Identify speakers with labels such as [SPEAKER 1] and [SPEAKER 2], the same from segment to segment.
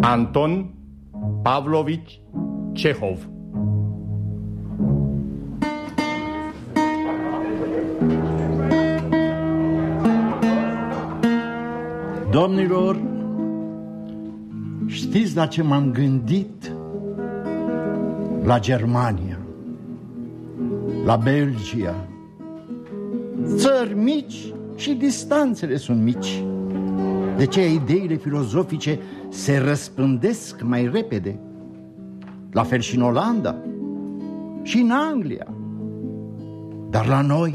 [SPEAKER 1] Anton Pavlovici Cehov
[SPEAKER 2] Domnilor, știți la ce m-am gândit? La Germania, la Belgia. Țări mici și distanțele sunt mici. De ce ideile filozofice se răspândesc mai repede. La fel și în Olanda și în Anglia. Dar la noi,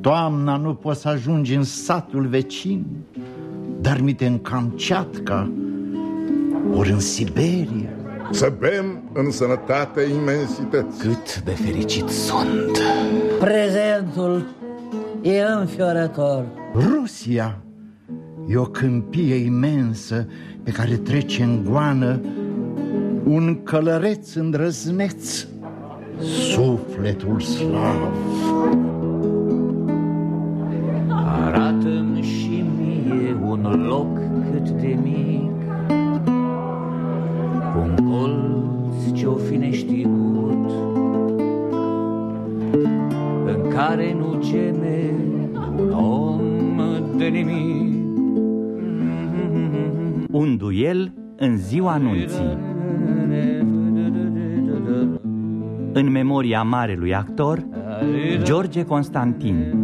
[SPEAKER 2] toamna nu poți să ajungi în satul vecin, dar mi-te în Kamchatka, ori în Siberia.
[SPEAKER 3] Să bem în sănătate imensități.
[SPEAKER 4] Cât de fericit sunt!
[SPEAKER 5] Prezentul e înfiorător.
[SPEAKER 2] Rusia E o câmpie imensă pe care trece în goană un călăreț îndrăzneț, sufletul slav.
[SPEAKER 4] Arată-mi și mie un loc cât de mic, un colț ce-o fi neștigut, în care nu geme un om de nimic.
[SPEAKER 6] Un duel în ziua anunții. În memoria marelui actor George Constantin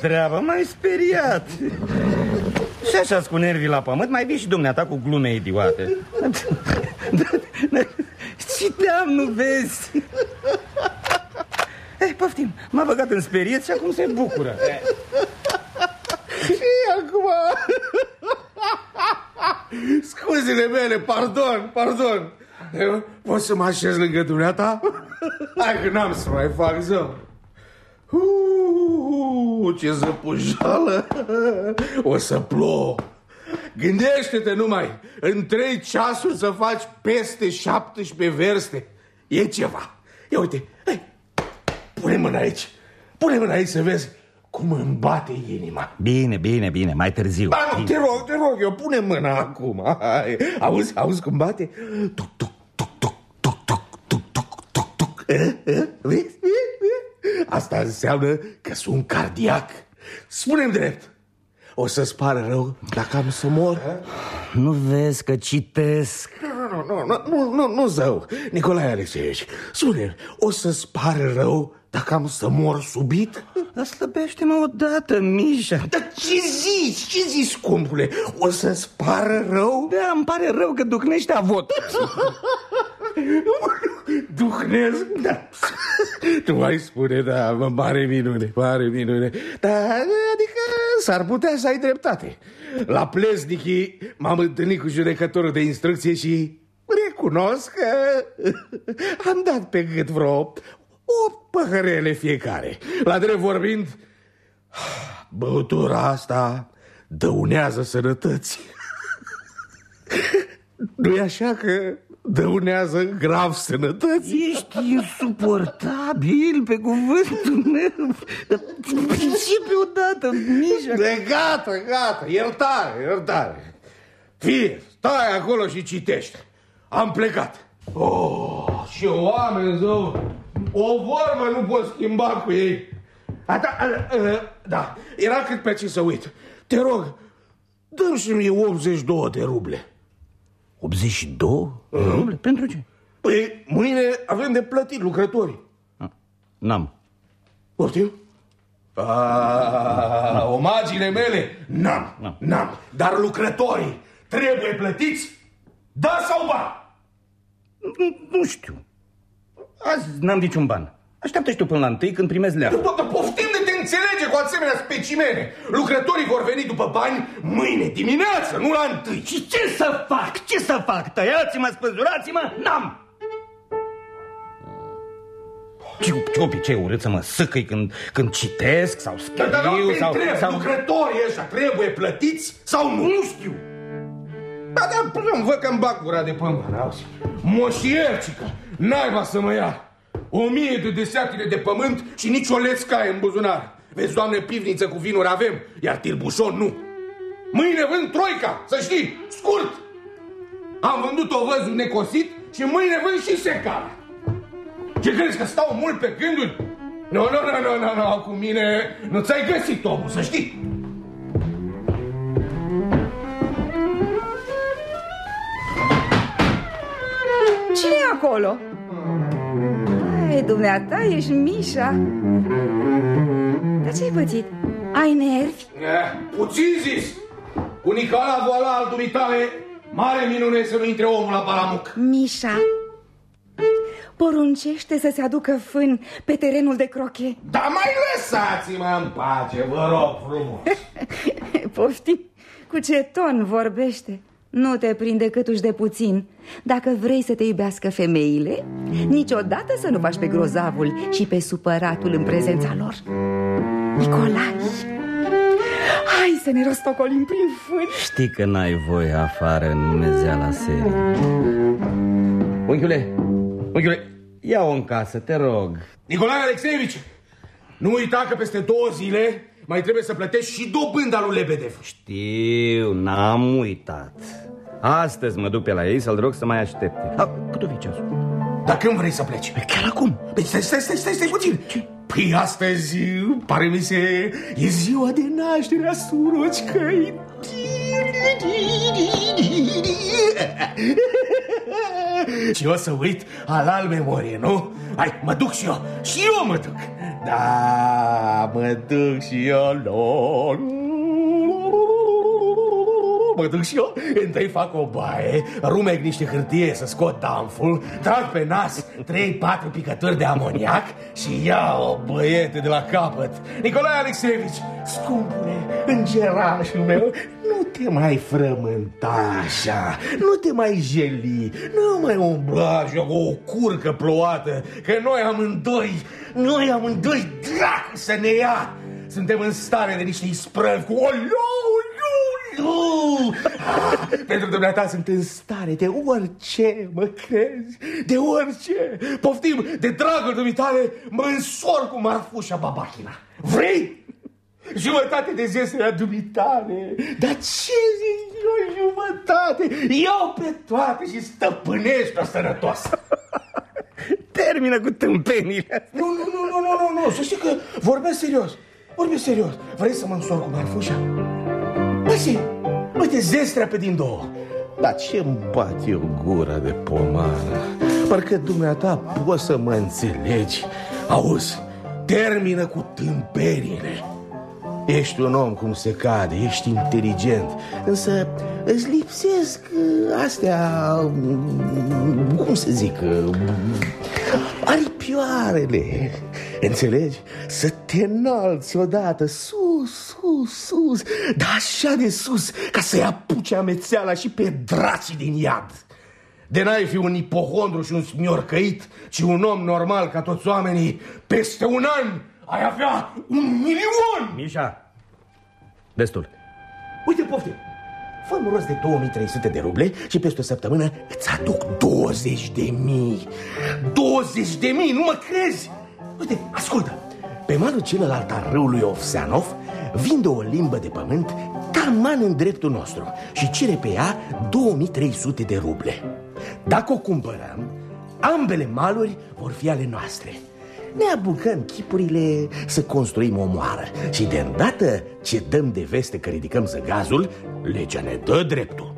[SPEAKER 7] treabă, m-ai speriat. Și așa cu nervii la pământ, mai vii și dumneata cu glume idiote. Citeam, nu vezi? Eh, poftim, m-a băgat în speriet și acum se bucură.
[SPEAKER 3] Și acum... Scuzile mele, pardon, pardon. Eu pot să mă așez lângă dumneata? Hai că n-am să mai fac zău Uh, ce zăpujală O să plouă. Gândește-te numai În trei ceasuri să faci peste 17 verste. E ceva. Ia uite, hai, pune mâna aici. Pune mâna aici să vezi cum îmi bate inima.
[SPEAKER 7] Bine, bine, bine, mai târziu.
[SPEAKER 3] Ba, nu, te rog, te rog, eu pune mâna acum. Hai. Auzi, auzi cum bate? Tuc, tuc, tuc, tuc, tuc, tuc, tuc, tuc, tuc, tuc Eh, eh, Vezi? Asta înseamnă că sunt cardiac. Spune-mi drept O să-ți pară rău dacă am să mor?
[SPEAKER 7] Nu vezi că citesc
[SPEAKER 3] Nu, nu, nu, nu, nu, nu zău Nicolae Alexeievici Spune-mi, o să-ți pară rău dacă am să mor subit?
[SPEAKER 7] Dar slăbește-mă odată, Mișa
[SPEAKER 3] Dar ce zici, ce zici, scumpule? O să-ți pară rău?
[SPEAKER 7] Da, îmi pare rău că duhnești avot
[SPEAKER 3] Duhnesc? Da. Tu mai spune, da, mă, mare minune, mare minune. Da, adică s-ar putea să ai dreptate. La Plesnichi m-am întâlnit cu judecătorul de instrucție și recunosc că am dat pe gât vreo o păhărele fiecare. La drept vorbind, băutura asta dăunează sănătății. Nu-i așa că dăunează grav sănătății?
[SPEAKER 7] Ești insuportabil pe cuvântul meu Dar Începe odată, Mișa
[SPEAKER 3] De gata, gata, iertare, iertare Fie, stai acolo și citește Am plecat Oh, și oameni zău O vorbă nu pot schimba cu ei a, da, a, a, da, era cât pe ce să uit Te rog, dă și mie 82 de ruble
[SPEAKER 7] 82 ruble? Pentru ce?
[SPEAKER 3] Păi mâine avem de plătit lucrătorii
[SPEAKER 7] N-am
[SPEAKER 3] Poftim? A, omagile mele? N-am, n-am. Dar lucrătorii trebuie plătiți? Da sau ba?
[SPEAKER 7] Nu știu Azi n-am niciun ban Așteaptă și tu până la întâi când primezi leafă
[SPEAKER 3] Dar poftim de te înțelege cu asemenea specimene. Lucrătorii vor veni după bani mâine dimineață, nu la întâi.
[SPEAKER 7] Și ce să fac? Ce să fac? Tăiați-mă, spânzurați-mă? N-am! Ce, ce obicei urât să mă săcăi când, când citesc sau scriu
[SPEAKER 3] Dar, dar, dar
[SPEAKER 7] sau,
[SPEAKER 3] întreb,
[SPEAKER 7] sau...
[SPEAKER 3] lucrătorii ăștia trebuie plătiți sau nu? Nu știu. Ba da, până văd că-mi bag gura de pământ, auzi. Moșiercică, naiba să mă ia. O mie de deseatine de pământ și nici o lețcaie în buzunar. Vezi, doamne, pivniță cu vinuri avem, iar tirbușon nu. Mâine vând troica, să știi, scurt. Am vândut o văzul necosit și mâine vând și secara. Ce crezi că stau mult pe gânduri? Nu, nu, nu, nu, nu, nu, cu mine nu ți-ai găsit omul, să știi.
[SPEAKER 8] Cine e acolo? Ai, dumneata, ești Mișa Dar ce-ai pățit? Ai nervi?
[SPEAKER 3] Eh, puțin zis. Cu Nicola Voala al dumitale, mare minune să nu intre omul la Balamuc.
[SPEAKER 8] Mișa Poruncește să se aducă fân pe terenul de croche
[SPEAKER 3] Dar mai lăsați-mă în pace, vă rog frumos.
[SPEAKER 8] Poftim, cu ce ton vorbește Nu te prinde câtuși de puțin. Dacă vrei să te iubească femeile Niciodată să nu faci pe grozavul și pe supăratul în prezența lor. Nicolai Hai să ne rostocolim prin fân
[SPEAKER 7] Știi că n-ai voie afară în numezeala serii. Unchiule, unchiule, ia-o în casă, te rog.
[SPEAKER 3] Nicolae Alexeevici, nu uita că peste două zile mai trebuie să plătești și dobânda lui Lebedev.
[SPEAKER 7] Știu, n-am uitat Astăzi mă duc pe la ei să-l rog să mai aștepte A, Cât o fi ceasul?
[SPEAKER 3] Dar când vrei să pleci?
[SPEAKER 7] Chiar acum
[SPEAKER 3] Păi stai, stai, stai, stai, stai puțin. Păi astăzi, pare mi se, e ziua de naștere a surocicăi. Și o să uit halal memorie, nu? Hai, mă duc și eu. Și eu mă duc. Da, mă duc și eu. Lol. Mă duc și eu, întâi fac o baie, rumec niște hârtie să scot damful, trag pe nas 3-4 picături de amoniac și iau băiete de la capăt. Nicolae Alexeevici, scumpule, îngerașul meu, nu te mai frământa așa, nu te mai jeli, nu mai umbla așa cu o curcă plouată, că noi amândoi, noi amândoi, dracu să ne ia! Suntem în stare de niște isprăvi cu o nu! Pentru dumneata sunt în stare de orice, mă crezi? De orice! Poftim, de dragul dumitale, mă însor cu marfușa babachina. Vrei? Jumătate de zestrea dumitale. Dar ce zic eu jumătate? Iau pe toate și stăpânești o sănătoasă.
[SPEAKER 7] Termină cu tâmpenile
[SPEAKER 3] Nu, nu, nu, nu, nu, nu, nu, să știi că vorbesc serios. Vorbesc serios. Vrei să mă însor cu marfușa? Băi, uite, zestrea pe din două. Dar ce-mi bat eu gura de pomană? Parcă dumneata poți să mă înțelegi. Auzi, termină cu tâmperile. Ești un om cum se cade, ești inteligent, însă îți lipsesc uh, astea, um, cum să zic, uh, aripioarele, înțelegi? Să te înalți odată sus, sus, sus, dar așa de sus, ca să-i apuce amețeala și pe dracii din iad. De n-ai fi un ipohondru și un smiorcăit, ci un om normal ca toți oamenii, peste un an ai avea un milion!
[SPEAKER 7] Mișa, destul
[SPEAKER 3] Uite, poftim, fă rost de 2300 de ruble și peste o săptămână îți aduc 20 de mii. 20 de mii, nu mă crezi? Uite, ascultă, pe malul celălalt al râului Ovseanov vinde o limbă de pământ taman în dreptul nostru și cere pe ea 2300 de ruble. Dacă o cumpărăm, ambele maluri vor fi ale noastre. Ne apucăm chipurile să construim o moară Și de îndată ce dăm de veste că ridicăm zăgazul Legea ne dă dreptul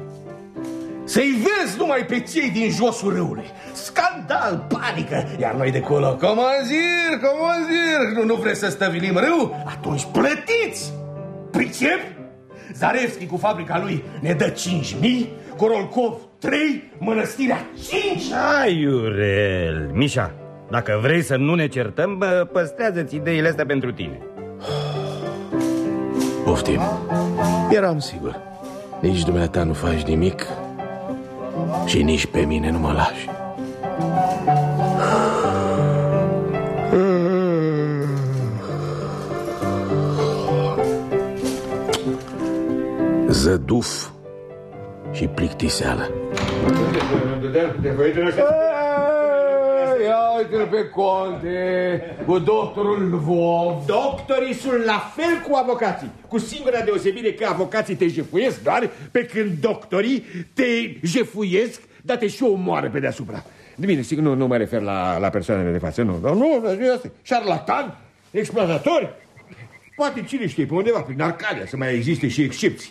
[SPEAKER 3] Să-i vezi numai pe cei din josul râului. Scandal, panică. Iar noi de acolo, comazir, comazir Nu, nu vreți să stăvilim râu? Atunci plătiți. Pricep? Zarevski cu fabrica lui ne dă 5.000 Gorolkov 3, mănăstirea 5
[SPEAKER 7] Aiurel, Mișa, dacă vrei să nu ne certăm, bă, păstrează-ți ideile astea pentru tine.
[SPEAKER 3] Poftim. Eram sigur. Nici dumneata nu faci nimic și nici pe mine nu mă lași Zăduf și plictiseală. Ia uite pe conte, cu doctorul Lvov.
[SPEAKER 1] Doctorii sunt la fel cu avocații, cu singura deosebire că avocații te jefuiesc doar, pe când doctorii te jefuiesc, dar te și omoară pe deasupra. Bine, sigur, nu, nu mă refer la, la persoanele de față, nu, nu, nu, asta șarlatan, exploatatori. Poate cine știe, pe undeva, prin Arcadia, să mai existe și excepții.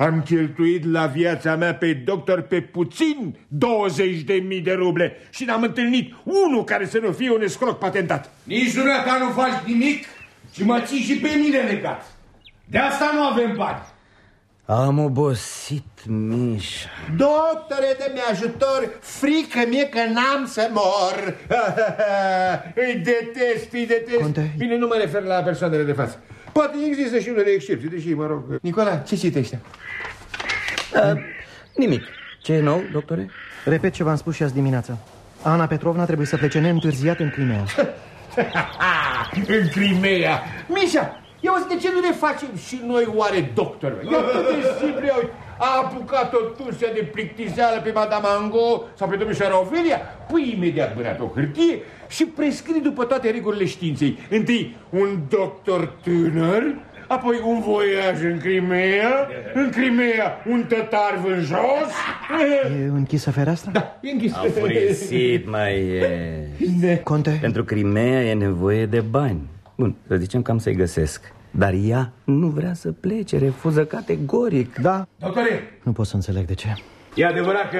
[SPEAKER 1] Am cheltuit la viața mea pe doctor pe puțin 20 de mii de ruble și n-am întâlnit unul care să nu fie un escroc patentat.
[SPEAKER 3] Nici dumneata nu faci nimic și mă ții și pe mine legat. De asta nu avem bani.
[SPEAKER 7] Am obosit, Mișa.
[SPEAKER 1] Doctore, de-mi ajutor, frică mie că n-am să mor. îi detest, îi detest.
[SPEAKER 2] Conte?
[SPEAKER 1] Bine, nu mă refer la persoanele de față. Poate există și unele excepții, deși, mă rog... Nicola, ce citești?
[SPEAKER 7] Uh, nimic. Ce e nou, doctore?
[SPEAKER 9] Repet ce v-am spus și azi dimineața. Ana Petrovna trebuie să plece neîntârziat în Crimea.
[SPEAKER 1] în Crimea. Mișa, eu de ce nu ne facem și noi oare doctor? E atât de simplu, ia uite, a apucat o tursia de plictiseală pe Madame Ango sau pe domnișoara Ofelia, pui imediat mâna pe o hârtie și prescrii după toate regulile științei. Întâi un doctor tânăr, apoi un voiaj în Crimea, în Crimea un tătar vânjos.
[SPEAKER 9] E închisă fereastra?
[SPEAKER 1] Da, e închis.
[SPEAKER 7] Am furisit, mai e...
[SPEAKER 9] Conte?
[SPEAKER 7] Pentru Crimea e nevoie de bani. Bun, să zicem că am să-i găsesc. Dar ea nu vrea să plece, refuză categoric.
[SPEAKER 9] Da,
[SPEAKER 3] Doctore,
[SPEAKER 9] nu pot să înțeleg de ce.
[SPEAKER 3] e adevărat că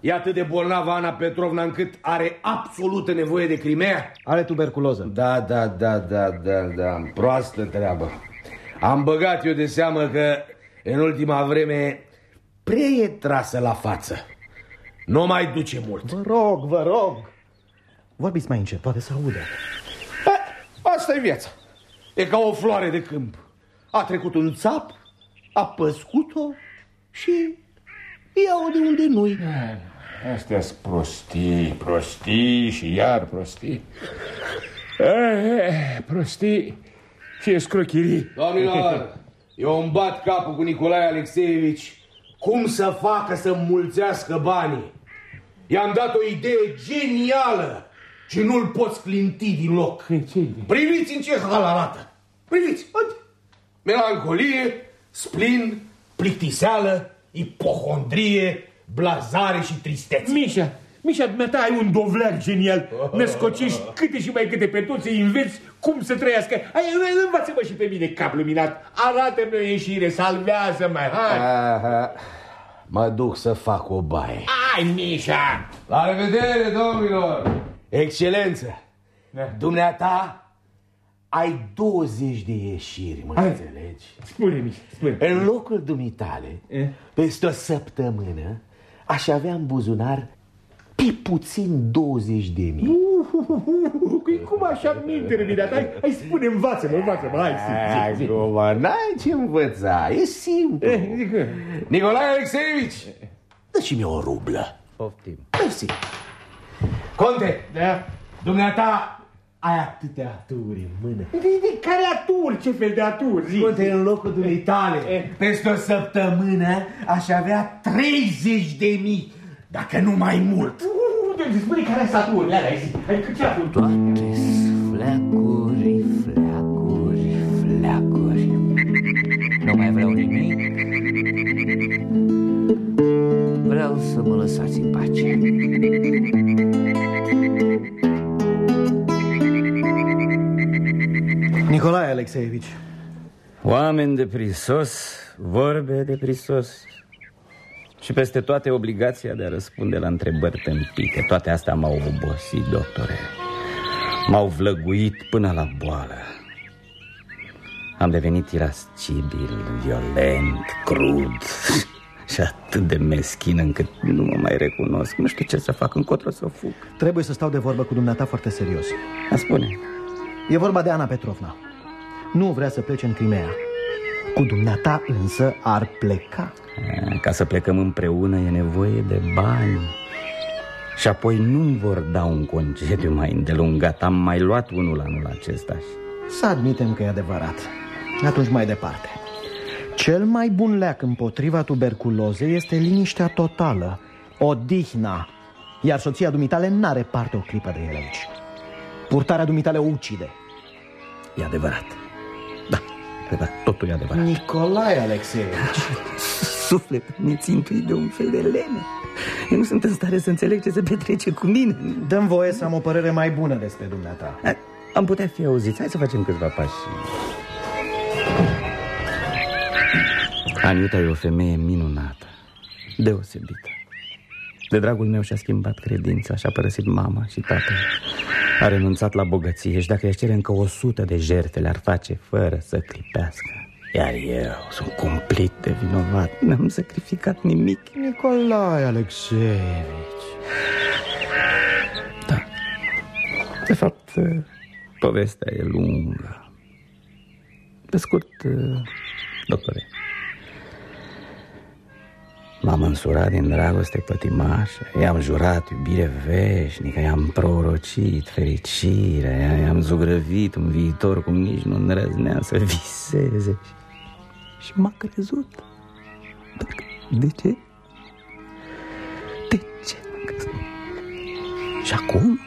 [SPEAKER 3] e atât de bolnavă Ana Petrovna încât are absolută nevoie de Crimea?
[SPEAKER 9] Are tuberculoză.
[SPEAKER 3] Da, da, da, da, da, da, proastă treabă. Am băgat eu de seamă că în ultima vreme prea e trasă la față. Nu mai duce mult.
[SPEAKER 9] Vă rog, vă rog. Vorbiți mai încet, poate să audă.
[SPEAKER 3] Ha, asta e viața. E ca o floare de câmp. A trecut un țap, a păscut-o și ia-o de unde nu-i.
[SPEAKER 1] Astea sunt prostii, prostii și iar prostii. Eh, prostii și escrochirii.
[SPEAKER 3] Domnilor, eu îmi bat capul cu Nicolae Alexeevici cum să facă să mulțească banii. I-am dat o idee genială și nu-l poți clinti din loc. Priviți în ce hal arată. Priviți, uite. Melancolie, splin, plictiseală, ipohondrie, blazare și tristețe.
[SPEAKER 1] Mișa, Mișa, dumneata ai un dovleac genial. Ne scocești câte și mai câte pe toți, îi înveți cum să trăiască. Hai, învață-mă și pe mine, cap luminat. Arată-mi o ieșire, salvează-mă, hai.
[SPEAKER 3] Aha. Mă duc să fac o baie.
[SPEAKER 1] Hai, Mișa!
[SPEAKER 3] La revedere, domnilor! Excelență, dumneata ai 20 de ieșiri, mă
[SPEAKER 1] Hai.
[SPEAKER 3] înțelegi?
[SPEAKER 1] Spune, Mișa, spune.
[SPEAKER 3] În locul dumitale, peste o săptămână, aș avea în buzunar pe puțin 20 de mii.
[SPEAKER 1] Uhuhuhu, Cum așa minte, Răminat? Hai, hai spune, învață-mă, învață-mă, hai, zi, zi, zi.
[SPEAKER 3] Acum, n-ai ce învăța, e simplu.
[SPEAKER 1] Eh, zic,
[SPEAKER 3] Nicolae Alexeevici, dă-și-mi o rublă.
[SPEAKER 7] Poftim.
[SPEAKER 3] Mersi. Conte,
[SPEAKER 1] Da?
[SPEAKER 3] dumneata ai atâtea aturi în mână.
[SPEAKER 1] De, de care aturi? Ce fel de aturi? Zi,
[SPEAKER 3] Conte, în locul dumitale, peste o săptămână aș avea 30 de mii, dacă nu mai mult.
[SPEAKER 1] Uhuhu, Spune care sunt aturi, alea, zi. Adică ce aturi?
[SPEAKER 4] Toate fleacuri, fleacuri, fleacuri Nu mai vreau nimic Vreau să mă lăsați în pace
[SPEAKER 9] Nicolae Alexeevici,
[SPEAKER 7] Oameni de prisos, vorbe de prisos. Și peste toate obligația de a răspunde la întrebări tâmpite. Toate astea m-au obosit, doctore. M-au vlăguit până la boală. Am devenit irascibil, violent, crud Și atât de meschin încât nu mă mai recunosc. Nu știu ce să fac, încotro să fug.
[SPEAKER 9] Trebuie să stau de vorbă cu dumneata foarte serios.
[SPEAKER 7] A spune.
[SPEAKER 9] E vorba de Ana Petrovna. Nu vrea să plece în Crimea. Cu dumneata însă ar pleca.
[SPEAKER 7] Ca să plecăm împreună e nevoie de bani Și apoi nu-mi vor da un concediu mai îndelungat Am mai luat unul anul acesta
[SPEAKER 9] Să admitem că e adevărat. Atunci mai departe. Cel mai bun leac împotriva tuberculozei este liniștea totală, odihna, iar soția dumitale n-are parte o clipă de el aici. Purtarea dumitale o ucide.
[SPEAKER 7] E adevărat. Da, adevărat, totul e adevărat.
[SPEAKER 9] Nicolae Alexeevici.
[SPEAKER 7] Suflet nețintui de un fel de lene. Eu nu sunt în stare să înțeleg ce se petrece cu mine.
[SPEAKER 9] Dăm voie să am o părere mai bună despre dumneata.
[SPEAKER 7] Am putea fi auziți. Hai să facem câțiva pași. Aniuta e o femeie minunată, deosebită. De dragul meu și-a schimbat credința Și-a părăsit mama și tatăl. A renunțat la bogăție Și dacă i-aș cere încă o sută de jertfe Le-ar face fără să clipească. Iar eu sunt cumplit de vinovat. N-am sacrificat nimic.
[SPEAKER 9] Nicolae Alexeevici.
[SPEAKER 7] Da. De fapt, povestea e lungă. Pe scurt, doctore M-am însurat din dragoste pătimașă I-am jurat iubire veșnică I-am prorocit fericire I-am zugrăvit un viitor cum nici nu îndrăznea să viseze Și m-a crezut De ce? De ce m-a crezut? Și acum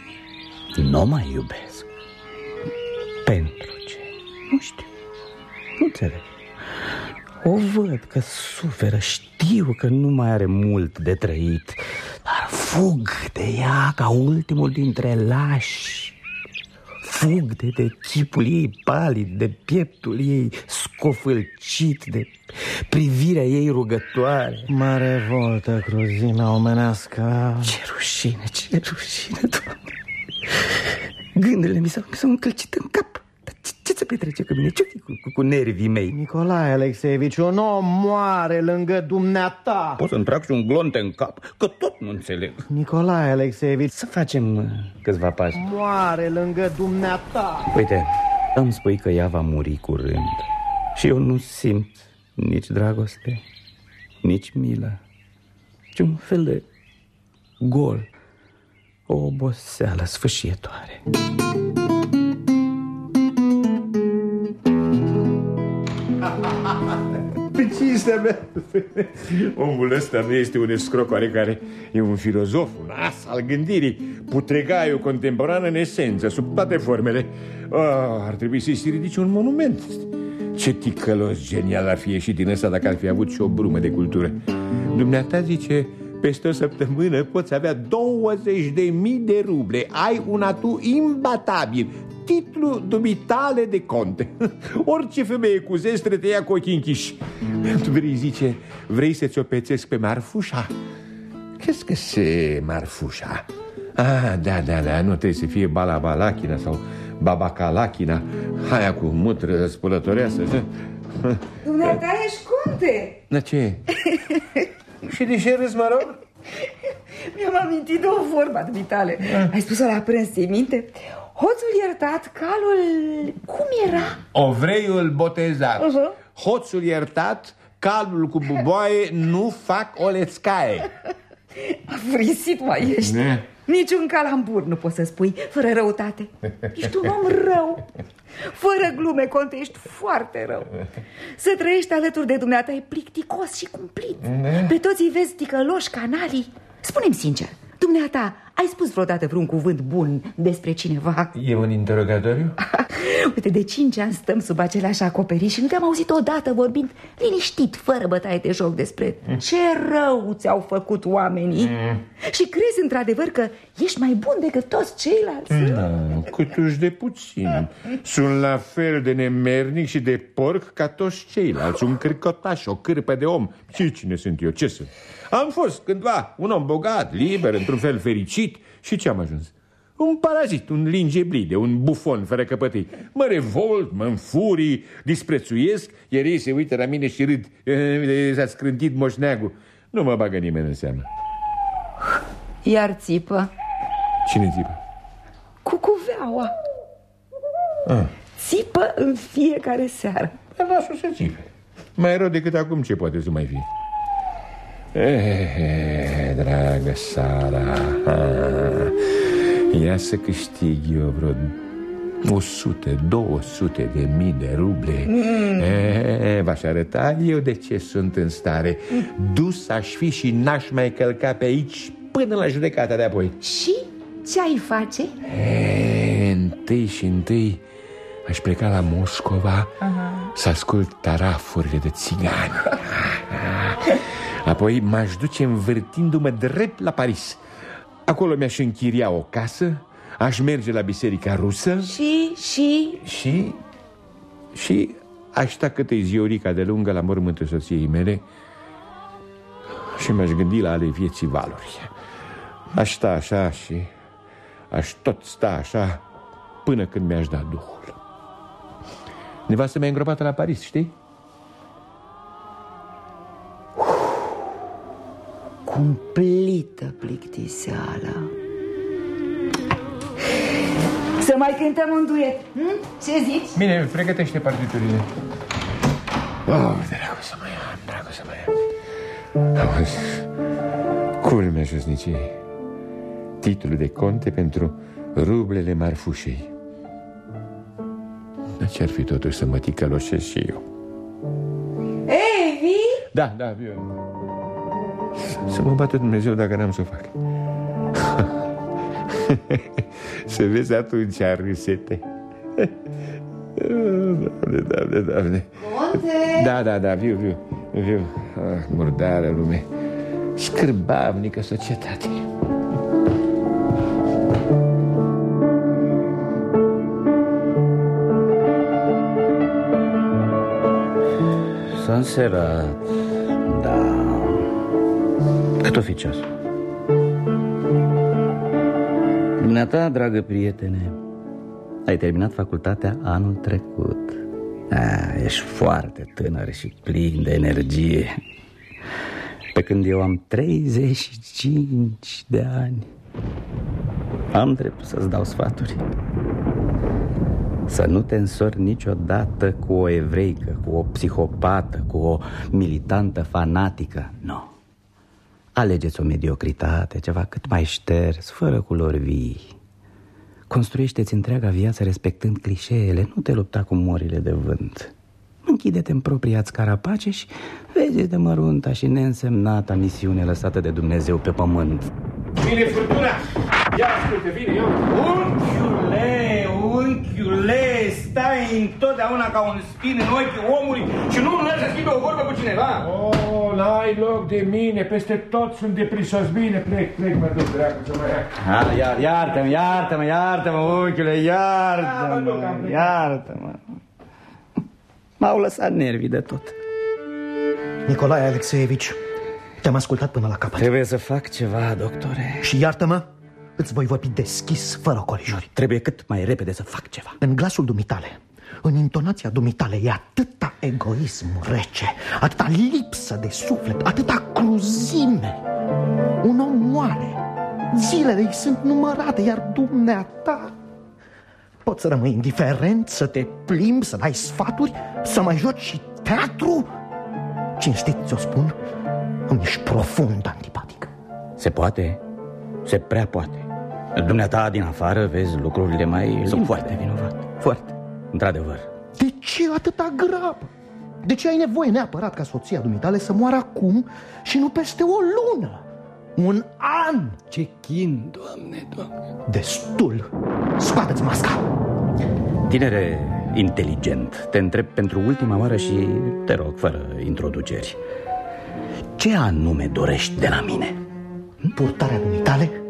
[SPEAKER 7] nu mai iubesc Pentru ce? Nu știu Nu înțeleg o văd că suferă, știu că nu mai are mult de trăit Dar fug de ea ca ultimul dintre lași. Fug de, de chipul ei palid, de pieptul ei scofâlcit De privirea ei rugătoare.
[SPEAKER 9] Mă revoltă cruzimea omenească.
[SPEAKER 7] Ce rușine, ce rușine, doamne Gândurile mi s-au, mi s-au încălcit în cap ce se petrece cu mine? Ce fi cu, cu, cu nervii mei?
[SPEAKER 9] Nicolae Alexeevici, un om moare lângă dumneata
[SPEAKER 7] Poți să-mi trag și un glonte în cap? Că tot nu înțeleg
[SPEAKER 9] Nicolae Alexeevici
[SPEAKER 7] Să facem uh, câțiva pași
[SPEAKER 9] Moare lângă dumneata
[SPEAKER 7] Uite, îmi spui că ea va muri curând Și eu nu simt nici dragoste, nici milă Ci un fel de gol O oboseală sfâșietoare
[SPEAKER 1] Pe cinstea mea Omul ăsta nu este un escroc oarecare E un filozof, un as al gândirii. Putregaiu contemporan în esență Sub toate formele. Oh, Ar trebui să-i se ridice un monument. Ce ticălos genial ar fi ieșit din ăsta Dacă ar fi avut și o brumă de cultură. Dumneata zice peste o săptămână poți avea 20 de mii de ruble. Ai un atu imbatabil. Titlu dumitale de conte Orice femeie cu zestre te ia cu ochii închiși. Tu vrei zice Vrei să-ți o pețesc pe Marfușa? Crezi că se Marfușa? Ah, da, da, da, nu trebuie să fie Balabalachina sau Babacalachina. Haia cu mutră spălătoreasă.
[SPEAKER 8] Dumneata ești conte
[SPEAKER 1] Da ce? Și de ce râzi, mă rog?
[SPEAKER 8] Mi-am amintit de o vorba dumitale Ai spus-o la prânz, ții minte? Hoțul iertat, calul... Cum era?
[SPEAKER 1] Ovreiul botezat uh -huh. Hoțul iertat, calul cu buboaie nu fac o lețcaie
[SPEAKER 8] Frisit mai ești ne? Niciun calambur nu poți să spui fără răutate Ești un om rău Fără glume, Conte, ești foarte rău. Să trăiești alături de dumneata e plicticos și cumplit. Ne? Pe toți îi vezi ticăloși, canalii. Spune-mi sincer, dumneata, ai spus vreodată vreun cuvânt bun despre cineva?
[SPEAKER 1] E un interogatoriu?
[SPEAKER 8] Uite, de cinci ani stăm sub același acoperiș și nu te-am auzit odată vorbind liniștit, fără bătaie de joc despre mm. ce rău ți-au făcut oamenii mm. Și crezi într-adevăr că ești mai bun decât toți ceilalți?
[SPEAKER 1] Nu, câtuși de puțin Sunt la fel de nemernic și de porc ca toți ceilalți Un cârcotaș, o cârpă de om Și cine sunt eu? Ce sunt? Am fost cândva un om bogat, liber, într-un fel fericit. Și ce am ajuns? Un parazit, un lingeblide, un bufon fără căpătâi. Mă revolt, mă înfurii, disprețuiesc. Iar ei se uită la mine și râd. S-a scrântit moșneagul. Nu mă bagă nimeni în seamă.
[SPEAKER 8] Iar țipă?
[SPEAKER 1] Cine țipă?
[SPEAKER 8] Cucuveaua ah. Țipă în fiecare seară.
[SPEAKER 1] Dar lasă să țipe. Mai rău decât acum ce poate să mai fie Eh, dragă Sara Ia să câștig eu vreo 100, 200 de mii de ruble mm. e, V-aș arăta eu de ce sunt în stare Dus aș fi și n-aș mai călca pe aici Până la judecata de apoi
[SPEAKER 8] Și ce ai face?
[SPEAKER 1] e, Întâi și întâi Aș pleca la Moscova uh-huh. Să ascult tarafurile de țigani Apoi m-aș duce învârtindu-mă drept la Paris. Acolo mi-aș închiria o casă Aș merge la biserica rusă
[SPEAKER 8] Și, și...
[SPEAKER 1] Și, și aș sta câte ziorica de lungă la mormântul soției mele Și m-aș gândi la ale vieții valuri. Aș sta așa și aș tot sta așa Până când mi-aș da duhul. Nevastă mea îngropată la Paris, știi?
[SPEAKER 8] Cumplită plictiseală Să mai cântăm un duet hm? Ce zici?
[SPEAKER 1] Bine, pregătește partiturile Oh, dracu să mă ia, dracu să mă ia Auzi, culmea josniciei Titlul de conte pentru rublele marfușei Dar ce-ar fi totuși să mă ticăloșesc și eu?
[SPEAKER 8] Ei, vii?
[SPEAKER 1] Da, da, viu Să mă bată Dumnezeu dacă n-am să o fac. Să vezi atunci râsete. Doamne, doamne, doamne.
[SPEAKER 8] Conte!
[SPEAKER 1] Da, da, da, viu, viu, viu. Ah, Murdară lume Scârbavnică societate.
[SPEAKER 7] S-a înserat. Da Cât o fi ceasul? Dumneata, dragă prietene Ai terminat facultatea anul trecut A, Ești foarte tânăr și plin de energie Pe când eu am 35 de ani Am dreptul să-ți dau sfaturi Să nu te însori niciodată cu o evreică Cu o psihopată Cu o militantă fanatică Nu no. Alegeți o mediocritate, ceva cât mai șters, fără culori vii. Construiește-ți întreaga viață respectând clișeele Nu te lupta cu morile de vânt. Închide-te în propria-ți carapace și vezi de mărunta și neînsemnata misiune lăsată de Dumnezeu pe pământ.
[SPEAKER 1] Vine furtuna! Ia ascultă, vine, eu
[SPEAKER 4] Unchiule, unchiule, stai întotdeauna ca un spin în ochii omului și nu îmi să schimbe o vorbă cu cineva.
[SPEAKER 1] Oh, n-ai loc de mine, peste tot sunt deprisos. Bine, plec, plec, mă duc, dracu, să mă ia.
[SPEAKER 7] Ah, iar, iartă-mă, iartă-mă, iartă-mă, unchiule, iartă-mă, iartă-mă M-au lăsat nervii de tot
[SPEAKER 9] Nicolae Alexeevici, te-am ascultat până la capăt
[SPEAKER 7] Trebuie să fac ceva, doctore
[SPEAKER 9] Și iartă-mă, îți voi vorbi deschis, fără colijuri
[SPEAKER 7] Trebuie cât mai repede să fac ceva.
[SPEAKER 9] În glasul dumitale, în intonația dumitale E atâta egoism rece Atâta lipsă de suflet Atâta cruzime. Un om moare. Zilele îi sunt numărate Iar dumneata Poți să rămâi indiferent, să te plimbi, să dai sfaturi Să mai joci și teatru. Cinstit ți-o spun Îmi ești profund antipatic.
[SPEAKER 7] Se poate? Se prea poate Dumneata din afară vezi lucrurile mai...
[SPEAKER 9] Sunt foarte vinovat Foarte
[SPEAKER 7] Într-adevăr
[SPEAKER 9] De ce atâta grabă? De ce ai nevoie neapărat ca soția dumitale să moară acum și nu peste o lună? Un an!
[SPEAKER 7] Ce chin, doamne, doamne
[SPEAKER 9] Destul! Scoateți masca!
[SPEAKER 7] Tinere inteligent, te întreb pentru ultima oară și te rog, fără introduceri Ce anume dorești de la mine?
[SPEAKER 9] Purtarea dumitale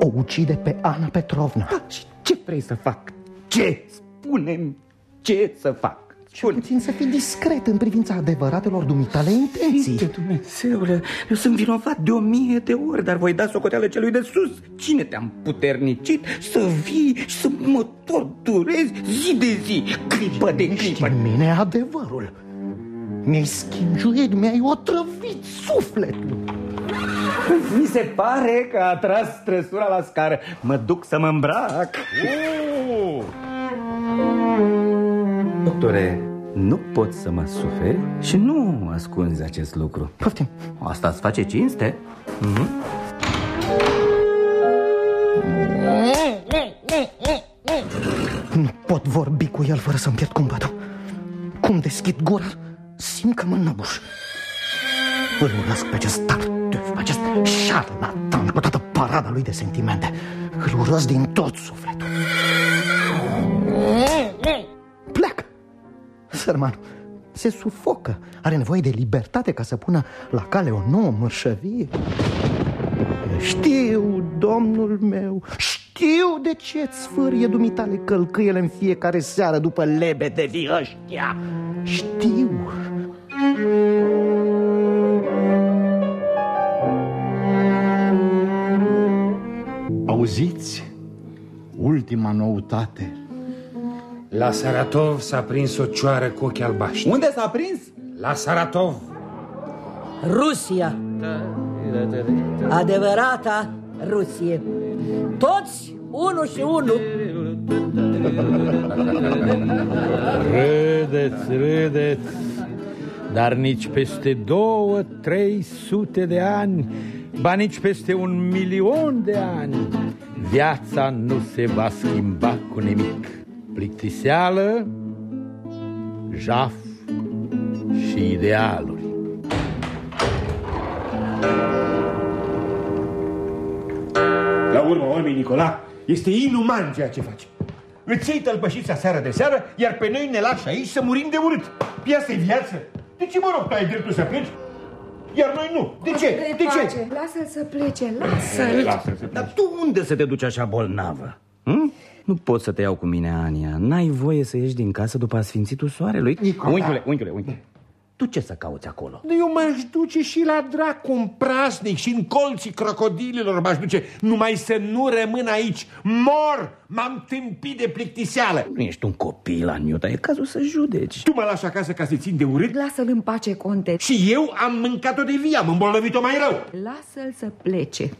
[SPEAKER 9] o ucide pe Ana Petrovna
[SPEAKER 7] da, Și ce vrei să fac? Ce? Spune-mi ce să fac?
[SPEAKER 9] Cel puțin să fii discret în privința adevăratelor dumitale intenții
[SPEAKER 7] Sfinte Dumnezeule, eu sunt vinovat de o mie de ori Dar voi da socoteală celui de sus Cine te-am puternicit să vii și să mă torturezi zi de zi Clipă de clipă
[SPEAKER 9] în mine adevărul Mi-ai schingiuit, mi-ai otrăvit sufletul
[SPEAKER 7] Mi se pare că a tras trăsura la scară Mă duc să mă îmbrac uh! Doctore, nu pot să mă suferi și nu ascunzi acest lucru
[SPEAKER 9] Poftim
[SPEAKER 7] Asta îți face cinste? Mm -hmm.
[SPEAKER 9] Nu pot pot vorbi cu el fără să-mi pierd cumpătul. Cum deschid gura, simt că mă năbuș. Îl urăsc pe acest tartuf, acest șarlatan cu toată parada lui de sentimente. Îl urăsc din tot sufletul. Pleacă! Sărmanul se sufocă. Are nevoie de libertate ca să pună la cale o nouă mărșăvie. Știu, domnul meu, știu de ce îți sfârie dumitale călcâiele în fiecare seară după lebe de vii ăștia. Știu.
[SPEAKER 2] Auziți? Ultima noutate.
[SPEAKER 4] La Saratov s-a prins o cioară cu ochi albaștri.
[SPEAKER 10] Unde s-a prins?
[SPEAKER 4] La Saratov.
[SPEAKER 5] Rusia. Adevărata Rusie. Toți, unul și unul.
[SPEAKER 3] Râdeți, râdeți, dar nici peste două, trei sute de ani, ba nici peste un milion de ani, viața nu se va schimba cu nimic. Plictiseală, jaf și idealuri.
[SPEAKER 1] La urmă, oameni, Nicola, este inuman ceea ce faci. Îți iei tălpășița seară de seară, iar pe noi ne lași aici să murim de urât. Păi asta e viață. De ce, mă rog, tu ai dreptul să pleci? Iar noi nu. De ce? De ce?
[SPEAKER 8] Lasă-l să plece, lasă-l.
[SPEAKER 1] Lasă să
[SPEAKER 7] Dar tu unde să te duci așa bolnavă? Hm? Nu pot să te iau cu mine, Ania. N-ai voie să ieși din casă după asfințitul soarelui.
[SPEAKER 1] Nicola.
[SPEAKER 7] Unchiule, unchiule, unchiule. Tu ce să cauți acolo?
[SPEAKER 1] Eu m-aș duce și la dracu în praznic și în colții crocodililor m-aș duce, numai să nu rămân aici. Mor! M-am tâmpit de plictiseală.
[SPEAKER 7] Nu ești un copil, Aniuta, e cazul să judeci.
[SPEAKER 1] Tu mă lași acasă ca să țin de urât?
[SPEAKER 8] Lasă-l în pace, conte.
[SPEAKER 1] Și eu am mâncat-o de vie, am îmbolnăvit-o mai rău.
[SPEAKER 8] Lasă-l să plece.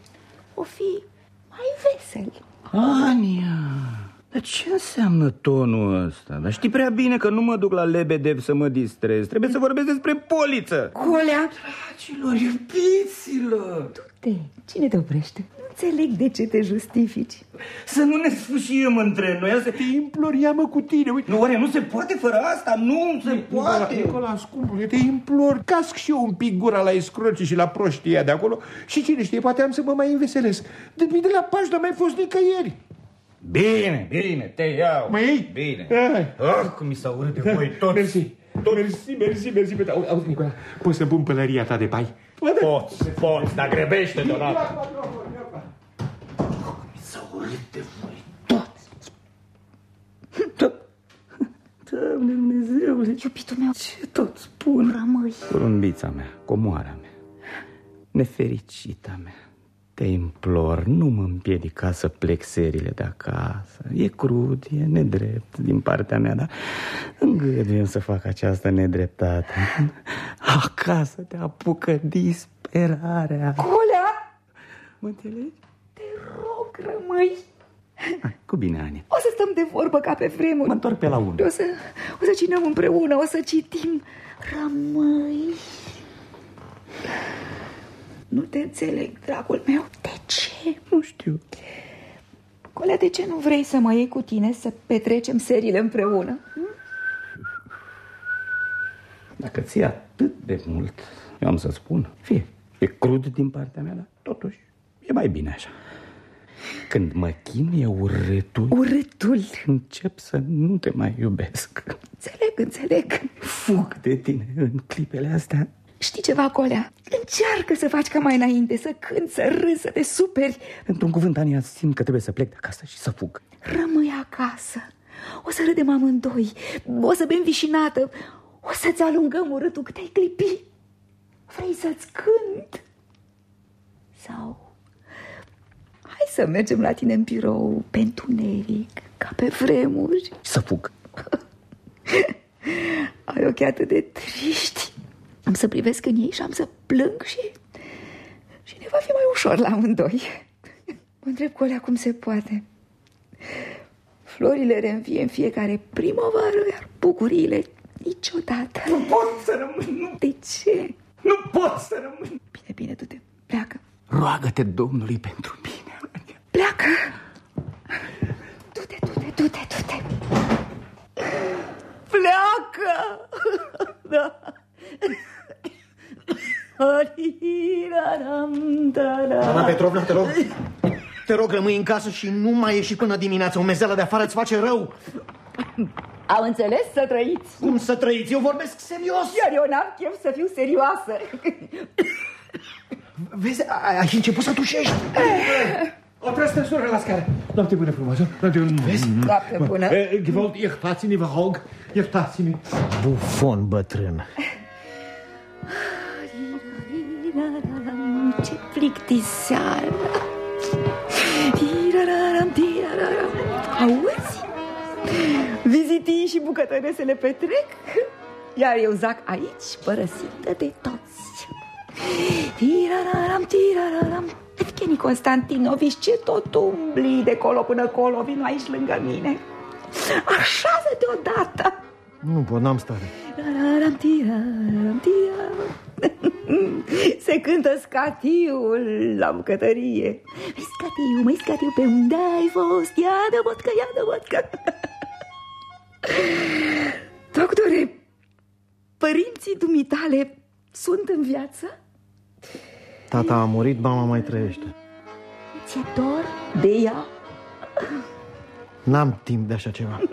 [SPEAKER 8] O fi mai vesel.
[SPEAKER 7] Ania, dar ce înseamnă tonul ăsta? Dar știi prea bine că nu mă duc la Lebedev să mă distrez. Trebuie să vorbesc despre poliță.
[SPEAKER 8] Colea,
[SPEAKER 7] Dragilor, iubiților!
[SPEAKER 8] te, cine te oprește? Nu înțeleg de ce te justifici.
[SPEAKER 7] Să nu ne sfâșiem între noi. Asta...
[SPEAKER 1] Te implor, ia-mă cu tine, uite.
[SPEAKER 7] Nu, oare nu se poate fără asta? Nu se poate!
[SPEAKER 1] Nicola, scumpule, te implor, casc și eu un pic gura la escroci și la proștia de acolo și cine știe, poate am să mă mai înveselesc. De mine de la Paști n-am mai fost nicăieri.
[SPEAKER 7] Bine, bine, te iau.
[SPEAKER 1] Mă iei?
[SPEAKER 7] Bine.
[SPEAKER 1] Hai.
[SPEAKER 7] Ah, cum mi s-a urât de voi toți.
[SPEAKER 1] Mersi. Mersi, mersi, mersi. mersi. Auzi, auzi, Nicola, poți să pun pălăria ta de pai?
[SPEAKER 7] Poți, poți, dar grebește deodată. Mi s-a urât de voi toți. Doamne Dumnezeule,
[SPEAKER 8] Iubitul meu,
[SPEAKER 7] ce tot spun?
[SPEAKER 8] rămâi.
[SPEAKER 7] Porumbița mea, comoara mea, nefericita mea, te implor, nu mă împiedica să plec serile de acasă. E crud, e nedrept din partea mea, dar îngăduiem să fac această nedreptate. Acasă te apucă disperarea.
[SPEAKER 8] Colea,
[SPEAKER 7] Mă înțelegi?
[SPEAKER 8] te rog, rămâi.
[SPEAKER 7] Hai, cu bine, Ani.
[SPEAKER 8] O să stăm de vorbă ca pe vremuri.
[SPEAKER 7] Mă întorc pe la unde.
[SPEAKER 8] O să, o să cinăm împreună, o să citim. Rămâi. Nu te înțeleg, dragul meu. De ce?
[SPEAKER 7] Nu știu.
[SPEAKER 8] Colea, de ce nu vrei să mă iei cu tine să petrecem serile împreună?
[SPEAKER 7] Dacă ți atât de mult, eu am să spun, fie, e crud din partea mea, dar totuși e mai bine așa. Când mă chinuie urâtul,
[SPEAKER 8] Urâtul.
[SPEAKER 7] încep să nu te mai iubesc.
[SPEAKER 8] Înțeleg, înțeleg.
[SPEAKER 7] Fug de tine în clipele astea.
[SPEAKER 8] Știi ceva, Colea? Încearcă să faci ca mai înainte, să cânti, să râzi, să te superi.
[SPEAKER 7] Într-un cuvânt, Ania, simt că trebuie să plec de acasă și să fug.
[SPEAKER 8] Rămâi acasă. O să râdem amândoi. O să bem vișinată. O să-ți alungăm urâtul cât ai clipi. Vrei să-ți cânt? Sau... Hai să mergem la tine în birou pe întuneric, ca pe vremuri.
[SPEAKER 7] Să fug.
[SPEAKER 8] Ai ochii atât de triști. Am să privesc în ei și am să plâng și... Și ne va fi mai ușor la amândoi. Mă întreb cu alea cum se poate. Florile reînvie în fiecare primăvară, iar bucuriile niciodată.
[SPEAKER 7] Nu pot să rămân, nu,
[SPEAKER 8] De ce?
[SPEAKER 7] nu pot să rămân.
[SPEAKER 8] Bine, bine, du-te. Pleacă.
[SPEAKER 7] Roagă-te Domnului pentru mine, Ania.
[SPEAKER 8] Pleacă. Du-te, du-te, du-te, du-te. Pleacă! Da.
[SPEAKER 9] Ana Petrovna, te rog, te rog, rămâi în casă și nu mai ieși până dimineață. O mezeală de afară îți face rău.
[SPEAKER 8] Am înțeles să trăiți.
[SPEAKER 9] Cum să trăiți? Eu vorbesc serios.
[SPEAKER 8] Iar eu n-am chef să fiu serioasă.
[SPEAKER 9] Vezi, ai, ai început să tușești.
[SPEAKER 1] Oprește, soră, la scară. Noapte bună frumoasă. Noapte bună.
[SPEAKER 9] Vezi?
[SPEAKER 8] Noapte bună.
[SPEAKER 1] Eh, Gewalt, iertați-ne, vă rog. Iertați-ne.
[SPEAKER 9] Bufon bătrân.
[SPEAKER 8] Ce plictiseală. Tirararam, tirararam. Auzi? Vizitii și bucătăresele petrec, iar eu zac aici, părăsită de toți. Tirararam, tirararam. Evgeni Constantinovici, ce tot umbli de colo până colo, vin aici lângă mine. Așează-te odată.
[SPEAKER 9] Nu pot, n-am stare.
[SPEAKER 8] Tiraram, tiraram, tiraram. Se cântă scatiul la bucătărie Măi scatiu, măi scatiu, pe unde ai fost? Ia de vodcă, ia de vodcă Doctore, părinții dumitale sunt în viață?
[SPEAKER 9] Tata a murit, mama mai trăiește.
[SPEAKER 8] Ți-e dor de ea?
[SPEAKER 9] N-am timp de așa ceva.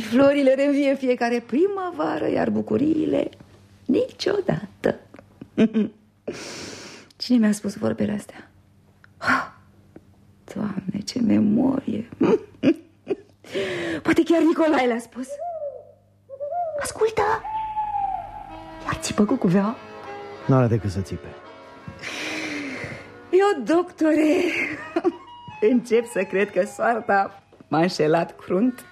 [SPEAKER 8] Ii, florile revie fiecare primăvară, iar bucuriile niciodată. Cine mi-a spus vorbele astea? Ah, Doamne, ce memorie! Poate chiar Nicolae le-a spus. Ascultă! Iar țipă cu cuvea?
[SPEAKER 9] N-are decât să țipe.
[SPEAKER 8] Eu, doctore, încep să cred că soarta m-a înșelat crunt.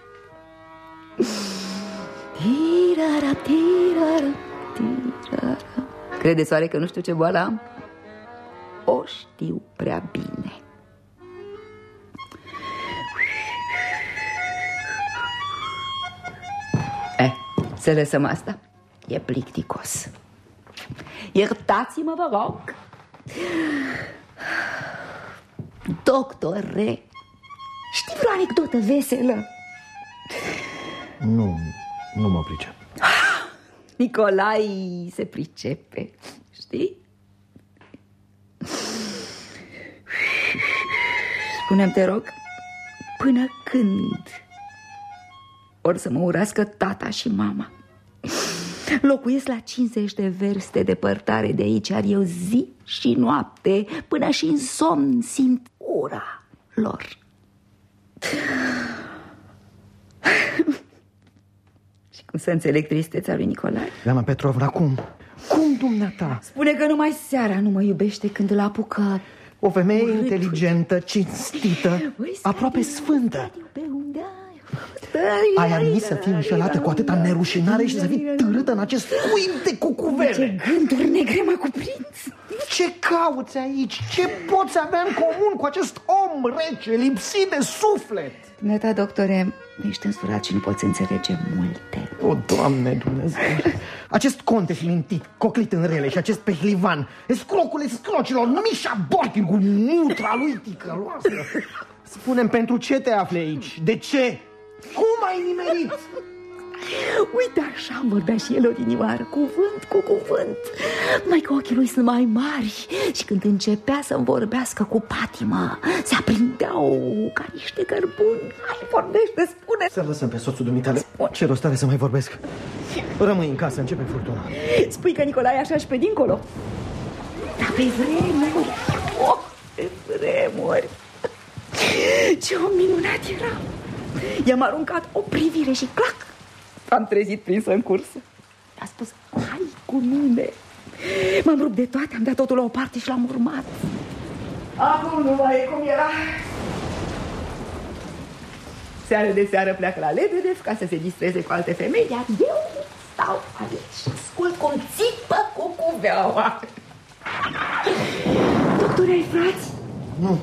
[SPEAKER 8] Tirara, tirara, tirara. Credeți oare că nu știu ce boală am? O știu prea bine. Eh, să lăsăm asta. E plicticos. Iertați-mă, vă rog. Doctore, știi vreo anecdotă veselă?
[SPEAKER 9] Nu, nu mă pricep.
[SPEAKER 8] Nicolai se pricepe, știi? Spune-mi, te rog, până când or să mă urască tata și mama? Locuiesc la 50 de verste departare de aici, iar eu zi și noapte, până și în somn, simt ura lor. Și cum să înțeleg tristețea lui Nicolae?
[SPEAKER 9] Iana Petrovna, cum? Cum dumneata?
[SPEAKER 8] Spune că numai seara nu mă iubește când îl apucă
[SPEAKER 9] O femeie
[SPEAKER 8] Urâtul.
[SPEAKER 9] inteligentă, cinstită,
[SPEAKER 8] Băi,
[SPEAKER 9] aprope
[SPEAKER 8] scatiu,
[SPEAKER 9] sfântă.
[SPEAKER 8] scatiu, Pe unde ai?
[SPEAKER 9] Ai admis să fii înșelată cu atâta nerușinare și să fii târâtă în acest cuib de cucuvele.
[SPEAKER 8] Ce gânduri negre mă cuprins
[SPEAKER 9] Ce cauți aici? Ce poți avea în comun cu acest om rece, lipsit de suflet?
[SPEAKER 8] Neta, doctore, ești însurat și nu poți înțelege multe
[SPEAKER 9] O, Doamne Dumnezeu! Acest conte mintit, coclit în rele și acest pehlivan, escrocul escrocilor, Mișa Borkin cu mutra lui ticăloasă. Spune-mi pentru ce te afli aici? De ce? Cum ai nimerit?
[SPEAKER 8] Uite așa îmi vorbea și el odinioară, cuvânt cu cuvânt Mai că ochii lui sunt mai mari Și când începea să-mi vorbească cu patimă Se aprindeau ca niște cărbuni Hai, vorbește, spune
[SPEAKER 9] Să lăsăm pe soțul dumitale. Ce rost are să mai vorbesc? Rămâi în casă, începe furtuna.
[SPEAKER 8] Spui că Nicolae așa și pe dincolo Dar pe vremuri oh, Pe vremuri Ce om minunat era I-am aruncat o privire și clac Am trezit prinsă în cursă A spus, hai cu mine. M-am rupt de toate, am dat totul la o parte și l-am urmat. Acum nu mai e cum era. Seară de seară pleacă la Lebedev ca să se distreze cu alte femei Iar eu stau aici și ascult cum țipă cu cuveaua. Doctore, ai frați?
[SPEAKER 9] Nu.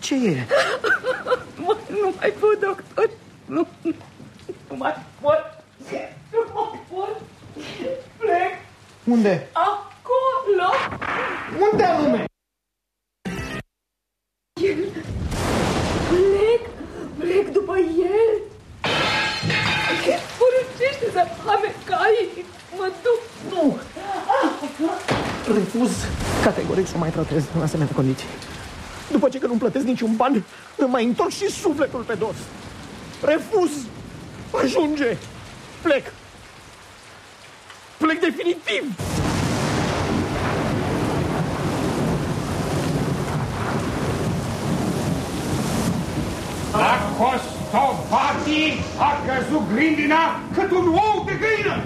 [SPEAKER 9] Ce e?
[SPEAKER 8] Mă, nu mai pot, doctor. Nu, nu mai pot. Nu mai pot. Plec
[SPEAKER 9] Unde?
[SPEAKER 8] acolo.
[SPEAKER 9] Unde anume?
[SPEAKER 8] El. Plec, plec după el.
[SPEAKER 5] zăpame cai, mă duc.
[SPEAKER 9] Nu! Refuz categoric să mai tratez în asemenea condiții. După ce că nu plătesc niciun ban, îmi mai întorc și sufletul pe dos. Refuz! Ajunge! Plec! Plec definitiv!
[SPEAKER 1] La Costovati a căzut grindina cât un ou de găină!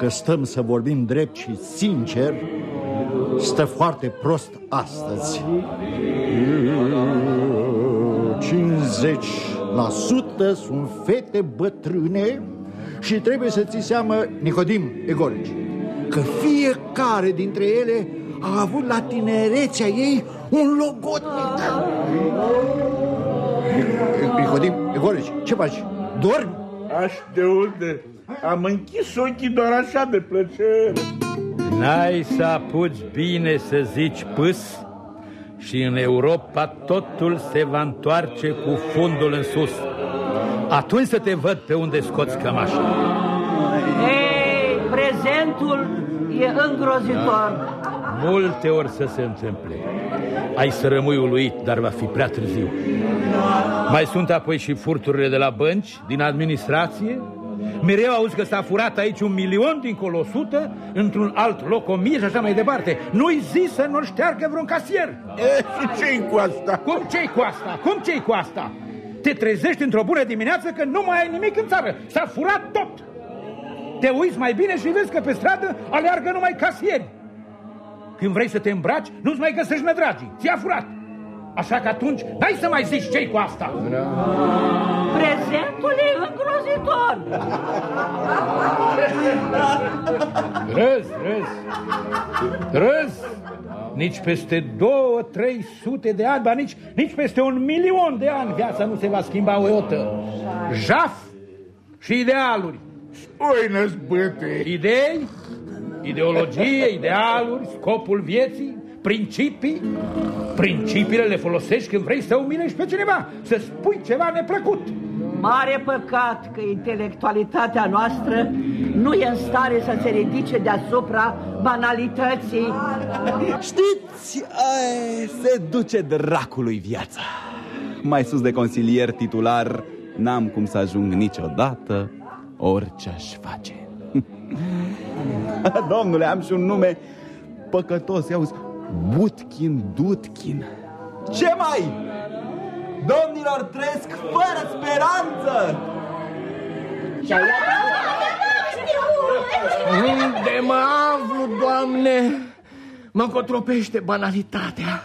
[SPEAKER 2] Dacă stăm să vorbim drept și sincer, stă foarte prost astăzi. 50% sunt fete bătrâne și trebuie să ți seamă, Nicodim Egorici, că fiecare dintre ele a avut la tinerețea ei un logodnic. Nicodim Egorici, ce faci? Dormi?
[SPEAKER 4] Aș de unde? Am închis ochii doar așa de plăcere.
[SPEAKER 10] N-ai să apuci bine să zici pâs și în Europa totul se va întoarce cu fundul în sus. Atunci să te văd pe unde scoți cămașa.
[SPEAKER 5] Ei, prezentul e îngrozitor.
[SPEAKER 10] Multe ori să se întâmple. Ai să rămâi uluit, dar va fi prea târziu. Mai sunt apoi și furturile de la bănci, din administrație. Mereu auzi că s-a furat aici un milion, dincolo o sută, într-un alt loc o mie și așa mai departe. Nu-i zi să nu șteargă vreun casier.
[SPEAKER 4] E, și ce cu asta?
[SPEAKER 10] Cum ce cu asta? Cum ce cu asta? Te trezești într-o bună dimineață că nu mai ai nimic în țară. S-a furat tot. Te uiți mai bine și vezi că pe stradă aleargă numai casieri. Când vrei să te îmbraci, nu-ți mai găsești nădragii. Ți-a furat. Așa că atunci, n-ai să mai zici ce cu asta.
[SPEAKER 5] Prezentul e îngrozitor.
[SPEAKER 10] Râzi, râzi. Râzi. Nici peste două, trei sute de ani, ba nici, nici peste un milion de ani viața nu se va schimba o iotă. Jaf și idealuri.
[SPEAKER 4] Oi, năzbâte!
[SPEAKER 10] Idei, ideologie, idealuri, scopul vieții, principii. Principiile le folosești când vrei să umilești pe cineva, să spui ceva neplăcut.
[SPEAKER 5] Mare păcat că intelectualitatea noastră nu e în stare să se ridice deasupra banalității.
[SPEAKER 11] Știți, ai, se duce dracului viața. Mai sus de consilier titular, n-am cum să ajung niciodată, orice aș face. Domnule, am și un nume păcătos, auzi, Butkin Dutkin. Ce mai? Domnilor, trăiesc fără speranță!
[SPEAKER 9] Unde mă aflu, Doamne? Mă cotropește banalitatea.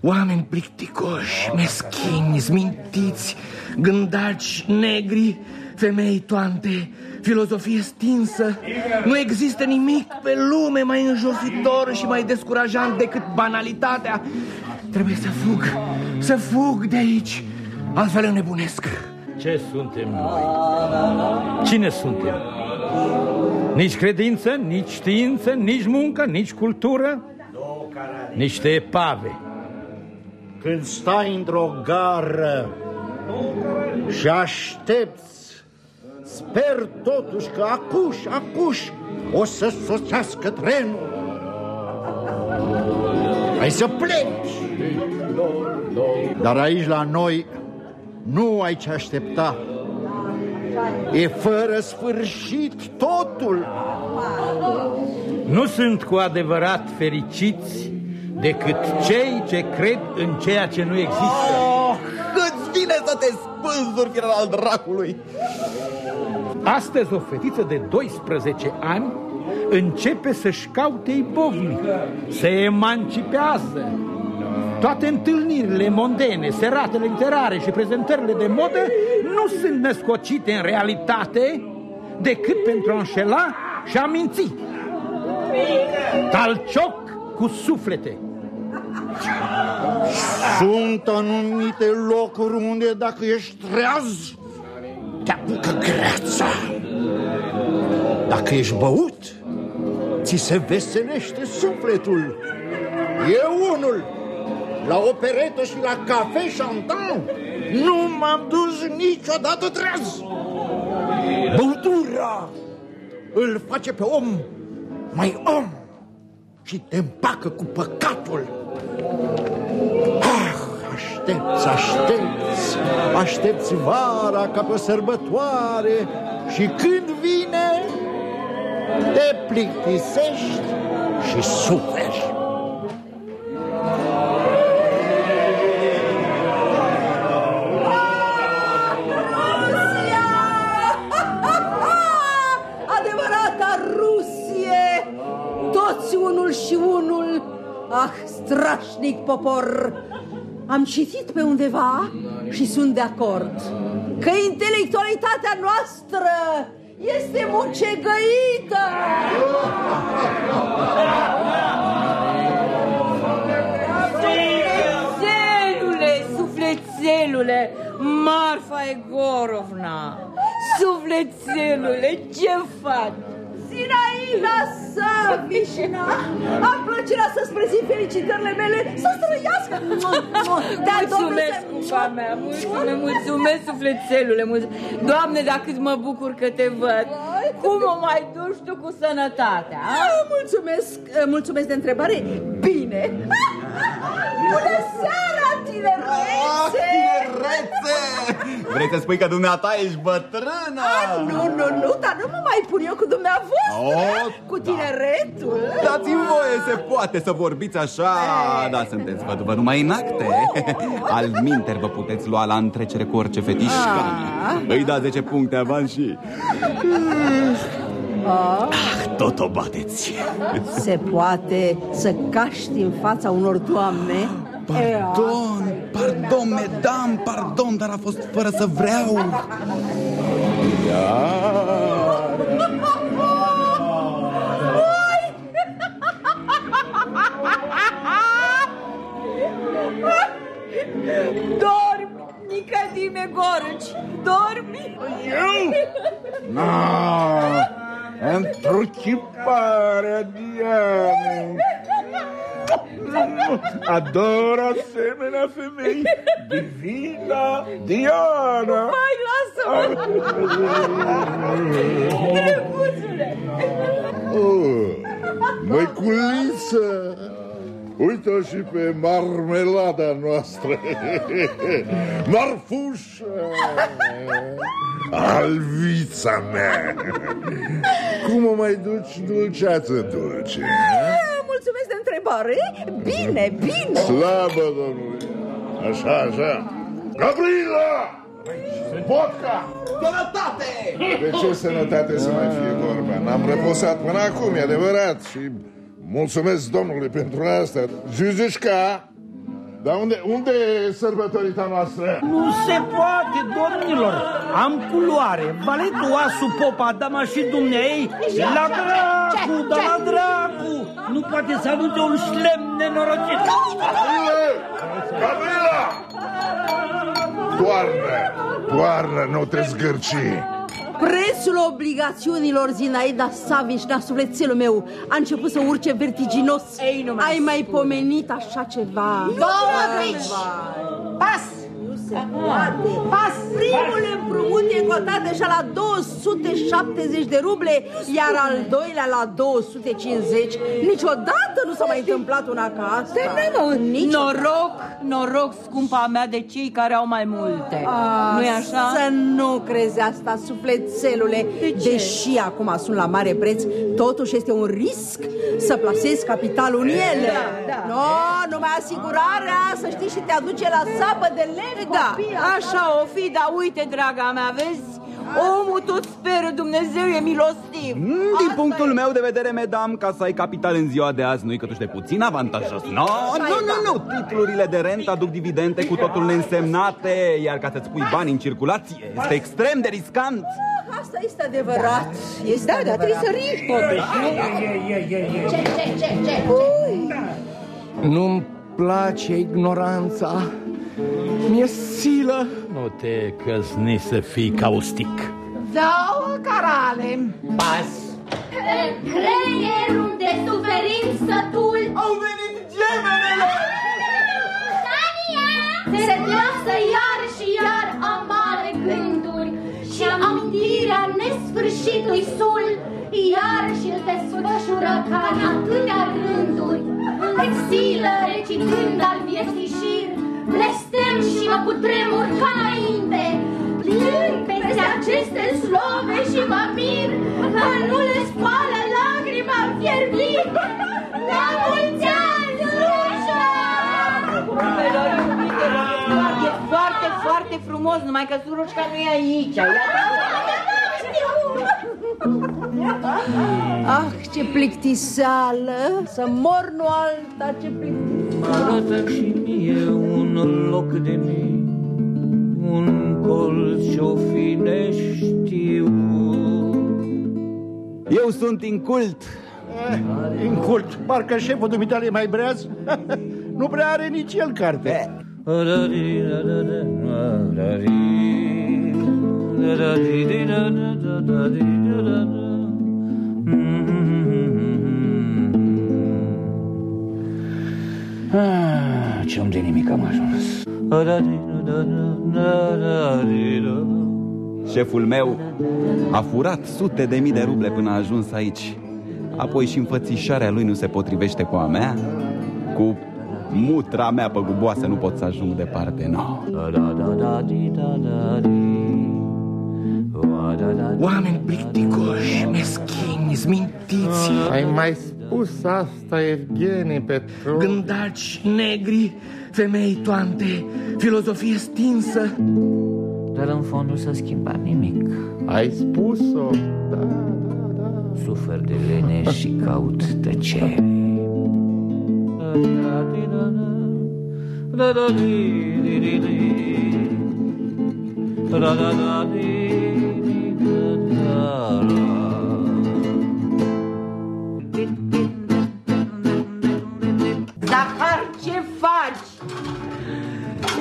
[SPEAKER 9] Oameni plicticoși, meschini, zmintiți, gândaci negri, femei toante, filozofie stinsă. Nu există nimic pe lume mai înjositor și mai descurajant decât banalitatea. Trebuie să fug, să fug de aici, altfel înnebunesc.
[SPEAKER 10] Ce suntem noi? Cine suntem? Nici credință, nici știință, nici muncă, nici cultură, niște epave.
[SPEAKER 2] Când stai într-o gară și aștepți, sper totuși că acuș, acuș, o să sosească trenul. Ai să pleci. Dar aici la noi nu ai ce aștepta. E fără sfârșit totul.
[SPEAKER 10] Nu sunt cu adevărat fericiți decât cei ce cred în ceea ce nu există.
[SPEAKER 11] Oh, îți vine să te spânzuri, fier al dracului!
[SPEAKER 10] Astăzi o fetiță de 12 ani începe să-și caute ibovnic, se emancipează. Toate întâlnirile mondene, seratele literare și prezentările de modă nu sunt născocite în realitate decât pentru a înșela și a minți. Talcioc cu suflete.
[SPEAKER 2] Sunt anumite locuri unde dacă ești treaz, te apucă greața. Dacă ești băut, ți se veselește sufletul. E unul, la operetă și la cafe Chantan, nu m-am dus niciodată treaz. Băutura îl face pe om mai om și te împacă cu păcatul. Ah, aștepți, aștepți, aștepți vara ca pe o sărbătoare și când vine, te plictisești și suferi.
[SPEAKER 12] Adevărata Rusie! Toți unul și unul! Ah, strașnic popor! Am citit pe undeva și sunt de acord că intelectualitatea noastră este mucegăită!
[SPEAKER 13] Sufletelule, sufletelule, Marfa Egorovna, sufletelule, ce faci?
[SPEAKER 12] Sinaida Savișina, am plăcerea să-ți prezint felicitările mele să străiască!
[SPEAKER 13] Mulțumesc, cupa mea, mulțumesc, mulțumesc, sufletelule, mulțumesc. Doamne, dar cât mă bucur că te văd. Cum o mai duci tu cu sănătatea? a?
[SPEAKER 12] Mulțumesc, mulțumesc de întrebare. Bine! Bună seara, tinerețe!
[SPEAKER 11] Tinerețe! Vrei să spui că dumneata ești bătrână?
[SPEAKER 12] Ah, nu, nu, nu, dar nu mă mai pun eu cu dumneavoastră,
[SPEAKER 11] Oh,
[SPEAKER 12] cu tineretul.
[SPEAKER 11] Dați-mi voie, se poate să vorbiți așa Da, sunteți văduvă numai în acte Al minter vă puteți lua la întrecere cu orice fetișcă Îi da 10 puncte avans și
[SPEAKER 12] Ah,
[SPEAKER 11] tot o bateți
[SPEAKER 12] se poate să caști în fața unor doamne?
[SPEAKER 11] Pardon, pardon, medam, pardon, dar a fost fără să vreau
[SPEAKER 13] Dormi, Nicodime Gorăci, dormi?
[SPEAKER 14] Eu? Na, întruchiparea Dianei. Ador asemenea femei Divina Diana
[SPEAKER 13] Mai lasă-mă! Drăguțule!
[SPEAKER 14] oh, Măiculiță Uite-o și pe marmelada noastră Marfușă Alvița mea Cum o mai duci dulceață dulce?
[SPEAKER 12] Ah, Mulțumesc de întrebare. Bine, bine.
[SPEAKER 14] Slabă, domnule Așa, așa Gabriela! Vodka!
[SPEAKER 11] Sănătate!
[SPEAKER 14] De ce sănătate să mai fie vorba? N-am reposat până acum, e adevărat Și mulțumesc domnului pentru asta Jujușca Dar unde, unde e sărbătorita noastră?
[SPEAKER 15] Nu se poate, domnilor! Am culoare, valetul Asu Popa, dama și dumneei, la dracu, dar la dracu! Nu poate să anunțe un șlem nenorocit!
[SPEAKER 14] Gabriela! Toarnă, toarnă, nu te zgârci
[SPEAKER 12] Prețul obligațiunilor Zinaida Savișna, sufletelul meu, a început să urce vertiginos.
[SPEAKER 13] Ei, nu mai
[SPEAKER 12] Ai mai pomenit așa ceva?
[SPEAKER 16] Două greci! Pas!
[SPEAKER 12] Se poate. Primul împrumut e cotat deja la 270 de ruble, iar al doilea la 250. Niciodată nu s-a mai întâmplat una ca asta. Nici
[SPEAKER 13] Noroc, noroc, scumpa mea, de cei care au mai multe. nu-i așa?
[SPEAKER 12] Să nu crezi asta, sufletelule. De Deși acum sunt la mare preț, totuși este un risc să plasezi capitalul în ele.
[SPEAKER 13] da.
[SPEAKER 12] No, numai asigurarea, să știi, și te aduce la sapă de lemn,
[SPEAKER 13] Da,
[SPEAKER 12] copii,
[SPEAKER 13] așa o fi, dar uite, draga mea, vezi? Omul tot speră, Dumnezeu e milostiv.
[SPEAKER 11] Mm, Din punctul meu de vedere, medam, ca să ai capital în ziua de azi nu-i cătuși de puțin avantajos. No, nu, nu, nu, titlurile de rent aduc dividende cu totul neînsemnate, iar ca să-ți pui bani în circulație este extrem de riscant.
[SPEAKER 12] Asta este adevărat. Este
[SPEAKER 8] Da, da, trebuie să riști totuși, nu?
[SPEAKER 12] Ce, ce, ce, ce?
[SPEAKER 3] Nu-mi place ignoranța. Mi-e silă.
[SPEAKER 10] Nu te căzni să fii caustic.
[SPEAKER 9] Da, carale.
[SPEAKER 10] Pas.
[SPEAKER 17] Creierul de suferințătul Au venit gemenele! Se lasă iar și iar amare gânduri Și amintirea nesfârșitului sul Iar și îl desfășură ca în atâtea rânduri Exilă recitând al vieții șir Blestem și mă cutremur ca înainte Plâng peste aceste slove și mă mir Că nu le spală lacrima fierbinte La mulți ani, Slușa!
[SPEAKER 13] Rumelor, iubitelor, e foarte, foarte, foarte frumos, numai că Surușca nu e aici.
[SPEAKER 12] Ah, ce plictiseală! Să mor nu alta, ce plictiseală!
[SPEAKER 18] Arată și mie un loc de mii, un colț-o fi neștiu.
[SPEAKER 11] Eu sunt incult.
[SPEAKER 2] Eh, Incult, parcă șeful dumitale e mai breaz. nu prea are nici el carte.
[SPEAKER 10] Ah, ce om de nimic am ajuns.
[SPEAKER 11] Șeful meu a furat sute de mii de ruble până a ajuns aici. Apoi și înfățișarea lui nu se potrivește cu a mea. Cu mutra mea păguboasă nu pot să ajung departe, no.
[SPEAKER 3] Oameni plicticoși, meschini, zmintiți.
[SPEAKER 19] Ai mai spus asta, Evgenie Petru?
[SPEAKER 3] Gândaci negri, femei toante, filozofie stinsă.
[SPEAKER 18] Dar în fond nu s-a schimbat nimic.
[SPEAKER 19] Ai spus-o, da.
[SPEAKER 18] Sufer de lene și caut tăcere.
[SPEAKER 13] Zahar, ce faci?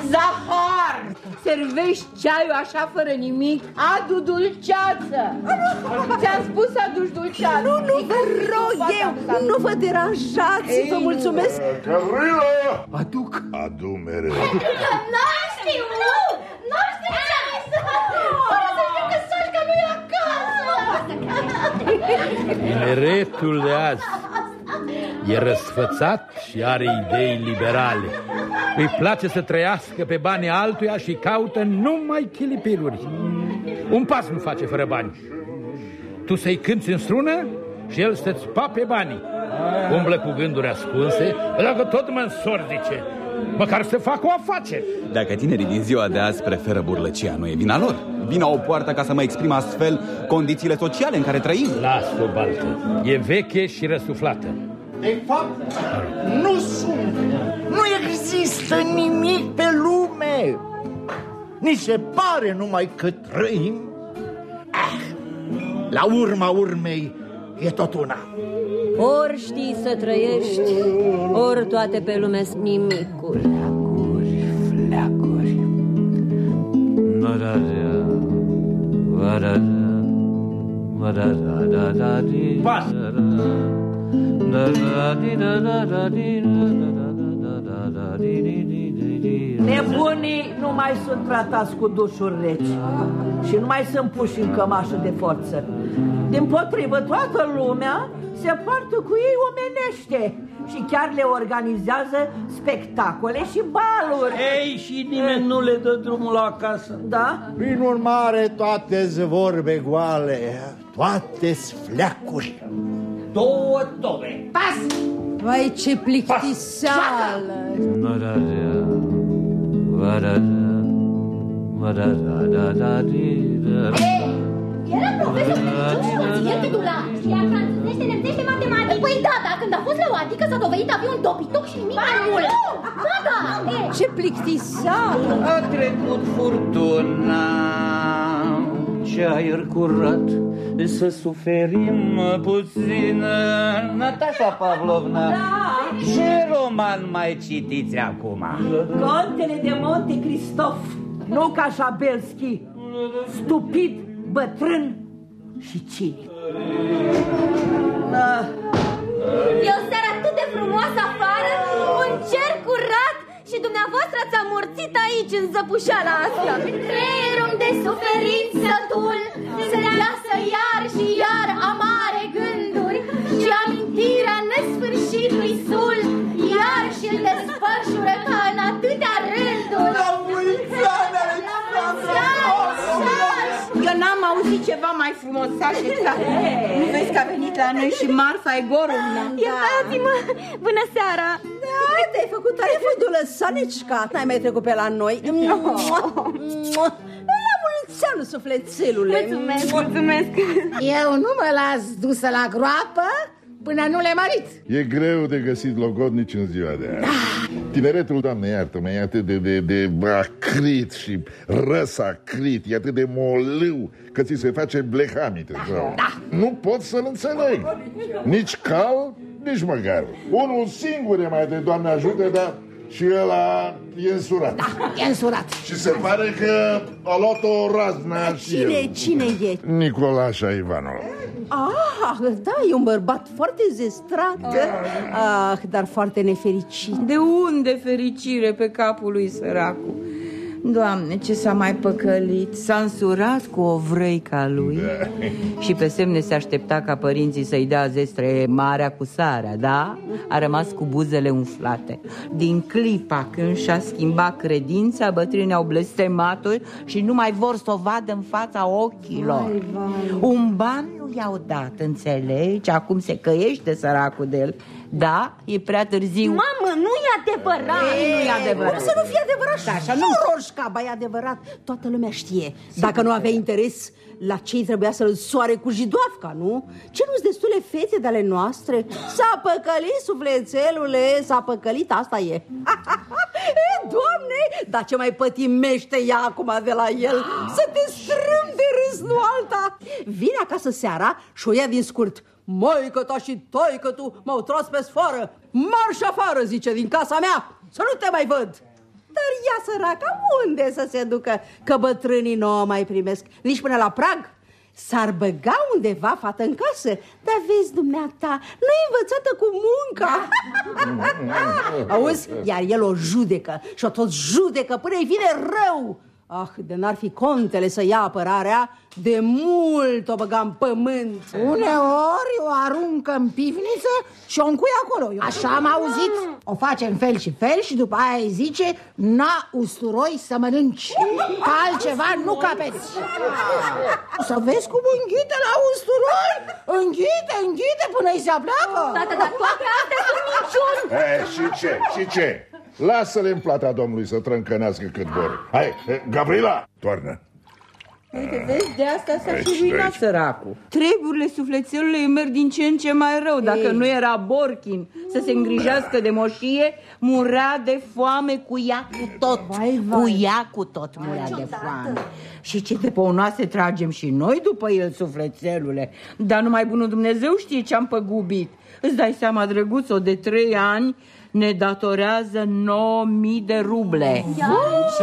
[SPEAKER 13] Zahar! Servești ceaiul așa fără nimic? Adu dulceață! Ți-am spus să aduci dulceață!
[SPEAKER 12] Nu, nu, vă rog eu, nu vă deranjați, vă mulțumesc.
[SPEAKER 19] Gavrilo!
[SPEAKER 3] Aduc.
[SPEAKER 19] Adu mereu.
[SPEAKER 17] Nu știu, nu! Nu știu ce am zis! Fără să
[SPEAKER 10] Tineretul de azi e răsfățat și are idei liberale. Îi place să trăiască pe banii altuia și caută numai chilipiruri. Un pas nu face fără bani. Tu să-i cânti în strună și el să-ți pape banii. Umblă cu gânduri ascunse, dacă tot mă însor, zice, măcar să fac o afacere.
[SPEAKER 11] Dacă tinerii din ziua de azi preferă burlăcia, nu e vina lor. Vina o poartă ca să mă exprim astfel condițiile sociale în care trăim.
[SPEAKER 10] Las-o, baltă. E veche și răsuflată.
[SPEAKER 2] De fapt, nu sunt. Nu există nimic pe lume. Ni se pare numai că trăim. Ah, la urma urmei e tot una.
[SPEAKER 20] Ori știi să trăiești, ori toate pe lume sunt nimicuri.
[SPEAKER 18] Pas!
[SPEAKER 10] Da da di da da da di da da da da da
[SPEAKER 5] Nebunii nu mai sunt tratați cu dușuri reci și nu mai sunt puși în cămașă de forță. Din potrivă, toată lumea se poartă cu ei omenește și chiar le organizează spectacole și baluri.
[SPEAKER 18] Ei, și nimeni nu le dă drumul la acasă.
[SPEAKER 5] Da?
[SPEAKER 2] Prin urmare, toate vorbe goale, toate sfleacuri.
[SPEAKER 18] Două tobe.
[SPEAKER 12] Pas! Vai, ce plictiseală!
[SPEAKER 17] Era profesor consilier titular Știa franțuzește, nemțește, matematică Păi da, dar când a fost la o adică s-a dovedit a fi un topitoc și nimic mai mult. Da, da, e.
[SPEAKER 12] Ce plictiseală!
[SPEAKER 6] A trecut furtuna Ce aer curat Să suferim puțin Natasha Pavlovna Ce roman mai citiți acum?
[SPEAKER 5] Contele de Monte Cristof, nu ca Jabelski, stupid, bătrân și cinic.
[SPEAKER 17] Da. E o seară atât de frumoasă afară Un cer curat Și dumneavoastră ați amorțit aici în zăpușala asta. Creierul de suferit sătul Se lasă iar și iar amare gânduri. Și amintirea nesfârșitului sul Iar și îl desfășură ca în atâtea rânduri La mulți ani,
[SPEAKER 12] Eu n-am auzit ceva mai frumos așa Nu vezi că a venit la noi și Marfa Egorovna
[SPEAKER 17] Iertați-mă! Bună seara!
[SPEAKER 12] Da, te-ai făcut tare fădulă, Sanecica N-ai mai trecut pe la noi. La mulți ani, sufletelule.
[SPEAKER 17] Mulțumesc, mulțumesc.
[SPEAKER 15] Eu nu mă las dusă la groapă până nu le mărit
[SPEAKER 14] E greu de găsit logodnici în ziua de azi. Tineretul, doamne, iartă-mă, e atât de, de, de acrit și răsacrit, e atât de molâu că ți se face blehamite. Da, Nu pot să-l înțeleg. Nici cal, nici măgar. Unul singur e mai de Doamne ajută, dar și ăla e însurat.
[SPEAKER 15] Da, e însurat
[SPEAKER 14] Și se pare că a luat-o razna și
[SPEAKER 12] Cine,
[SPEAKER 14] el.
[SPEAKER 12] cine e?
[SPEAKER 14] Nicolașa Ivanov.
[SPEAKER 12] Ah, da, e un bărbat foarte zestrat Ah, dar foarte nefericit.
[SPEAKER 13] De unde fericire pe capul lui săracu? Doamne, ce s-a mai păcălit. S-a însurat cu o vrăica lui. Și pe semne se aștepta ca părinții să-i dea zestre marea cu sarea, da? A rămas cu buzele umflate. Din clipa când și-a schimbat credința Bătrânii au blestemat și nu mai vor să o vadă în fața ochilor. Un ban nu i-au dat, înțelegi? Acum se căiește săracul de el Da, e prea târziu.
[SPEAKER 17] Mamă, nu e adevărat.
[SPEAKER 13] Ei, nu e adevărat.
[SPEAKER 12] Cum să nu fie adevărat?
[SPEAKER 13] Da,
[SPEAKER 12] așa nu. Roșcaba e adevărat. Toată lumea știe. Dacă nu avea interes la cei trebuia să-l soare cu jidoafca, nu? Ce nu-s destule fețe de ale noastre? S-a păcălit, sufletelule, s-a păcălit, asta e. E, Doamne, dar ce mai pătimește ea acum de la el? Să te strâm de râs, nu alta! Vine acasă seara și o ia din scurt Măică ta și toică tu m-au tras pe sfoară. Marș afară, zice, din casa mea. Să nu te mai văd. Dar ea săraca unde să se ducă? Că bătrânii nu o mai primesc Nici până la prag. S-ar băga undeva fată în casă. Dar vezi, dumneata, nu e învățată cu munca. Auzi? Iar el o judecă Și o tot judecă până îi vine rău Ah, de n-ar fi contele să ia apărarea De mult o băga în pământ.
[SPEAKER 15] Uneori o aruncă în pivniță și o încui acolo. Așa am auzit. O face în fel și fel și după aia îi zice Na usturoi să mănânci. Că altceva nu capeți. Să vezi cum înghite la usturoi. Înghite, înghite până îi se apleacă
[SPEAKER 17] Tată, dar toate astea sunt minciuni.
[SPEAKER 14] E, și ce? Și ce? Lasă-le în plata domnului să trâncănească cât vor. Hai, e, Gabriela, toarnă.
[SPEAKER 13] Uite, vezi, de asta s-a
[SPEAKER 14] Aici,
[SPEAKER 13] și ruinat
[SPEAKER 14] aici.
[SPEAKER 13] săracul. Treburile sufletelului îi merg din ce în ce mai rău. Dacă
[SPEAKER 12] Ei.
[SPEAKER 13] nu era Borchin să se îngrijească de moșie, murea de foame cu ea cu tot.
[SPEAKER 12] Vai, vai.
[SPEAKER 13] Cu ea cu tot murea de foame. Și ce de păunoase tragem și noi după el, sufletelule. Dar numai bunul Dumnezeu știe ce-am păgubit. Îți dai seama, drăguțo, de trei ani ne datorează 9000 de ruble.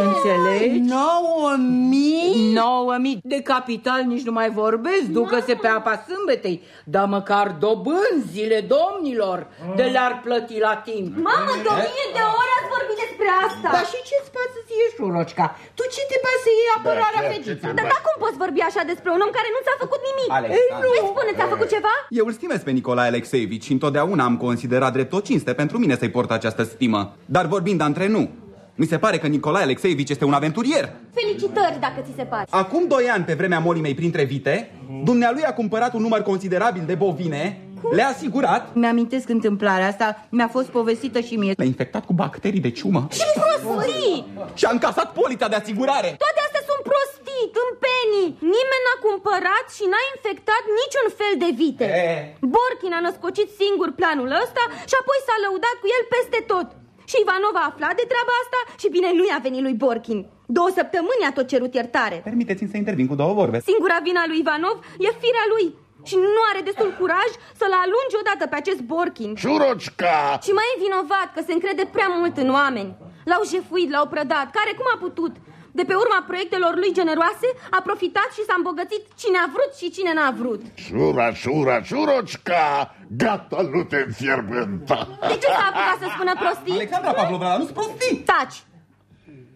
[SPEAKER 13] Înțelegi?
[SPEAKER 12] 9000?
[SPEAKER 13] 9000 de capital nici nu mai vorbesc, ducă-se pe apa sâmbetei, dar măcar dobânzile domnilor de le-ar plăti la timp.
[SPEAKER 17] Mamă, de o mie de ori ați
[SPEAKER 21] vorbi despre asta.
[SPEAKER 13] Dar și ce-ți pasă ție, Șurocica? Tu ce te pasă e apărarea
[SPEAKER 14] Da, ce-
[SPEAKER 13] fetița?
[SPEAKER 21] Dar da, cum poți vorbi așa despre un om care nu ți-a făcut nimic?
[SPEAKER 22] Alexandru.
[SPEAKER 21] Păi spune, ți-a făcut ceva?
[SPEAKER 22] Eu îl stimez pe Nicolae Alexeevici și întotdeauna am considerat drept o cinste pentru mine să-i port această stimă. Dar vorbind între nu, mi se pare că Nicolae Alexeevici este un aventurier.
[SPEAKER 21] Felicitări dacă ți se pare.
[SPEAKER 22] Acum doi ani, pe vremea molii mei printre vite, dumnealui a cumpărat un număr considerabil de bovine, le-a asigurat,
[SPEAKER 13] Mi-amintesc întâmplarea asta, mi-a fost povestită și mie.
[SPEAKER 22] le-a infectat cu bacterii de ciumă
[SPEAKER 21] Și prostii!
[SPEAKER 22] și a încasat polița de asigurare.
[SPEAKER 21] Toate astea sunt prostii, tâmpenii. Nimeni n-a cumpărat și n-a infectat niciun fel de vite.
[SPEAKER 22] E.
[SPEAKER 21] Borkin a născocit singur planul ăsta și apoi s-a lăudat cu el peste tot. Și Ivanov a aflat de treaba asta și bine lui a venit lui Borkin. Două săptămâni a tot cerut iertare.
[SPEAKER 22] Permiteți-mi să intervin cu două vorbe.
[SPEAKER 21] Singura vina lui Ivanov e firea lui și nu are destul curaj să-l alunge odată pe acest Borkin.
[SPEAKER 14] Șurocica!
[SPEAKER 21] Și mai e vinovat că se încrede prea mult în oameni. L-au jefuit, l-au prădat, care cum a putut. De pe urma proiectelor lui generoase a profitat și s-a îmbogățit cine a vrut și cine n-a vrut.
[SPEAKER 14] Șura, șura, șurocica! Gata, nu te înfierbânta!
[SPEAKER 21] De ce s-a apucat să spună prostii?
[SPEAKER 22] Alexandra Pavlovna, nu-s prostii!
[SPEAKER 21] Taci!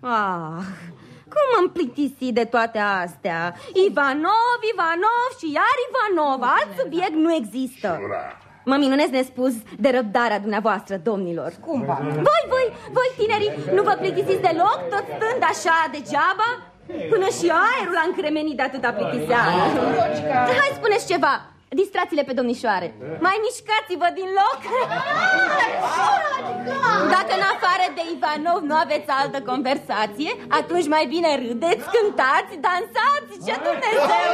[SPEAKER 21] Ah, cum am plictisit de toate astea? Ivanov, Ivanov și iar Ivanov, alt subiect nu există. Mă minunez nespus de răbdarea dumneavoastră, domnilor.
[SPEAKER 13] Cum va?
[SPEAKER 21] Voi, voi, voi, tinerii, nu vă plictisiți deloc tot stând așa degeaba? Până și aerul a încremenit de atâta plictiseală. Hai, spuneți ceva. Distrați-le pe domnișoare. Mai mișcați-vă din loc. Dacă în afară de Ivanov nu aveți altă conversație, atunci mai bine râdeți, cântați, dansați, ce Dumnezeu!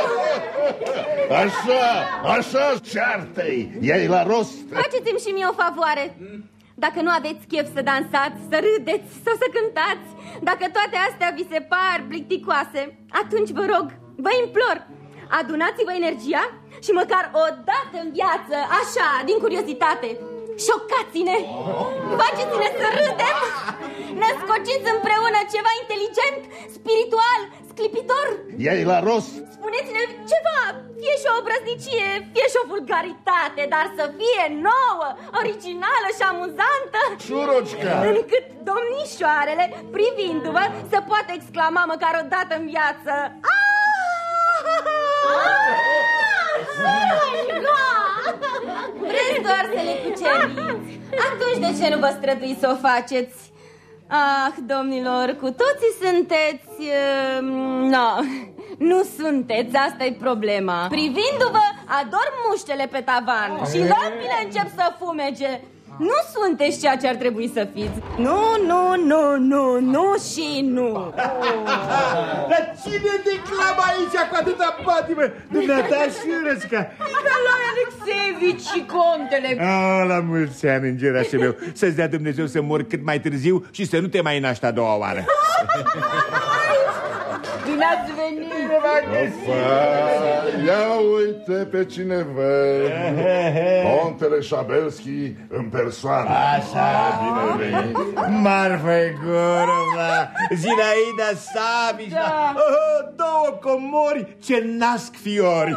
[SPEAKER 14] Așa, așa ceartă-i! Ia-i la rost!
[SPEAKER 21] Faceți-mi și mie o favoare. Dacă nu aveți chef să dansați, să râdeți sau să cântați, dacă toate astea vi se par plicticoase, atunci vă rog, vă implor, adunați-vă energia și măcar o dată în viață, așa, din curiozitate, șocați-ne! Faceți-ne să râdem! Născociți împreună ceva inteligent, spiritual, sclipitor!
[SPEAKER 14] Ia-i la rost!
[SPEAKER 21] Spuneți-ne ceva, fie și o obrăznicie, fie și o vulgaritate, dar să fie nouă, originală și amuzantă.
[SPEAKER 14] Șurocica!
[SPEAKER 21] Încât domnișoarele, privindu-vă, să poată exclama măcar o dată în viață. Vreți doar să le cuceriți? Atunci de ce nu vă străduiți să o faceți? Ah, domnilor, cu toții sunteți... Uh, no, nu sunteți, asta e problema Privindu-vă, ador muștele pe tavan Și lămpile încep să fumege Nu sunteți ceea ce ar trebui să fiți Nu, nu, nu, nu, nu și nu
[SPEAKER 1] Dar cine declamă aici cu atâta patimă? Dumneata și răsca.
[SPEAKER 13] Nicolae Alexeevici și contele.
[SPEAKER 1] Oh, la mulți ani, îngerașul meu. Să-ți dea Dumnezeu să mor cât mai târziu și să nu te mai naști a doua oară.
[SPEAKER 13] Bine ați venit!
[SPEAKER 14] Opa, ia uite pe cine văd. Contele Șabelski în persoană.
[SPEAKER 1] Așa.
[SPEAKER 14] Bine venit.
[SPEAKER 1] Marfa Egorova, Zinaida Savici,
[SPEAKER 13] Da.
[SPEAKER 1] oh, două comori ce nasc fiori.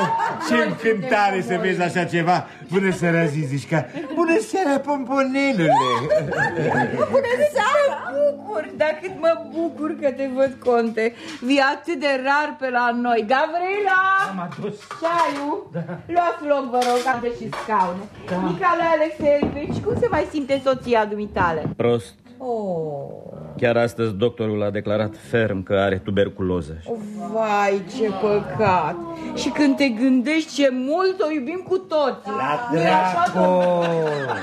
[SPEAKER 1] Oh, ce încântare să vezi așa ceva. Bună seara, Zizișca. Bună seara, pomponelule.
[SPEAKER 13] Bună seara! Mă bucur, dar cât mă bucur că te văd, conte. Vii atât de rar pe la noi. Gavrila!
[SPEAKER 23] Am adus.
[SPEAKER 13] Ceaiul? Luați loc, vă rog, am și scaune. Da. Nicolae Alexeevici, cum se mai simte soția dumitale?
[SPEAKER 7] Prost.
[SPEAKER 13] Oh,
[SPEAKER 7] Chiar astăzi doctorul a declarat ferm că are tuberculoză.
[SPEAKER 13] vai, ce păcat! Și când te gândești ce mult o iubim cu toții.
[SPEAKER 23] La
[SPEAKER 13] Nu-i așa,
[SPEAKER 23] dracu!
[SPEAKER 13] domnule?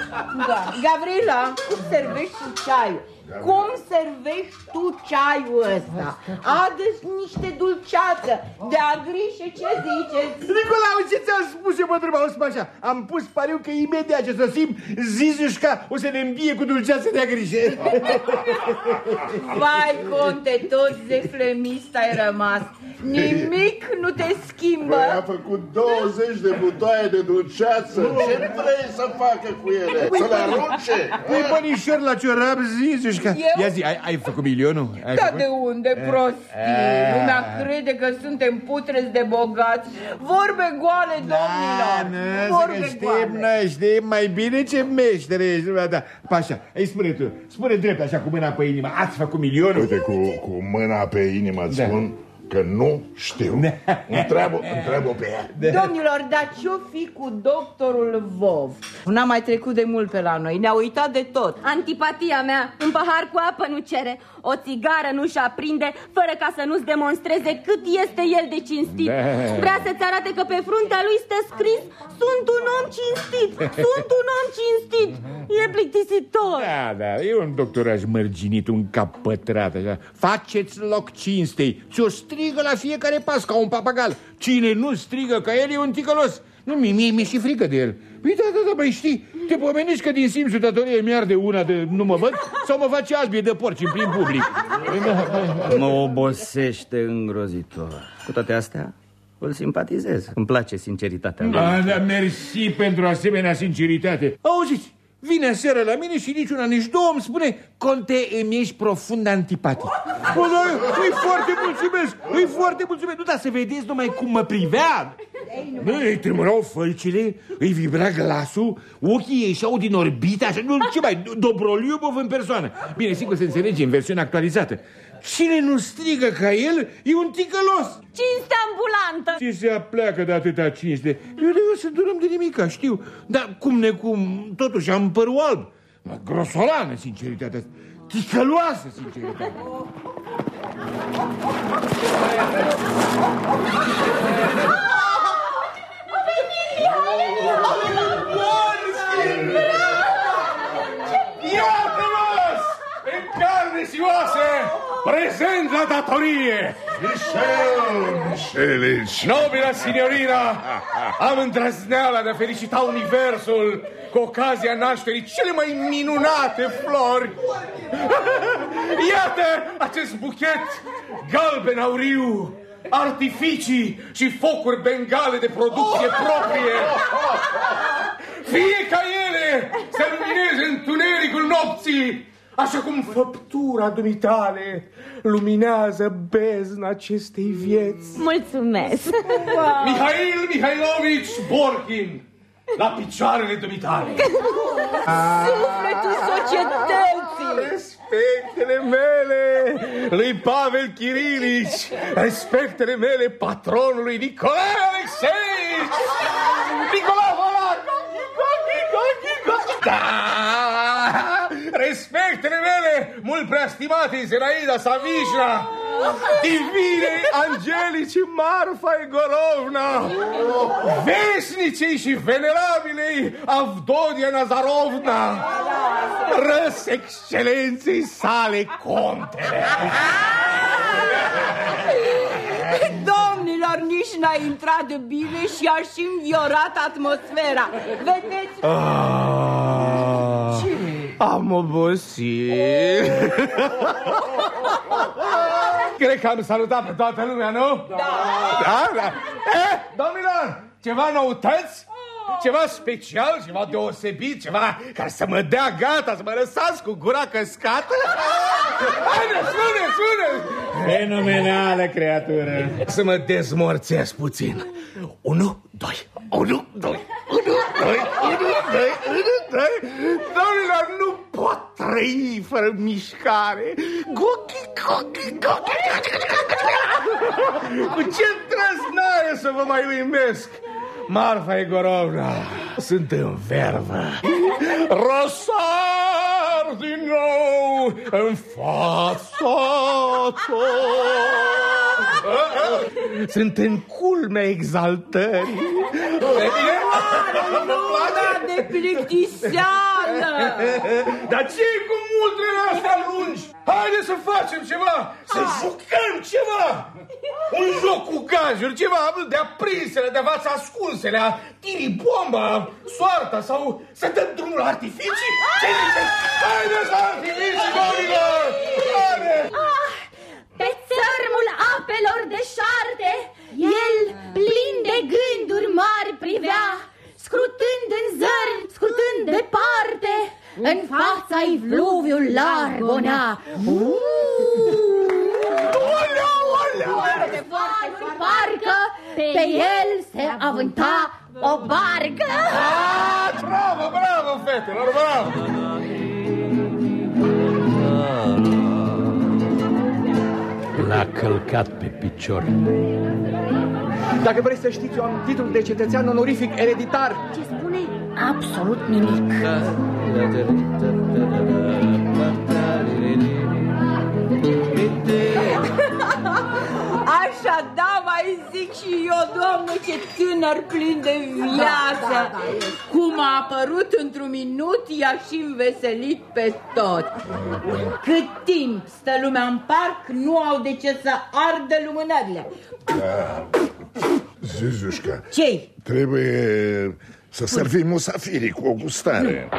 [SPEAKER 13] Da. Gavrila, cum servești tu ceaiul? Cum servești tu ceaiul ăsta? Adă-ți niște dulceață de agrișe, ce ziceți?
[SPEAKER 1] Nicolau, ce ți-am spus eu, bătrâna, auzi așa, am pus pariu că imediat ce sosim, Zizușca o să ne învie cu dulceață de grijă.
[SPEAKER 13] Vai, conte, tot zeflemist ai rămas. Nimic nu te schimbă.
[SPEAKER 14] Păi a făcut 20 de butoaie de dulceață. Ce vrei să facă cu ele? Să le arunce?
[SPEAKER 1] Păi bănișor la ciorap, Zizușca. Mișca,
[SPEAKER 13] Eu?
[SPEAKER 1] ia zi, ai, ai făcut milionul? Ai
[SPEAKER 13] Da
[SPEAKER 1] făcut?
[SPEAKER 13] de unde,
[SPEAKER 1] Eh,
[SPEAKER 13] prostii?
[SPEAKER 1] eh.
[SPEAKER 13] Lumea crede că suntem putreți de bogați Vorbe goale, domnilor
[SPEAKER 1] Nă,
[SPEAKER 13] Vorbe
[SPEAKER 1] că știm
[SPEAKER 13] goale
[SPEAKER 1] noi, știm mai bine ce meștere ești, da. Pașa, îi spune tu, spune drept așa cu mâna pe inimă, ați făcut milionul?
[SPEAKER 14] Uite, cu, cu mâna pe inimă îți
[SPEAKER 1] Da.
[SPEAKER 14] spun că nu știu. Întreabă, întreabă pe ea.
[SPEAKER 13] Domnilor, dar ce-o fi cu doctorul Vov? N-a mai trecut de mult pe la noi, ne-a uitat de tot
[SPEAKER 21] Antipatia mea, un pahar cu apă nu cere, o țigară nu-și aprinde, fără ca să nu-ți demonstreze cât este el de cinstit.
[SPEAKER 1] Da.
[SPEAKER 21] Vrea să-ți arate că pe fruntea lui stă scris, sunt un om cinstit, sunt un om cinstit. E plictisitor.
[SPEAKER 1] Da, da, e un doctoraj mărginit, un cap pătrat, așa. Faceți loc cinstei. Ți-o strigă la fiecare pas ca un papagal. Cine nu strigă ca el e un ticălos. Nu, mie, mie mi-e și frică de el. Păi da, da, da, băi, știi, te pomenești că din simțul datorie mi-arde una de nu mă văd sau mă face albie de porci în plin public. Păi da, băi.
[SPEAKER 7] Mă obosește îngrozitor. Cu toate astea, îl simpatizez. Îmi place sinceritatea lui.
[SPEAKER 1] Da, da, mersi pentru asemenea sinceritate. Auziți, vine seara la mine și nici una, nici două îmi spune Conte, îmi ești profund antipatic. Bă, da, îi foarte mulțumesc, îi foarte mulțumesc. Nu, dar să vedeți numai cum mă privea. Bă, îi tremurau fălcile, îi vibra glasul, ochii ieșeau din orbită, așa, nu, ce mai, Dobroliubov în persoană. Bine, sigur se înțelege în versiunea actualizată. Cine nu strigă ca el, e un ticălos.
[SPEAKER 21] Cinste ambulantă.
[SPEAKER 1] Ce se apleacă de atâta cinste? Eu, eu sunt un om de nimica, știu. Dar cum necum, totuși am părul alb. Mă, Grosolană, sinceritatea asta. Ticăloasă, sinceritatea.
[SPEAKER 3] Iată-mă! În carne și oase, prezent la datorie!
[SPEAKER 14] Michel, Michelici.
[SPEAKER 3] Nobila signorina, am îndrăzneala de a felicita Universul cu ocazia nașterii cele mai minunate flori. Iată acest buchet galben auriu, artificii și focuri bengale de producție proprie. Fie ca ele să lumineze întunericul nopții, așa cum făptura dumitale luminează bezna acestei vieți.
[SPEAKER 21] Mulțumesc.
[SPEAKER 3] Mihail Mihailovici Borkin, la picioarele dumitale.
[SPEAKER 13] Sufletul societății
[SPEAKER 3] Respectele mele lui Pavel Kirilici, respectele mele patronului Nicolae Alexeici, Nicolae Valac, da! Respectele mele, mult prea stimate Zeraida Savișna, divinei Angelici Marfa Egorovna, veșnicei și venerabilei Avdodia Nazarovna, răs excelenței sale contele.
[SPEAKER 13] Domnilor, nici n-a intrat de bine și aș și înviorat atmosfera. Vedeți?
[SPEAKER 3] Ah, am obosit. Cred că am salutat pe toată lumea, nu? Da. Da, da. Eh, domnilor, ceva noutăți? Ceva special, ceva deosebit, ceva ca să mă dea gata, să mă lăsați cu gura căscată? Haide, spune, spune!
[SPEAKER 1] Fenomenală creatură.
[SPEAKER 3] Să mă dezmorțesc puțin. Unu, doi, unu, doi, unu, doi, unu, doi, unu, doi. Domnilor, nu pot trăi fără mișcare. Gochi, gochi, gochi. Cu ce trăznare să vă mai uimesc? Marfa Egorovna, sunt în vervă. Răsar din nou în fața ta. Sunt în culmea exaltării. E bine?
[SPEAKER 13] Luna de plictiseală
[SPEAKER 3] Dar ce cu multele astea lungi? Haide să facem ceva, să jucăm ceva. Un joc cu gajuri, ceva de aprinsele, de fața ascunsele, a tiri bomba, soarta sau să dăm drumul la artificii? Ce ziceți? Haideți la artificii, domnilor! Haide!
[SPEAKER 17] Ah, pe țărmul apelor deșarte, el, plin de gânduri mari, privea, scrutând în zări, scrutând departe, în fața-i fluviul larg onea. Parcă pe el se avânta o barcă.
[SPEAKER 14] Bravo, bravo, fetelor, bravo!
[SPEAKER 10] L-a călcat pe picior.
[SPEAKER 24] Dacă vrei să știți, eu am titlul de cetățean onorific ereditar.
[SPEAKER 17] Ce spune? Absolut nimic.
[SPEAKER 13] Așa, da, mai zic și eu, doamne, ce tânăr plin de viață.
[SPEAKER 12] Da, da, da, e.
[SPEAKER 13] Cum a apărut într-un minut, i-a și înveselit pe tot. Cât timp stă lumea în parc, nu au de ce să ardă lumânările.
[SPEAKER 14] Da. Zizușca,
[SPEAKER 13] Ce-i?
[SPEAKER 14] trebuie să servim musafirii cu o gustare.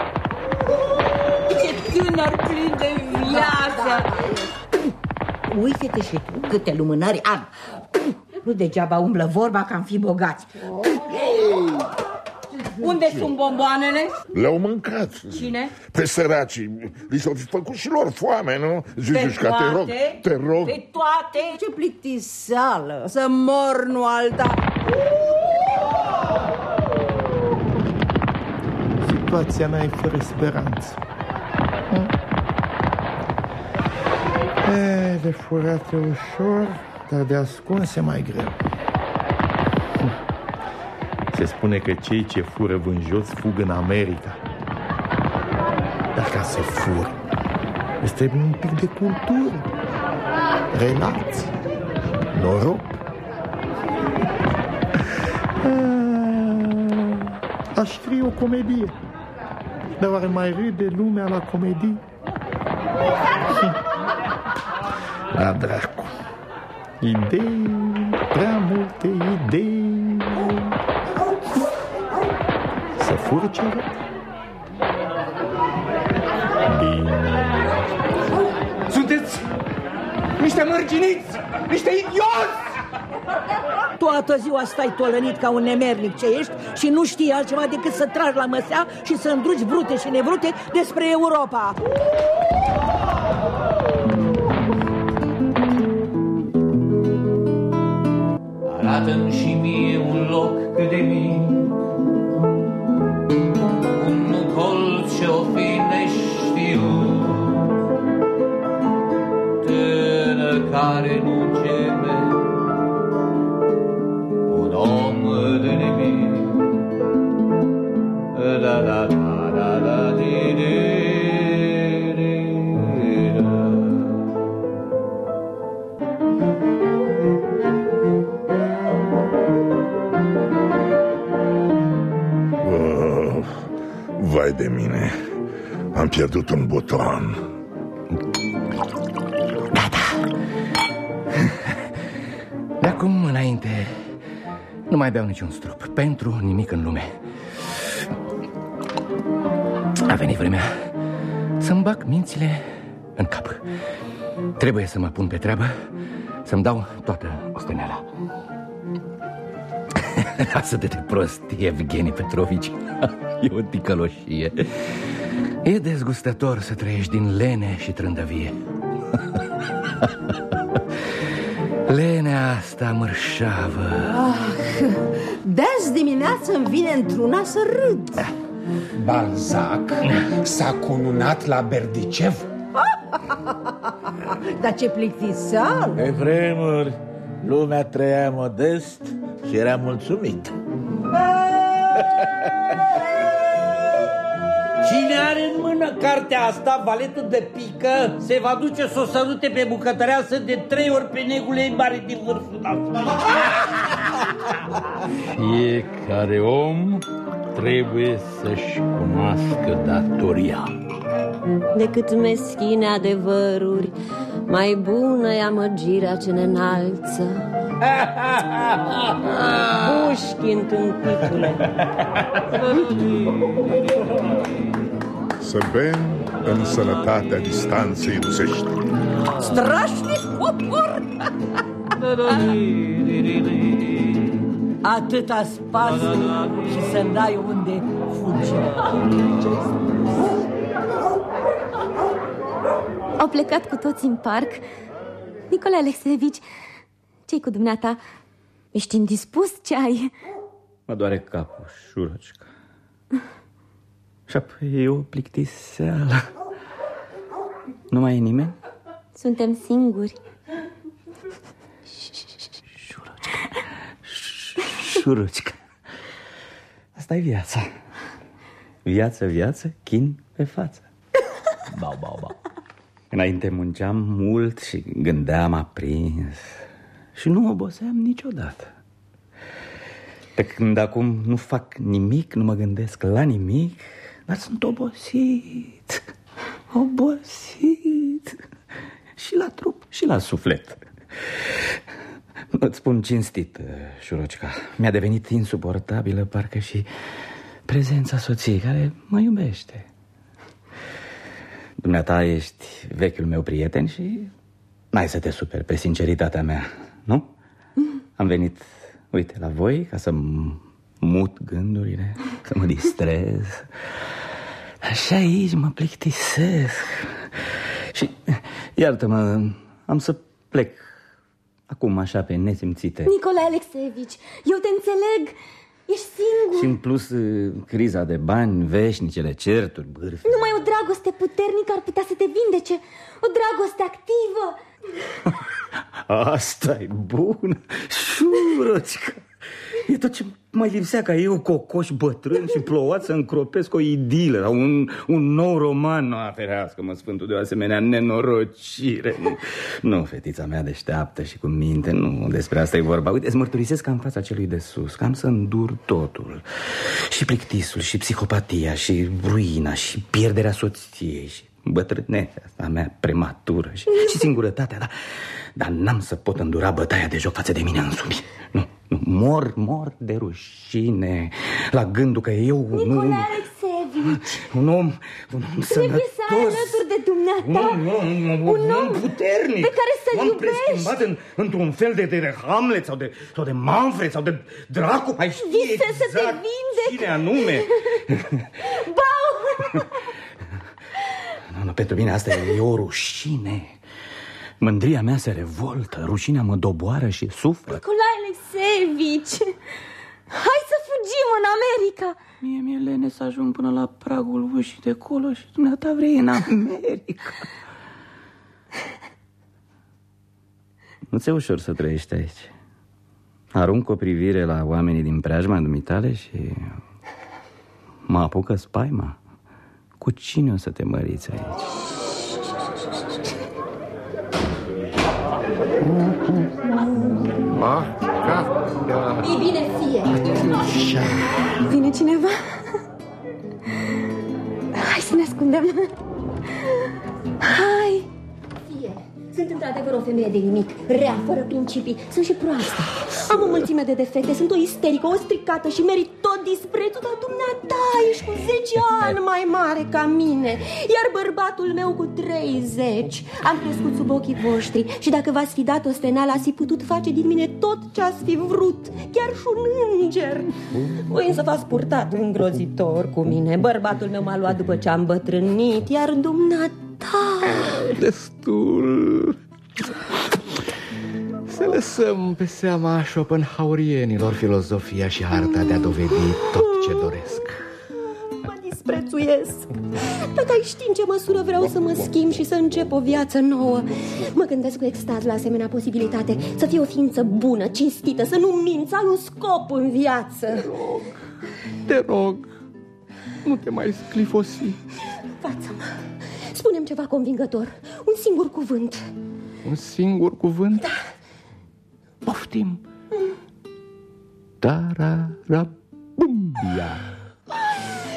[SPEAKER 13] Ce tânăr plin de viață. Uite-te și tu câte lumânări am. Nu degeaba umblă vorba că am fi bogați. Unde sunt bomboanele?
[SPEAKER 14] Le-au mâncat.
[SPEAKER 13] Cine?
[SPEAKER 14] Pe săracii. Li s-au făcut și lor foame, nu? Zizușca, te rog, te rog.
[SPEAKER 13] Pe toate?
[SPEAKER 12] Ce plictiseală, să mor, nu alta.
[SPEAKER 9] Situația mea e fără speranță. E, de furat e ușor, dar de ascuns e mai greu. Se spune că cei ce fură vânjoți fug în America. Dar ca să fur, îți trebuie un pic de cultură, relații, noroc. Aș, Aș scrie o comedie. Dar oare mai râde lumea la comedii? La dracu. Idei, prea multe idei. Să fur ceva? Bine.
[SPEAKER 24] Sunteți niște mărginiți, niște idioți!
[SPEAKER 5] Toată ziua stai tolănit ca un nemernic ce ești și nu știi altceva decât să tragi la măsea și să îndrugi vrute și nevrute despre Europa.
[SPEAKER 6] Arată-mi și mie un loc cât de mic. Un colț ce-o fi neștiut Tânăr care nu de
[SPEAKER 14] mine, am pierdut un buton.
[SPEAKER 25] De acum înainte nu mai beau niciun strop. Pentru nimic în lume. A venit vremea Să-mi bag mințile în cap. Trebuie să mă pun pe treabă Să-mi dau toată osteneala. Lasă-te de prost, Evgeni Petrovici E o ticăloșie E dezgustător să trăiești din lene și trândăvie Lenea asta mărșavă
[SPEAKER 12] Ah, de-azi dimineață îmi vine într-una să râd.
[SPEAKER 1] Balzac s-a cununat la Berdicev.
[SPEAKER 12] Dar ce plictiseală!
[SPEAKER 22] Pe vremuri, lumea trăia modest și era mulțumit.
[SPEAKER 18] Are în mână cartea asta, valetul de pică, se va duce să o sărute pe bucătăreasă de trei ori pe negul ei mare din vârful nasul.
[SPEAKER 10] Fiecare om trebuie să-și cunoască datoria.
[SPEAKER 20] Decât meschine adevăruri, mai bună e amăgirea ce ne înalță. Pușkin, tâmpitule.
[SPEAKER 14] Să bem în sănătatea distanței rusești.
[SPEAKER 5] Strașnic popor! Atâta spațiu și să dai unde fugi.
[SPEAKER 20] Au plecat cu toți în parc. Nicolae Alexeevici, ce-i cu dumneata? Ești indispus? Ce ai?
[SPEAKER 7] Mă doare capul, șurocica. Și apoi e o plictiseală. Nu mai e nimeni?
[SPEAKER 20] Suntem singuri.
[SPEAKER 7] Șurocica. Asta e viața. Viață, viață, chin pe față. Bau, bau, bau. Înainte munceam mult și gândeam aprins. Și nu oboseam niciodată. Pe când acum nu fac nimic, nu mă gândesc la nimic, dar sunt obosit. Obosit. Și la trup, și la suflet. Îți spun cinstit, Șurocica, mi-a devenit insuportabilă parcă și prezența soției care mă iubește. Dumneata ești vechiul meu prieten și n-ai să te superi pe sinceritatea mea, nu? Am venit, uite, la voi ca să mut gândurile, să mă distrez. Așa aici mă plictisesc. Și, iartă-mă, am să plec acum așa pe nesimțite.
[SPEAKER 20] Nicolae Alexeevici, eu te înțeleg. Ești singur.
[SPEAKER 7] Și în plus uh, criza de bani, veșnicele certuri, bârfi.
[SPEAKER 20] Numai o dragoste puternică ar putea să te vindece. O dragoste activă.
[SPEAKER 7] asta e bun, șurocica. E tot ce mai lipsea ca eu, cocoș bătrân și plouat să încropesc o idilă, un, un nou roman. Nu, ferească mă sfântul de o asemenea nenorocire. Nu, nu, fetița mea deșteaptă și cu minte, nu, despre asta e vorba. Uite, îți mărturisesc că în fața celui de sus, că am să îndur totul. Și plictisul, și psihopatia, și ruina, și pierderea soției, și bătrânețea asta mea prematură și, și singurătatea, dar, dar n-am să pot îndura bătaia de joc față de mine însumi. Nu, nu, mor, mor de rușine la gândul că eu...
[SPEAKER 20] Nicolae
[SPEAKER 7] nu,
[SPEAKER 20] Alexeevici,
[SPEAKER 7] un om, un om
[SPEAKER 20] trebuie să ai
[SPEAKER 7] sănătos.
[SPEAKER 20] alături de dumneata
[SPEAKER 7] Un, un, un,
[SPEAKER 20] un om
[SPEAKER 7] puternic
[SPEAKER 20] pe care să-l
[SPEAKER 7] M-am
[SPEAKER 20] iubești.
[SPEAKER 7] preschimbat în, într-un fel de, de Hamlet sau de, sau de Manfred sau de Dracu Ai ști
[SPEAKER 20] Vise
[SPEAKER 7] exact
[SPEAKER 20] să te vindec.
[SPEAKER 7] cine anume
[SPEAKER 20] Bau!
[SPEAKER 7] Nu, nu, pentru mine asta e o rușine. Mândria mea se revoltă, rușinea mă doboară și suflet
[SPEAKER 20] Nicolae Alexeevici, hai să fugim în America.
[SPEAKER 7] Mie mi-e lene să ajung până la pragul ușii de acolo și dumneata vrei în America. Nu ți-e ușor să trăiești aici? Arunc o privire la oamenii din preajma dumitale și mă apucă spaima Cu cine o să te măriți aici?
[SPEAKER 20] E bine fie. Vine cineva? Hai să ne ascundem. Hai. Fie. Sunt într-adevăr o femeie de nimic, rea, fără principii. Sunt și proastă. Am o mulțime de defecte, sunt o isterică, o stricată și merit tot disprețul, dar dumneata ești cu 10 ani mai mare ca mine, iar bărbatul meu cu 30. Am crescut sub ochii voștri și dacă v-ați fi dat o stenală, ați fi putut face din mine tot ce ați fi vrut, chiar și un înger. Voi însă v-ați purtat îngrozitor cu mine. Bărbatul meu m-a luat după ce am bătrânit, iar dumneata...
[SPEAKER 18] Destul. Să lăsăm pe seama Schopenhauerienilor filozofia și arta de a dovedi tot ce doresc.
[SPEAKER 20] Mă disprețuiesc. Dacă ai ști în ce măsură vreau să mă schimb și să încep o viață nouă, mă gândesc cu extaz la asemenea posibilitate. Să fie o ființă bună, cinstită, să nu minți, ai un scop în viață.
[SPEAKER 18] Te rog, nu te mai sclifosi.
[SPEAKER 20] Față-mă. Spunem ceva convingător. Un singur cuvânt.
[SPEAKER 18] Un singur cuvânt? Da. Poftim. Tararabumbia.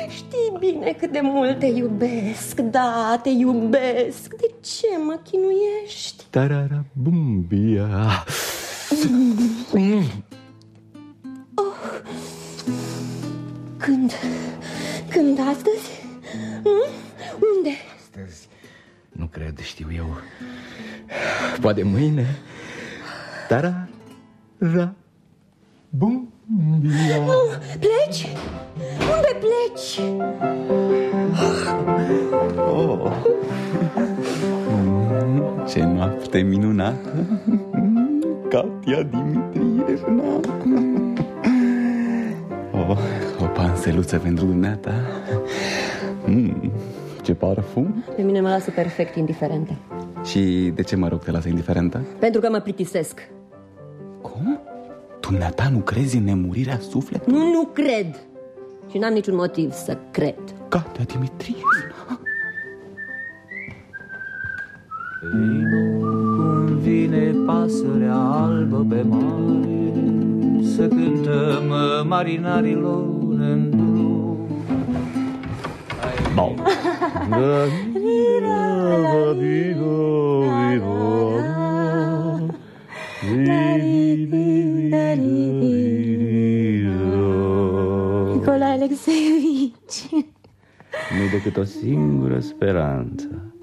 [SPEAKER 20] Știi bine cât de mult te iubesc. Da, te iubesc. De ce mă chinuiești?
[SPEAKER 18] Tararabumbia.
[SPEAKER 20] Mm. Oh. Când? Când astăzi? Mm? Unde?
[SPEAKER 18] Astăzi nu cred, știu eu. Poate mâine. Tara ra bumbia.
[SPEAKER 20] Oh, pleci? Unde pleci?
[SPEAKER 18] Oh.
[SPEAKER 11] Ce noapte minunată Katia Dimitrievna oh, O panseluță pentru dumneata mm, Ce parfum.
[SPEAKER 20] Pe mine mă lasă perfect indiferentă.
[SPEAKER 11] Și de ce mă rog te lasă indiferentă?
[SPEAKER 20] Pentru că mă plictisesc.
[SPEAKER 11] Dumneata nu crezi în nemurirea sufletului?
[SPEAKER 20] Nu, nu cred. Și n-am niciun motiv să cred.
[SPEAKER 11] Katia Dimitrievna
[SPEAKER 6] Când vine pasărea albă pe mare Să cântăm marinarilor în drum
[SPEAKER 11] Bau.
[SPEAKER 8] Nicolae Alexeevici
[SPEAKER 7] Nu-i decât o singură speranță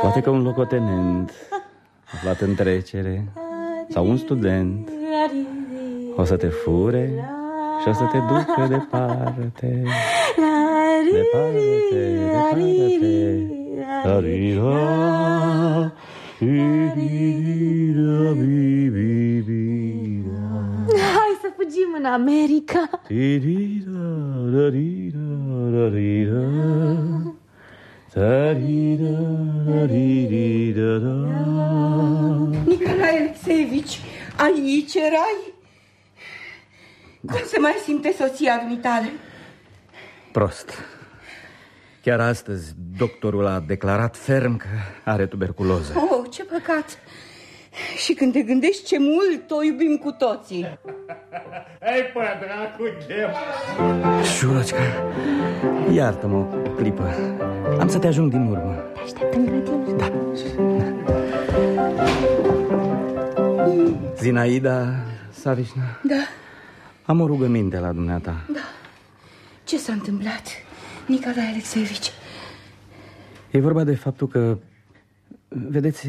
[SPEAKER 7] Poate că un locotenent Aflat în trecere Sau un student O să te fure Și o să te ducă departe. Departe, departe. Arira, irira, bi, bi, bi,
[SPEAKER 8] Hai să fugim în America.
[SPEAKER 7] Tirira, rarira, rarira, tarira, raririra, ra.
[SPEAKER 13] Nicolae Alexeevici, aici erai? Cum se mai simte soția dumitale?
[SPEAKER 7] Prost. Chiar astăzi doctorul a declarat ferm că are tuberculoză.
[SPEAKER 13] Oh, ce păcat! Și când te gândești ce mult o iubim cu toții
[SPEAKER 1] Ei, pă, dracu, de...
[SPEAKER 7] Șurocica, iartă-mă o clipă. Am să te ajung din urmă.
[SPEAKER 8] Te aștept în grădină
[SPEAKER 7] Da. Zinaida Savișna,
[SPEAKER 13] Da,
[SPEAKER 7] am o rugăminte la dumneata.
[SPEAKER 13] da Ce s-a întâmplat, Nicolae Alexeevici?
[SPEAKER 7] E vorba de faptul că, vedeți,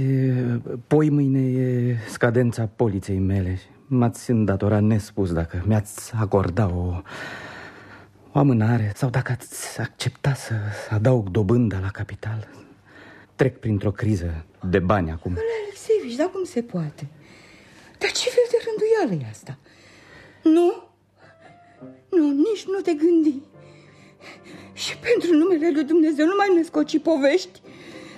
[SPEAKER 7] poi mâine e scadența poliței mele. M-ați îndatorat nespus dacă mi-ați acorda o, o amânare sau dacă ați accepta să adaug dobânda la capital. Trec printr-o criză de bani acum.
[SPEAKER 13] Nicolae Alexeevici, dar cum se poate? Dar ce fel de rânduială e asta? Nu, nu, nici nu te gândi. Și pentru numele lui Dumnezeu nu mai născoci povești.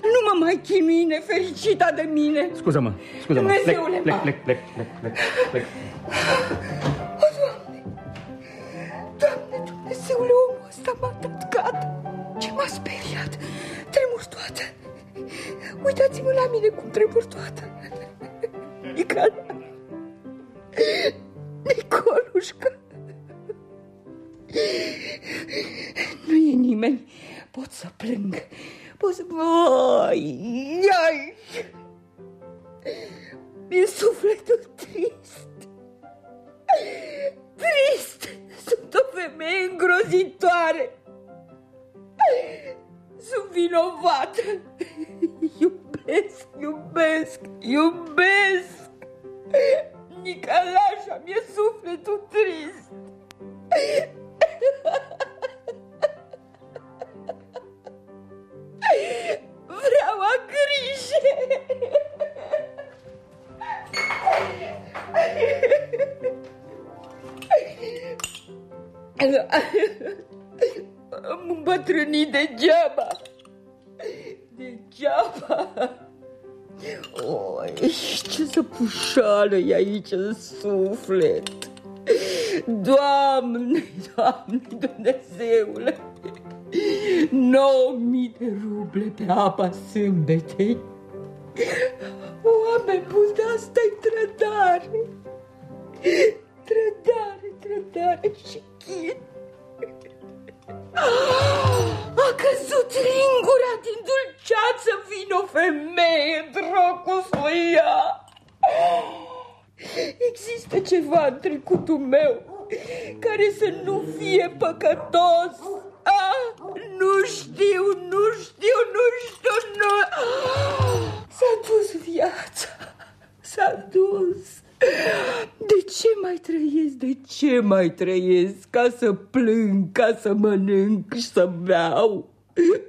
[SPEAKER 13] Nu mă mai chinui nefericita de mine.
[SPEAKER 7] Scuză-mă, scuză-mă. Plec,
[SPEAKER 13] Dumnezeule,
[SPEAKER 7] plec,
[SPEAKER 13] pa.
[SPEAKER 7] plec, plec, plec, plec, plec.
[SPEAKER 13] O, Doamne, Doamne Dumnezeule, omul ăsta m-a dat gata Ce m-a speriat. Tremur toată. Uitați-mă la mine cum tremur toată. Nicolae Nicolușca Nu e nimeni. Pot să plâng. Pot să... Ai, ai. Mi-e sufletul trist. Trist. Sunt o femeie îngrozitoare. Sunt vinovată. Iubesc, iubesc, iubesc. Nicolașa, mi-e sufletul trist Vreau a grijă Am îmbătrânit degeaba. Degeaba. Oi, ce săpușală e aici în suflet Doamne, Doamne, Dumnezeule 9000 de ruble pe apa sâmbetei. Oameni buni, de asta e trădare. Trădare, trădare și chin. A căzut lingura din dulceață Vin o femeie, dracu să ia Există ceva în trecutul meu Care să nu fie păcătos. Ah, Nu știu, nu știu, nu știu, nu. S-a dus viața. S-a dus. De ce mai trăiesc, de ce mai trăiesc? Ca să plâng, ca să mănânc și să beau.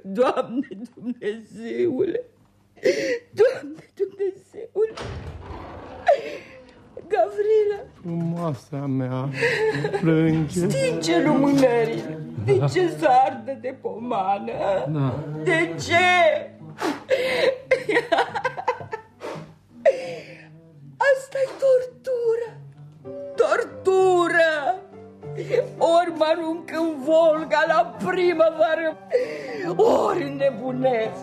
[SPEAKER 13] Doamne Dumnezeule! Doamne Dumnezeule! Gavrila,
[SPEAKER 3] Frumoasa mea, plânge.
[SPEAKER 13] stinge lumânările! De ce să ardă de pomană?
[SPEAKER 3] Da.
[SPEAKER 13] De ce? Asta-i tortură! Tortură! Ori mă arunc în Volga la primăvară, ori înnebunesc.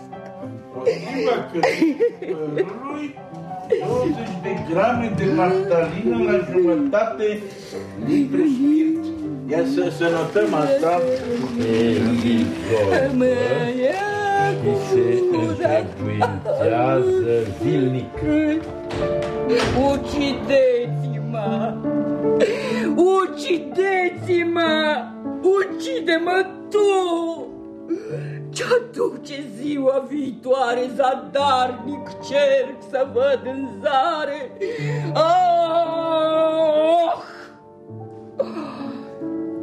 [SPEAKER 22] 20 de grame de naftalină la jumătate litre spirit. Ia să, să notăm asta.
[SPEAKER 13] Mă ia cu
[SPEAKER 10] se înfrecuențează zilnic.
[SPEAKER 13] Ucideți-mă! Ucideți-mă! Ucide-mă tu! Ce aduce ziua viitoare, zadarnic cerc să văd în zare. Oh!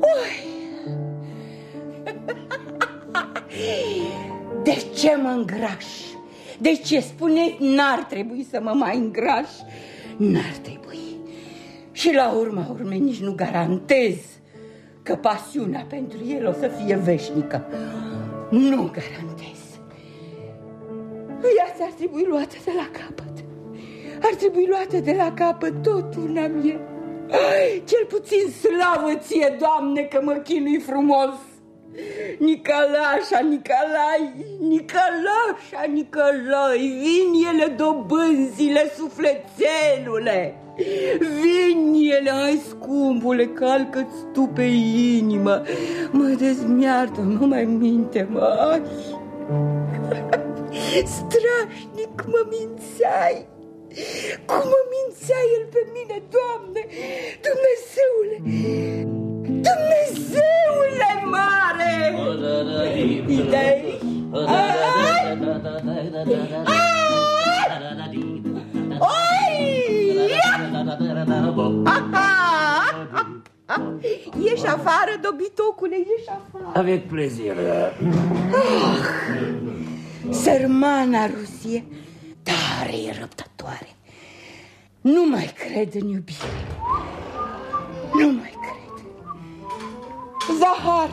[SPEAKER 13] Oi! De ce mă îngraș? De ce spuneți n-ar trebui să mă mai îngraș? N-ar trebui. Și la urma urmei nici nu garantez că pasiunea pentru el o să fie veșnică. Nu garantez. Viața ar trebui luată de la capăt. Ar trebui luată de la capăt tot una mie. Ai, cel puțin slavă ție, Doamne, că mă chinui frumos. Nicolașa, Nicolai, Nicolașa, Nicolai, vin ele dobânzile, sufletelule. Vin ele, ai scumpule, calcă-ți tu pe inimă. Mă dezmiartă, nu mai minte, mă. Strașnic mă mințeai. Cum mă mințea el pe mine, Doamne, Dumnezeule, Dumnezeule mare! Idei? Ai! Ieși afară, dobitocule, ieși afară.
[SPEAKER 18] Avec plaisir.
[SPEAKER 13] Ah, Sărmana Rusie, tare e răbdătoare. Nu mai cred în iubire. Nu mai cred. Zahar,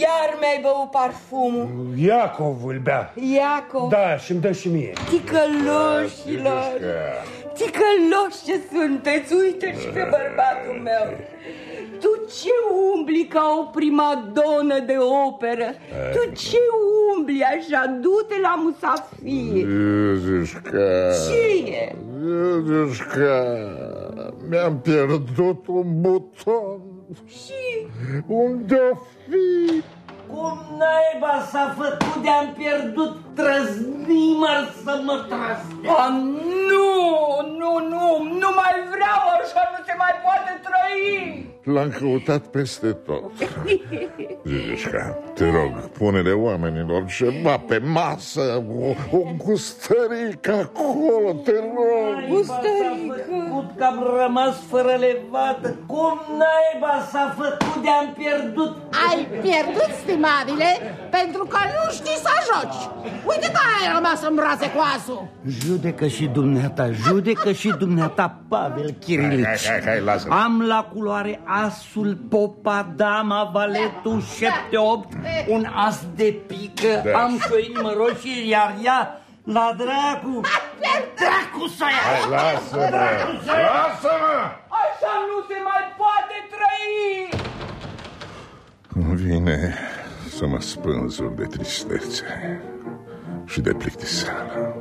[SPEAKER 13] iar mi-ai băut parfumul.
[SPEAKER 1] Iacov îl bea.
[SPEAKER 13] Iacov.
[SPEAKER 1] Da, și-mi dă și mie.
[SPEAKER 13] Ticăloșilor, ticăloși ce sunteți, uite și pe bărbatul meu. Tu ce umbli ca o primadonă de operă? Tu ce umbli așa? Du-te la musafir.
[SPEAKER 14] Iuzușca.
[SPEAKER 13] Ce e?
[SPEAKER 14] Iuzușca. Mi-am pierdut un buton.
[SPEAKER 13] Și?
[SPEAKER 14] Unde-o fi?
[SPEAKER 18] Cum naiba s-a făcut de-am pierdut trăznimăr să mă trăsne?
[SPEAKER 13] A, nu, nu, nu, nu mai vreau așa, nu se mai poate trăi.
[SPEAKER 14] L-am căutat peste tot. Zizișca, te rog, pune-le oamenilor ceva pe masă, o, o gustărică acolo, te rog.
[SPEAKER 18] Gustărică? Că am rămas fără levată. Cum naiba s-a făcut de-am pierdut?
[SPEAKER 15] Ai pierdut, stimabile, pentru că nu știi să joci. Uite că ai rămas în brațe cu asul.
[SPEAKER 18] Judecă și dumneata, judecă și dumneata, Pavel Chirilici.
[SPEAKER 14] Hai, hai, hai, lasă
[SPEAKER 18] Am la culoare asul, popa, dama, valetul, șepte, opt, un as de pică,
[SPEAKER 14] Da.
[SPEAKER 18] am și o inimă roșie, iar ea, la dracu, dracu să ia!
[SPEAKER 14] Hai, lasă-mă,
[SPEAKER 18] Dracu să ia!
[SPEAKER 14] lasă-mă!
[SPEAKER 13] Așa nu se mai poate trăi.
[SPEAKER 14] Îmi vine să mă spânzur de tristețe și de plictiseală.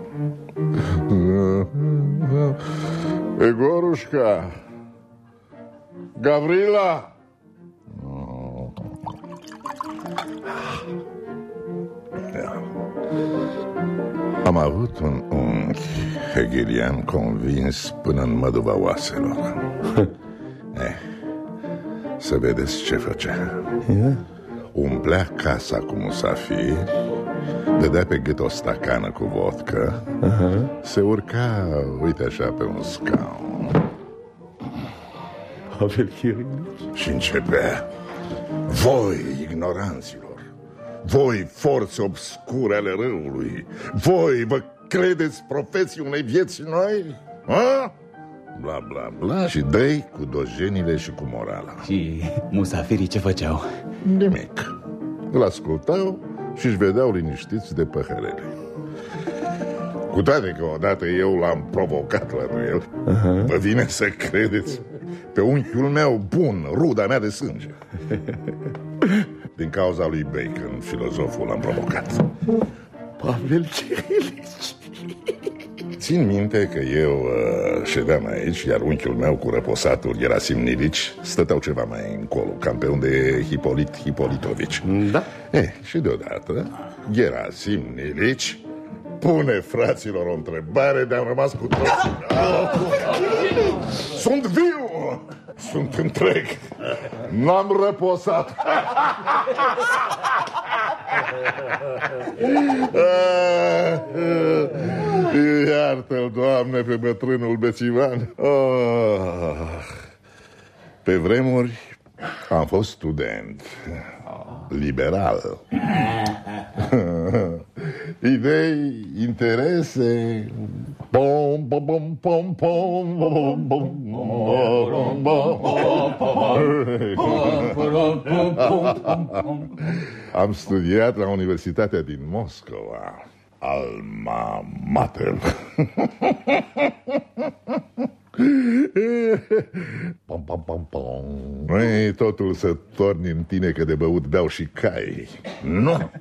[SPEAKER 14] Egorușca! Gavrila! Am avut un unchi hegelian convins până în măduva oaselor. eh, să vedeți ce făcea. Umplea casa cu musafiri, dădea pe gât o stacană cu vodcă, se urca, uite așa, pe un scaun.
[SPEAKER 3] Pavel Chirilici.
[SPEAKER 14] Și începea, voi, ignoranților, Voi, forțe obscure ale răului, voi vă credeți profeții unei vieți noi? Ha? Bla, bla, bla și dă cu dojenile și cu morala.
[SPEAKER 11] Și musafirii ce făceau?
[SPEAKER 14] Nimic. Îl ascultau și își vedeau liniștiți de păhărele. Cu toate că odată eu l-am provocat la duel, uh-huh. vă vine să credeți pe unchiul meu bun, ruda mea de sânge. Din cauza lui Bacon, filozoful, l-am provocat.
[SPEAKER 3] Pavel Cirilici.
[SPEAKER 14] Țin minte că eu uh, ședeam aici, iar unchiul meu cu răposatul Gerasim Nilici stăteau ceva mai încolo, cam pe unde e Hipolit Hipolitovici.
[SPEAKER 3] Da.
[SPEAKER 14] Eh, și deodată, Gerasim Nilici pune fraților o întrebare de-am rămas cu toți. Sunt viu! Sunt întreg! N-am răposat! Iartă-l, Doamne, pe bătrânul bețivan. Oh. Pe vremuri am fost student. Liberal. Idei, interese... Pom, pom, pom, pom, pom, pom, pom, pom, pom, pom, pom, pom, pom, pom, pom, pom, pom, pom, pom, pom, Alma Mater. Pam, pam, pam, pam. Ei, totul să torni în tine că de băut beau și cai. Nu!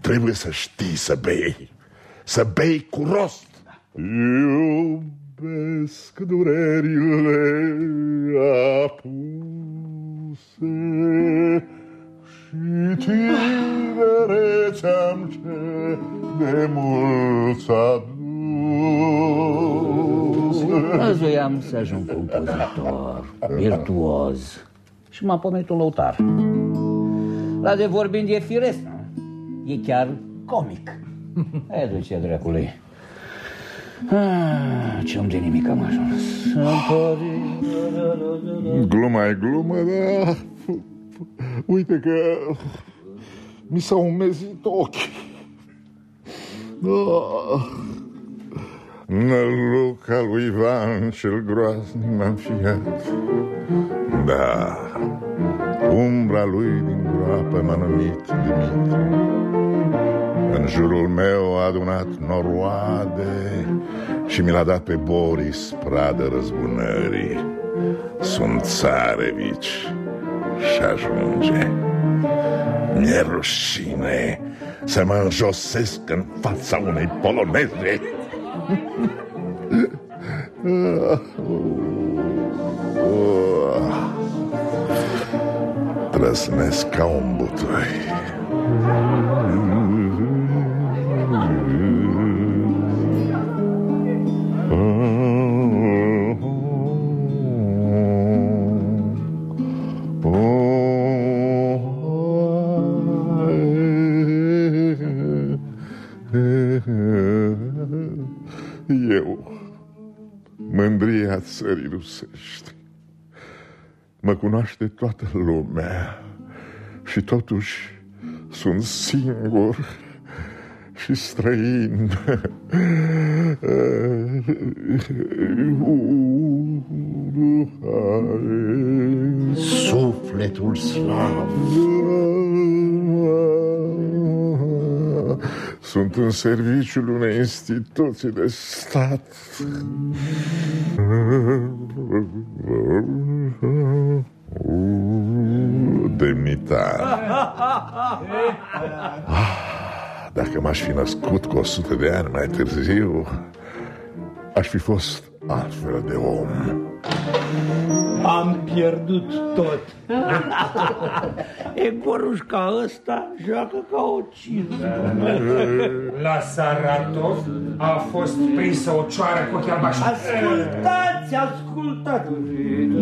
[SPEAKER 14] Trebuie să știi să bei. Să bei cu rost. Iubesc durerile apuse și tinerețeam ce de mult s-a
[SPEAKER 26] Azi voiam să ajung compozitor, virtuoz și m-a pomenit un lăutar. La de vorbind e firesc, nu? E chiar comic. E, duce dracului. Ah, ce om de nimic am ajuns.
[SPEAKER 14] Gluma e glumă, dar uite că mi s-au umezit ochii. Ah. Năluca lui Ivan cel groaznic m-am fiat Da, umbra lui din groapă m-a numit Dimitru În jurul meu a adunat noroade Și mi l-a dat pe Boris pradă răzbunării Sunt țarevici și ajunge. Mi-e rușine să mă înjosesc în fața unei poloneze. Trăsnesc ca un butoi mândria țării rusești, mă cunoaște toată lumea și totuși sunt singur și străin.
[SPEAKER 9] Sufletul slav.
[SPEAKER 14] Sunt în serviciul unei instituții de stat. Demnitar. Dacă m-aș fi născut cu o sută de ani mai târziu, aș fi fost altfel de om.
[SPEAKER 18] Am pierdut tot. Egorușca ăsta joacă ca o cizmă.
[SPEAKER 1] La Saratov a fost prinsă o cioară cu ochii albaștri.
[SPEAKER 18] Ascultați, ascultați!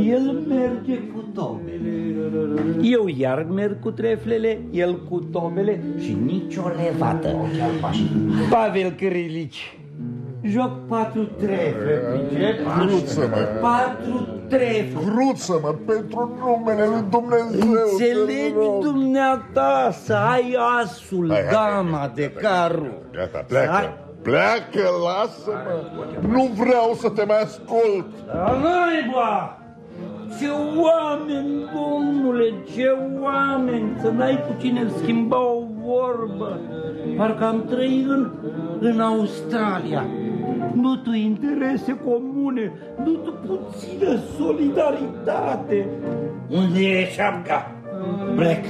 [SPEAKER 18] El merge cu tomele. Eu iar merg cu treflele, el cu tomele și nicio levată. Pavel Kirilici,
[SPEAKER 7] Joc patru trefe, pricep?
[SPEAKER 14] Cruță-mă.
[SPEAKER 7] Patru trefe.
[SPEAKER 14] Cruță-mă pentru numele lui Dumnezeu. te
[SPEAKER 7] Înțelegi
[SPEAKER 14] rog.
[SPEAKER 7] dumneata să ai asul,
[SPEAKER 14] Hai, hai,
[SPEAKER 7] dama de carul.
[SPEAKER 14] Gata, pleacă. Pleacă, lasă-mă. Nu vreau să te mai ascult.
[SPEAKER 7] Dar naiba! Ce oameni, domnule, ce oameni! Să n-ai cu cine schimba o vorbă. Parcă am trăit în, în Australia. Nu tu interese comune, nu tu puțină solidaritate. Unde e șapca? Plec.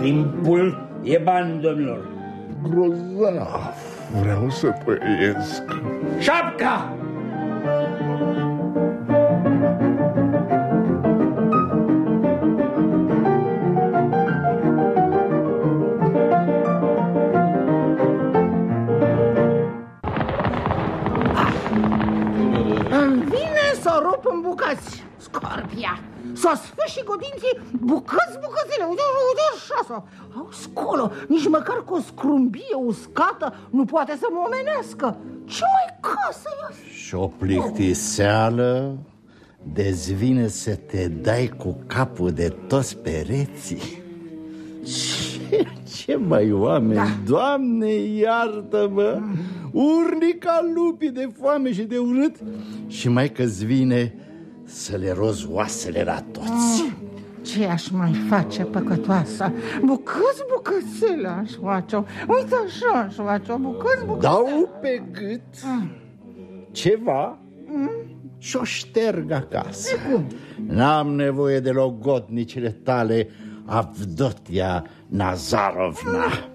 [SPEAKER 7] Timpul e bani, domnilor.
[SPEAKER 14] Grozav. Vreau să trăiesc.
[SPEAKER 7] Șapca!
[SPEAKER 15] Bucăți, scorpia. Să o sfârși cu dinții bucăți, bucățele Uite, uite așa să... Au, scolo, nici măcar cu o scrumbie uscată Nu poate să mă omenească. Ce mai casă e
[SPEAKER 2] Și o plictiseală dezvine să te dai cu capul de toți pereții. Ce, ce mai oameni, da. Doamne iartă-mă! Urni ca lupii de foame și de urât Și mai că-ți vine să le roz oasele la toți.
[SPEAKER 15] Ce aș mai face, păcătoasa? Bucăți, bucățele aș face-o. Uite așa aș face-o, bucăți, bucățele.
[SPEAKER 2] Dau pe gât ceva și o șterg acasă. N-am nevoie de logodnicile tale Avdotia Nazarovna.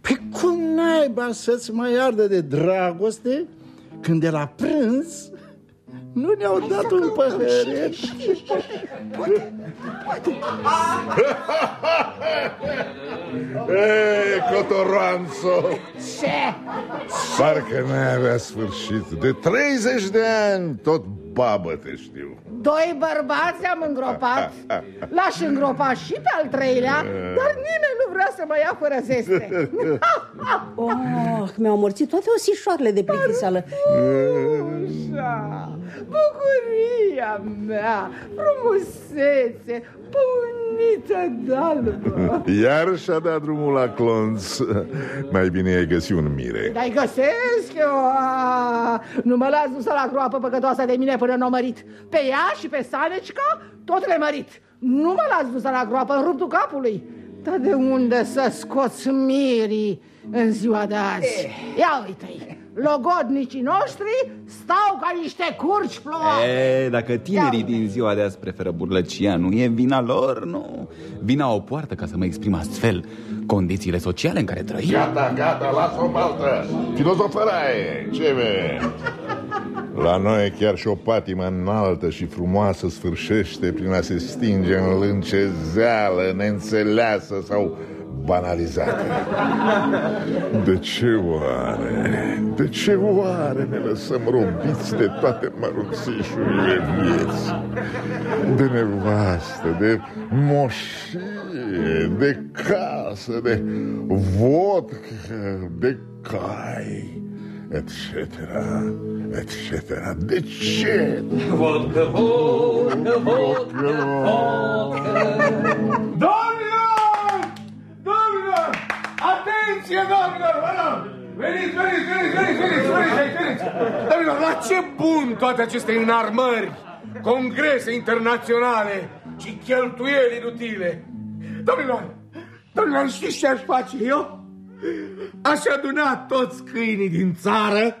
[SPEAKER 2] Pe cum naiba să-ți mai ardă de dragoste Când de la prânz nu ne-au dat un păhăret
[SPEAKER 14] Ei, Cotoroanțo,
[SPEAKER 15] Ce?
[SPEAKER 14] parcă n-ai avea sfârșit. De 30 de ani tot babă te știu.
[SPEAKER 15] Doi bărbați am îngropat L-aș îngropa și pe al treilea Dar nimeni nu vrea să mă ia fără zestre
[SPEAKER 12] Oh, mi-au morțit toate osișoarele de plictiseală.
[SPEAKER 15] Așa, bucuria mea, frumusețe, punită dalbă
[SPEAKER 14] Iar și-a dat drumul la clonț. Mai bine ai găsit un mire.
[SPEAKER 15] Dar-i găsesc eu. A, Nu mă las dusă la groapă păcătoasa de mine până n-o mărit. Pe ea și pe Sanecica tot le mărit. Nu mă las dusă la groapă în ruptul capului. Dar de unde să scoți mirii în ziua de azi? Ia uite-i Logodnicii noștri stau ca niște curci plouate
[SPEAKER 11] E, dacă tinerii din ziua de azi preferă burlăcia, nu e vina lor, nu. Vina o poartă ca să mă exprim astfel condițiile sociale în care trăim.
[SPEAKER 14] Gata, gata, lasă-o baltă. Filozofăraie, ce ve? La noi chiar și o patimă înaltă și frumoasă sfârșește prin a se stinge în lâncezeală, neînțeleasă sau banalizată. De ce oare? De ce oare ne lăsăm robiți de toate mărunțișurile vieții? De nevastă, de moșie, de casă, de vodcă, de cai, etc., etc. De ce?
[SPEAKER 7] Vodcă, vodcă, vodcă,
[SPEAKER 3] Domnilor! Domnilor! Atenție, domnilor! Vă rog! Veniți, veniți, veniți, veniți, veniți, veniți, veniți! Domnilor, la ce bun toate aceste înarmări, congrese internaționale și cheltuieli inutile? Domnilor, domnilor, știți ce aș face eu? Aș aduna toți câinii din țară,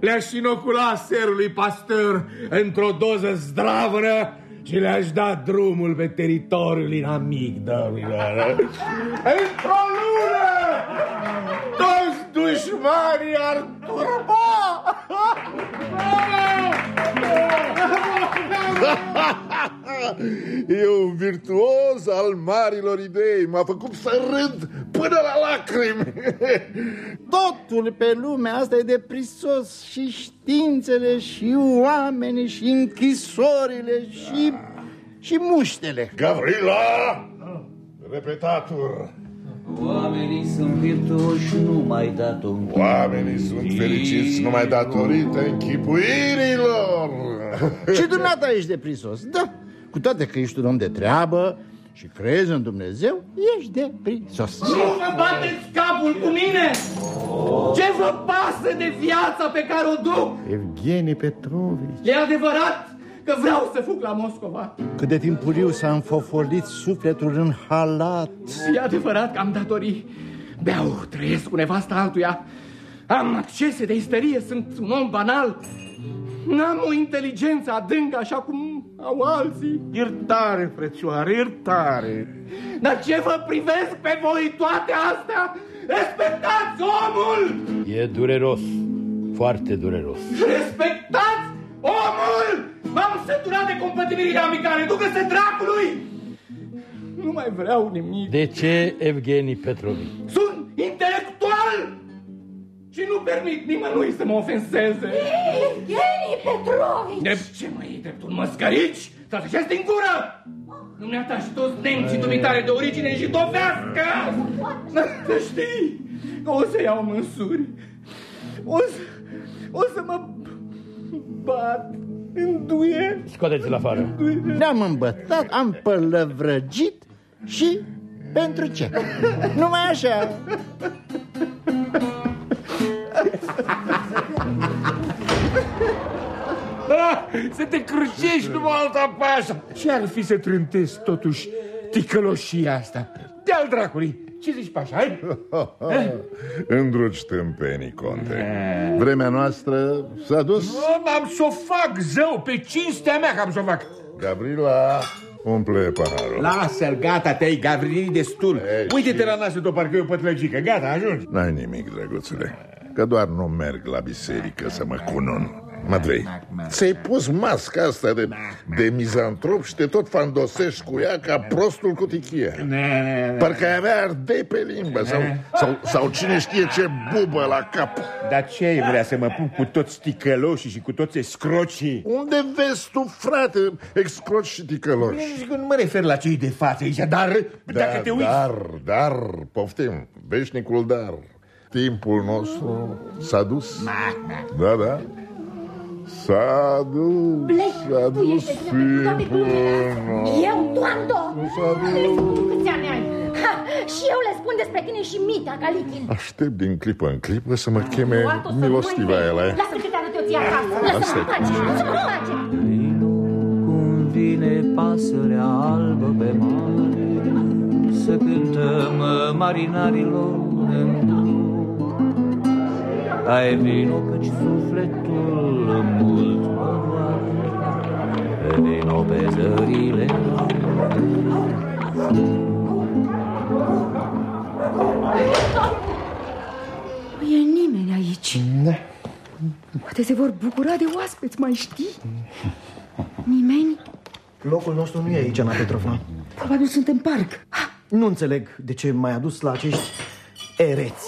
[SPEAKER 3] le-aș inocula serului pastor într-o doză zdravănă și le-aș da drumul pe teritoriul inamic, domnilor. Într-o lună, toți dușmanii ar turba!
[SPEAKER 14] E un virtuos al marilor idei M-a făcut să râd până la lacrimi
[SPEAKER 2] Totul pe lumea asta e de prisos Și științele, și oamenii, și închisorile, și, și muștele.
[SPEAKER 14] Gavrila! Repetatur!
[SPEAKER 26] Oamenii sunt virtuoși numai datorită
[SPEAKER 14] Oamenii sunt fericiți numai datorită închipuirilor!
[SPEAKER 9] Și dumneata ești de prisos, da Cu toate că ești un om de treabă și crezi în Dumnezeu, ești de prisos
[SPEAKER 18] Nu vă bateți capul cu mine! Ce vă pasă de viața pe care o duc?
[SPEAKER 9] Evgeni Petrovici
[SPEAKER 18] E adevărat că vreau să fug la Moscova.
[SPEAKER 9] Cât de timpuriu s-a înfofolit sufletul în halat
[SPEAKER 18] E adevărat că am datorii. Beau, trăiesc cu nevasta altuia. Am accese de isterie, sunt un om banal. N-am o inteligență adâncă așa cum au alții.
[SPEAKER 3] Iertare, frățioare, iertare.
[SPEAKER 18] Dar ce vă privesc pe voi toate astea? Respectați omul!
[SPEAKER 10] E dureros, foarte dureros.
[SPEAKER 18] Respectați omul! M-am săturat de compătimirile amicale, ducă-se dracului! Nu mai vreau nimic.
[SPEAKER 10] De ce Evgeni Petrovici?
[SPEAKER 18] Sunt intelectual și nu permit nimănui să mă ofenseze.
[SPEAKER 21] Evgeni Petrovici!
[SPEAKER 18] Drept ce mă iei drept un măscărici? Să tăceți din gură! Dumneata și toți nemții dumitare de origine și dovească! Să știi că o să iau măsuri. O să, o să mă bat în duie.
[SPEAKER 10] Scoateți-l afară.
[SPEAKER 9] Ne-am îmbătat, am pălăvrăgit și pentru ce? Numai așa
[SPEAKER 1] Ah, să te crucești numai alta pe așa. Ce ar fi să trântezi totuși ticăloșia asta? De-al dracului, ce zici, pașa, hai?
[SPEAKER 14] Îndruci tâmpenii, conte Vremea noastră s-a dus
[SPEAKER 1] Nu, am să o fac, zău, pe cinstea mea că am să o fac.
[SPEAKER 14] Gabriela, umple paharul
[SPEAKER 1] Lasă-l, gata, te-ai gavrinit destul. Uite-te la nasul tău, parcă e o pătlăgică. Gata, ajungi.
[SPEAKER 14] N-ai nimic, drăguțule Că doar nu merg la biserică să mă cunun. Matvei, ți-ai pus masca asta de, de mizantrop și te tot fandosești cu ea ca prostul cu tichia Parcă ai avea ardei pe limbă sau, sau, sau cine știe ce bubă la cap.
[SPEAKER 1] Dar ce ai vrea să mă pun cu toți ticăloșii și cu toți escrocii?
[SPEAKER 14] Unde vezi tu, frate, excroci și ticăloși?
[SPEAKER 1] Nu mă refer la cei de față aici, dar dacă te uiți...
[SPEAKER 14] Dar, dar, poftim, veșnicul dar Timpul nostru s-a dus Da, da S-a dus, s-a
[SPEAKER 21] tu
[SPEAKER 14] dus
[SPEAKER 21] ești de toate glumele
[SPEAKER 14] timpul
[SPEAKER 21] astea. Eu, Toando!
[SPEAKER 14] S-a
[SPEAKER 21] Tu câți ani ai? Ha, și eu le spun despre tine și Mita Galikin.
[SPEAKER 14] Aștept din clipă în clipă să mă cheme
[SPEAKER 21] Luat-o să
[SPEAKER 14] milostiva
[SPEAKER 21] mâine.
[SPEAKER 14] ele
[SPEAKER 21] Lasă că te arăt eu ție acasă.
[SPEAKER 14] Asta
[SPEAKER 21] Lasă-mă
[SPEAKER 14] e.
[SPEAKER 21] în pace. Lasă-mă în pace.
[SPEAKER 26] Cum vine pasărea albă pe mare Să cântăm marinarilor în drum Ai vino căci sufletul mult mă doare Vino pe zările
[SPEAKER 8] Nu e nimeni aici
[SPEAKER 9] Da.
[SPEAKER 8] Poate se vor bucura de oaspeți, mai știi? Nimeni?
[SPEAKER 9] Locul nostru nu e aici, Ana Petrovna
[SPEAKER 8] Probabil sunt în parc
[SPEAKER 9] Nu înțeleg de ce m-ai adus la acești ereți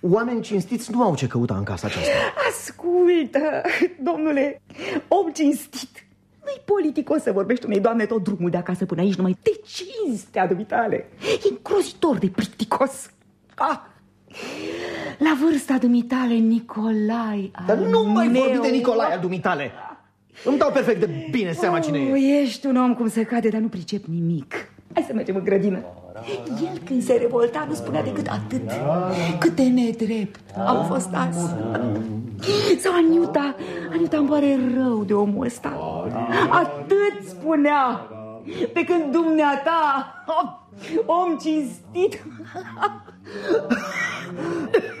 [SPEAKER 9] Oameni cinstiți nu au ce căuta în casa aceasta.
[SPEAKER 8] Ascultă, domnule, om cinstit. Nu-i politicos să vorbești unei doamne tot drumul de acasă până aici Numai de cinstea dumitale. E îngrozitor de plicticos ah. La vârsta dumitale, Nicolai
[SPEAKER 9] Dar
[SPEAKER 8] al
[SPEAKER 9] nu mai
[SPEAKER 8] meu.
[SPEAKER 9] vorbi de Nicolae al dumitale. Îmi dau perfect de bine seama cine e.
[SPEAKER 8] Oh, ești un om cum se cade, dar nu pricep nimic. Hai să mergem în grădină El când se revolta nu spunea decât atât. Cât de nedrept am fost azi. Sau Aniuta Aniuta îmi pare rău de omul ăsta. Atât spunea. Pe când dumneata Om cinstit.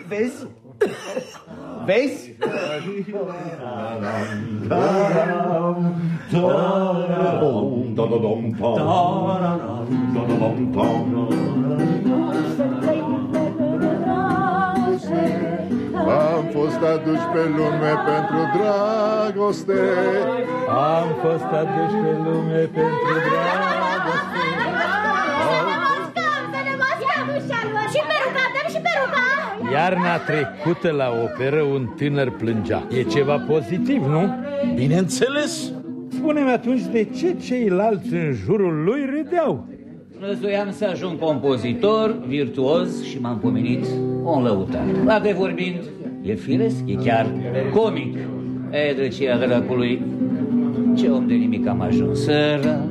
[SPEAKER 9] Vezi? Vezi?
[SPEAKER 14] Am fost aduși pe lume pentru dragoste.
[SPEAKER 10] Am fost aduși pe lume pentru dragoste.
[SPEAKER 21] Să ne mascăm Și peruca, dăm și peruca
[SPEAKER 10] Iarna trecută la operă un tânăr plângea E ceva pozitiv, nu?
[SPEAKER 22] Bineînțeles
[SPEAKER 10] Spune-mi atunci de ce ceilalți în jurul lui râdeau
[SPEAKER 26] Năzuiam să ajung compozitor, virtuoz și m-am pomenit un lăutar. La de vorbind, e firesc, e chiar comic. E, drăcia dracului, ce om de nimic am ajuns. Sără.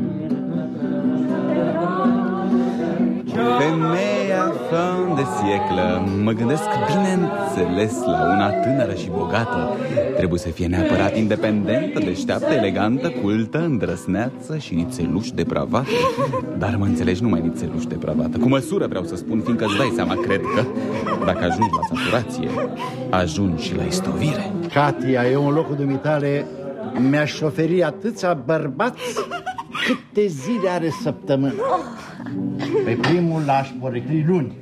[SPEAKER 11] Femeia fin de sieclă Mă gândesc bineînțeles la una tânără și bogată. Trebuie să fie neapărat independentă, deșteaptă, elegantă, cultă, îndrăsneață și nițeluș depravată Dar mă înțelegi numai nițeluș depravată Cu măsură vreau să spun, fiindcă îți dai seama, cred că Dacă ajungi la saturație, ajungi și la istovire.
[SPEAKER 2] Katia, eu în locul dumitale mi-aș oferi atâția bărbați câte zile are săptămâna. Pe primul l-aș porecli luni,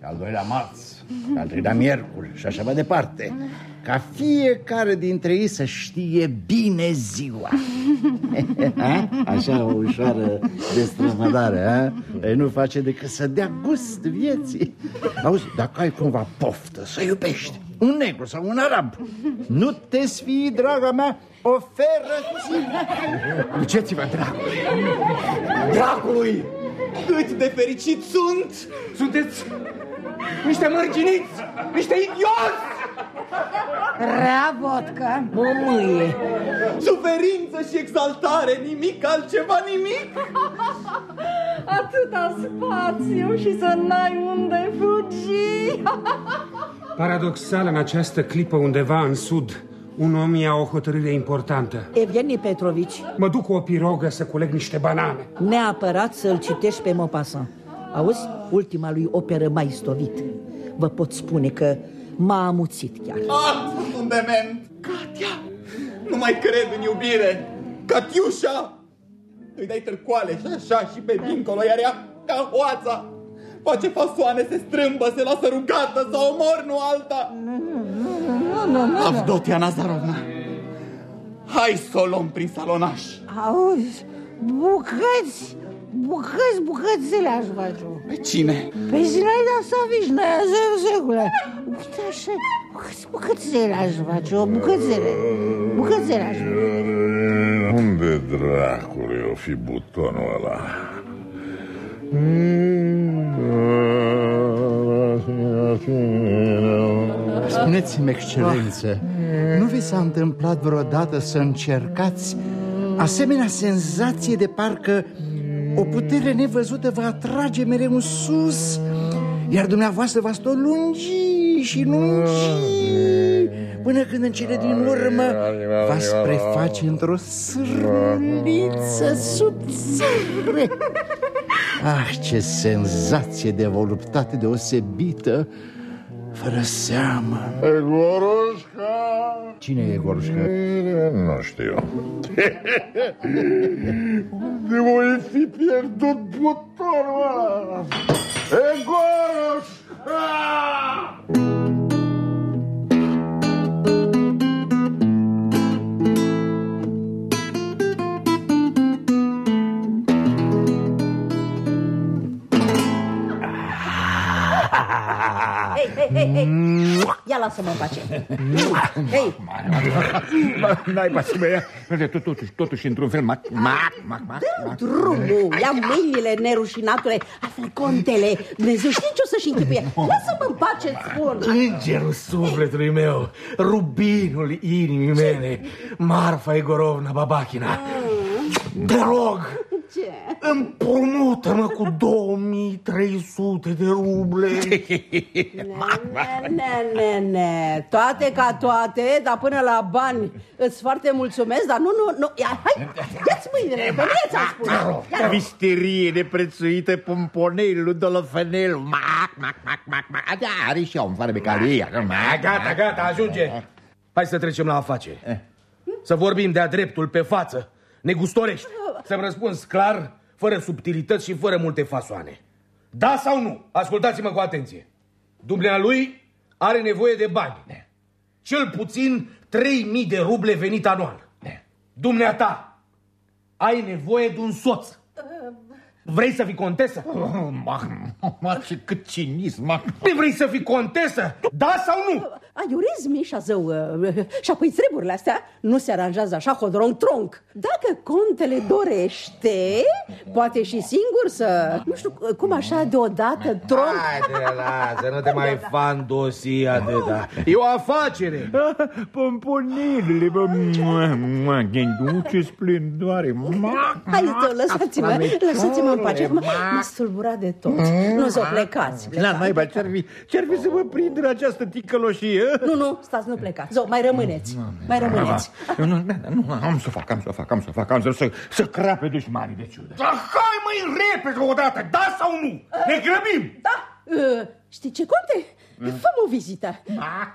[SPEAKER 2] pe al doilea marți, pe al treilea miercuri și așa mai departe. Ca fiecare dintre ei să știe bine ziua. Ha? Așa o ușoară destrămădare, ha? Ei nu face decât să dea gust vieții. Auzi, dacă ai cumva poftă să iubești un negru sau un arab, nu te sfii, draga mea, oferă-ți.
[SPEAKER 1] Duceți-vă, dracului!
[SPEAKER 22] Dracului! Cât de fericit sunt! Sunteți niște mărginiți, niște idioți!
[SPEAKER 15] Rea vodcă.
[SPEAKER 12] Mămâie.
[SPEAKER 22] Suferință și exaltare, nimic altceva, nimic!
[SPEAKER 8] Atâta spațiu și să n-ai unde fugi.
[SPEAKER 6] Paradoxal, în această clipă undeva în sud, un om ia o hotărâre importantă.
[SPEAKER 12] Evgeni Petrovici,
[SPEAKER 6] Mă duc cu o pirogă să culeg niște banane.
[SPEAKER 12] neapărat să-l citești pe Maupassant. Auzi? Ultima lui operă mai stovit. Vă pot spune că m-a amuțit chiar.
[SPEAKER 22] Ah, sunt dement! Katia! Nu mai cred în iubire! Catiușa! Îi dai târcoale și așa și pe dincolo, iar ea ca hoața! Face fasoane, se strâmbă, se lasă rugată, să omor, nu alta!
[SPEAKER 15] Nu, nu, nu.
[SPEAKER 22] Avdotia Nazarovna! Hai să o luăm prin salonaș!
[SPEAKER 15] Auzi, bucăți, bucăți, bucățele aș face
[SPEAKER 22] Pe cine?
[SPEAKER 15] Pe Zinaida Savișnaia, Zevzegule. Uite așa, bucăți, bucățele aș face o bucățele, bucățele aș face.
[SPEAKER 14] Unde dracului o fi butonul ăla?
[SPEAKER 2] Spuneți-mi, excelență, nu vi s-a întâmplat vreodată să încercați asemenea senzație de parcă o putere nevăzută vă atrage mereu în sus, iar dumneavoastră v-ați tot lungi și lungi, până când în cele din urmă v-ați preface într-o sârliță subțire. Ah, ce senzație de voluptate deosebită, fără seamă.
[SPEAKER 14] Egorușca!
[SPEAKER 2] Cine e Gorușca?
[SPEAKER 14] Nu știu. Unde voi fi pierdut butonul ăla? Egorușca!
[SPEAKER 12] Hei, hei, hei, hei. Ia lasă-mă în pace. Hei,
[SPEAKER 1] N-ai pasă, băia. Totuși, totuși, într-un fel, mac, mac, mac, mac, mac.
[SPEAKER 12] drumul, ia mâinile nerușinatule, altfel contele. Dumnezeu știe ce o să-și închipuie. Lasă-mă în pace, îți spun.
[SPEAKER 3] Îngerul sufletului meu, rubinul inimii mele, Marfa Egorovna Babachina. Te rog,
[SPEAKER 12] Ce?
[SPEAKER 3] împrumută-mă cu 2300 de ruble.
[SPEAKER 12] Ne, ne, ne, ne. Toate ca toate, dar până la bani îți foarte mulțumesc, dar nu, nu, nu. Ia, hai, ia-ți mâinile, pe mine ți-am spus. Ia.
[SPEAKER 1] Misterie neprețuită, pomponelul, dolofenel, mac, mac, mac, mac, mac. Da, are și eu, îmi fără becarie. Mac,
[SPEAKER 3] Gata, gata, ajunge. Hai să trecem la afaceri. Să vorbim de-a dreptul pe față, negustorești. Să-mi răspunzi clar, fără subtilități și fără multe fasoane. Da sau nu? Ascultați-mă cu atenție. Dumnea lui are nevoie de bani. Cel puțin 3000 de ruble venit anual. Dumneata, ai nevoie de un soț. Vrei să fii contesă?
[SPEAKER 1] Mac, mac, ce cât cinism, mac.
[SPEAKER 3] Păi vrei să fii contesă? Da sau nu?
[SPEAKER 12] Aiurismi și zău Și apoi treburile astea nu se aranjează așa hodron-tronc Dacă contele dorește, poate și singur să... Nu știu, cum așa deodată tronc?
[SPEAKER 3] Haide, lasă, nu te mai fandosi atâta E o afacere.
[SPEAKER 1] Pomponelele, bă, mua, mua, ghendu, ce splendoare
[SPEAKER 12] Hai, să lăsați-mă, lăsați-mă în pace. M-a stulburat de tot. Nu s-o plecați,
[SPEAKER 1] La naiba, ce-ar fi, ce-ar fi să vă prind în această ticăloșie?
[SPEAKER 12] Nu, nu, stați, nu plecați. Zo, mai rămâneți, mai rămâneți.
[SPEAKER 1] Eu nu, nu, am să fac, am să fac, am să fac, am să, să, să crape dușmanii de ciudă.
[SPEAKER 3] Da, hai mai repede odată, da sau nu? Ne grăbim!
[SPEAKER 12] Da, uh, știi ce, conte? fă o vizită.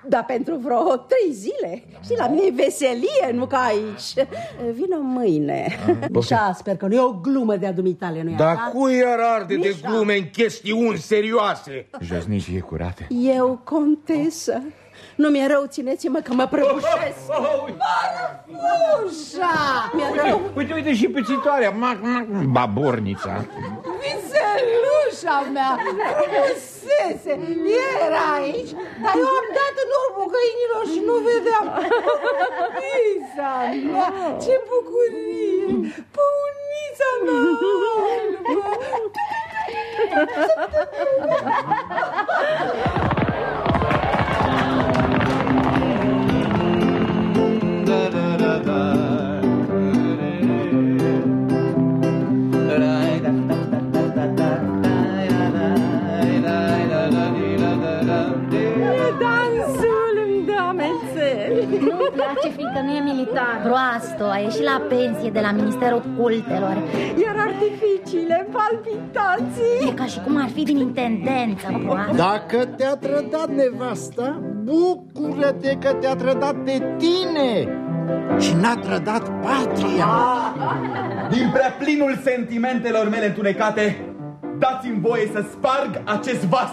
[SPEAKER 12] Dar pentru vreo trei zile. Și la mine e veselie, nu ca aici. Vino mâine. Așa, sper că nu e o glumă de-a dumitale, nu-i
[SPEAKER 3] Dar
[SPEAKER 12] așa?
[SPEAKER 3] cui iar arde de
[SPEAKER 12] Mișa.
[SPEAKER 3] glume în chestiuni serioase?
[SPEAKER 1] Josnicie curate
[SPEAKER 12] Eu, contesă Nu mi-e rău, țineți-mă că mă prăbușesc. Marfușa! Mi-e rău.
[SPEAKER 1] Uite, uite și pățitoarea, ma, ma, babornița.
[SPEAKER 15] Vizelușa mea Frumusețe Era aici Dar eu am dat în urmă găinilor și nu vedeam. Pisa mea Ce bucurie! Păunița mea
[SPEAKER 13] Dansul
[SPEAKER 27] Nu-mi place, fiindcă nu e militar. Proastă, a ieșit la pensie de la Ministerul Cultelor.
[SPEAKER 13] Iar artificiile, palpitații.
[SPEAKER 27] E ca și cum ar fi din intendență, proastă.
[SPEAKER 2] Dacă te-a trădat nevasta, bucură-te că te-a trădat pe tine și n-a trădat patria.
[SPEAKER 22] Din prea plinul sentimentelor mele întunecate, dați-mi voie să sparg acest vas.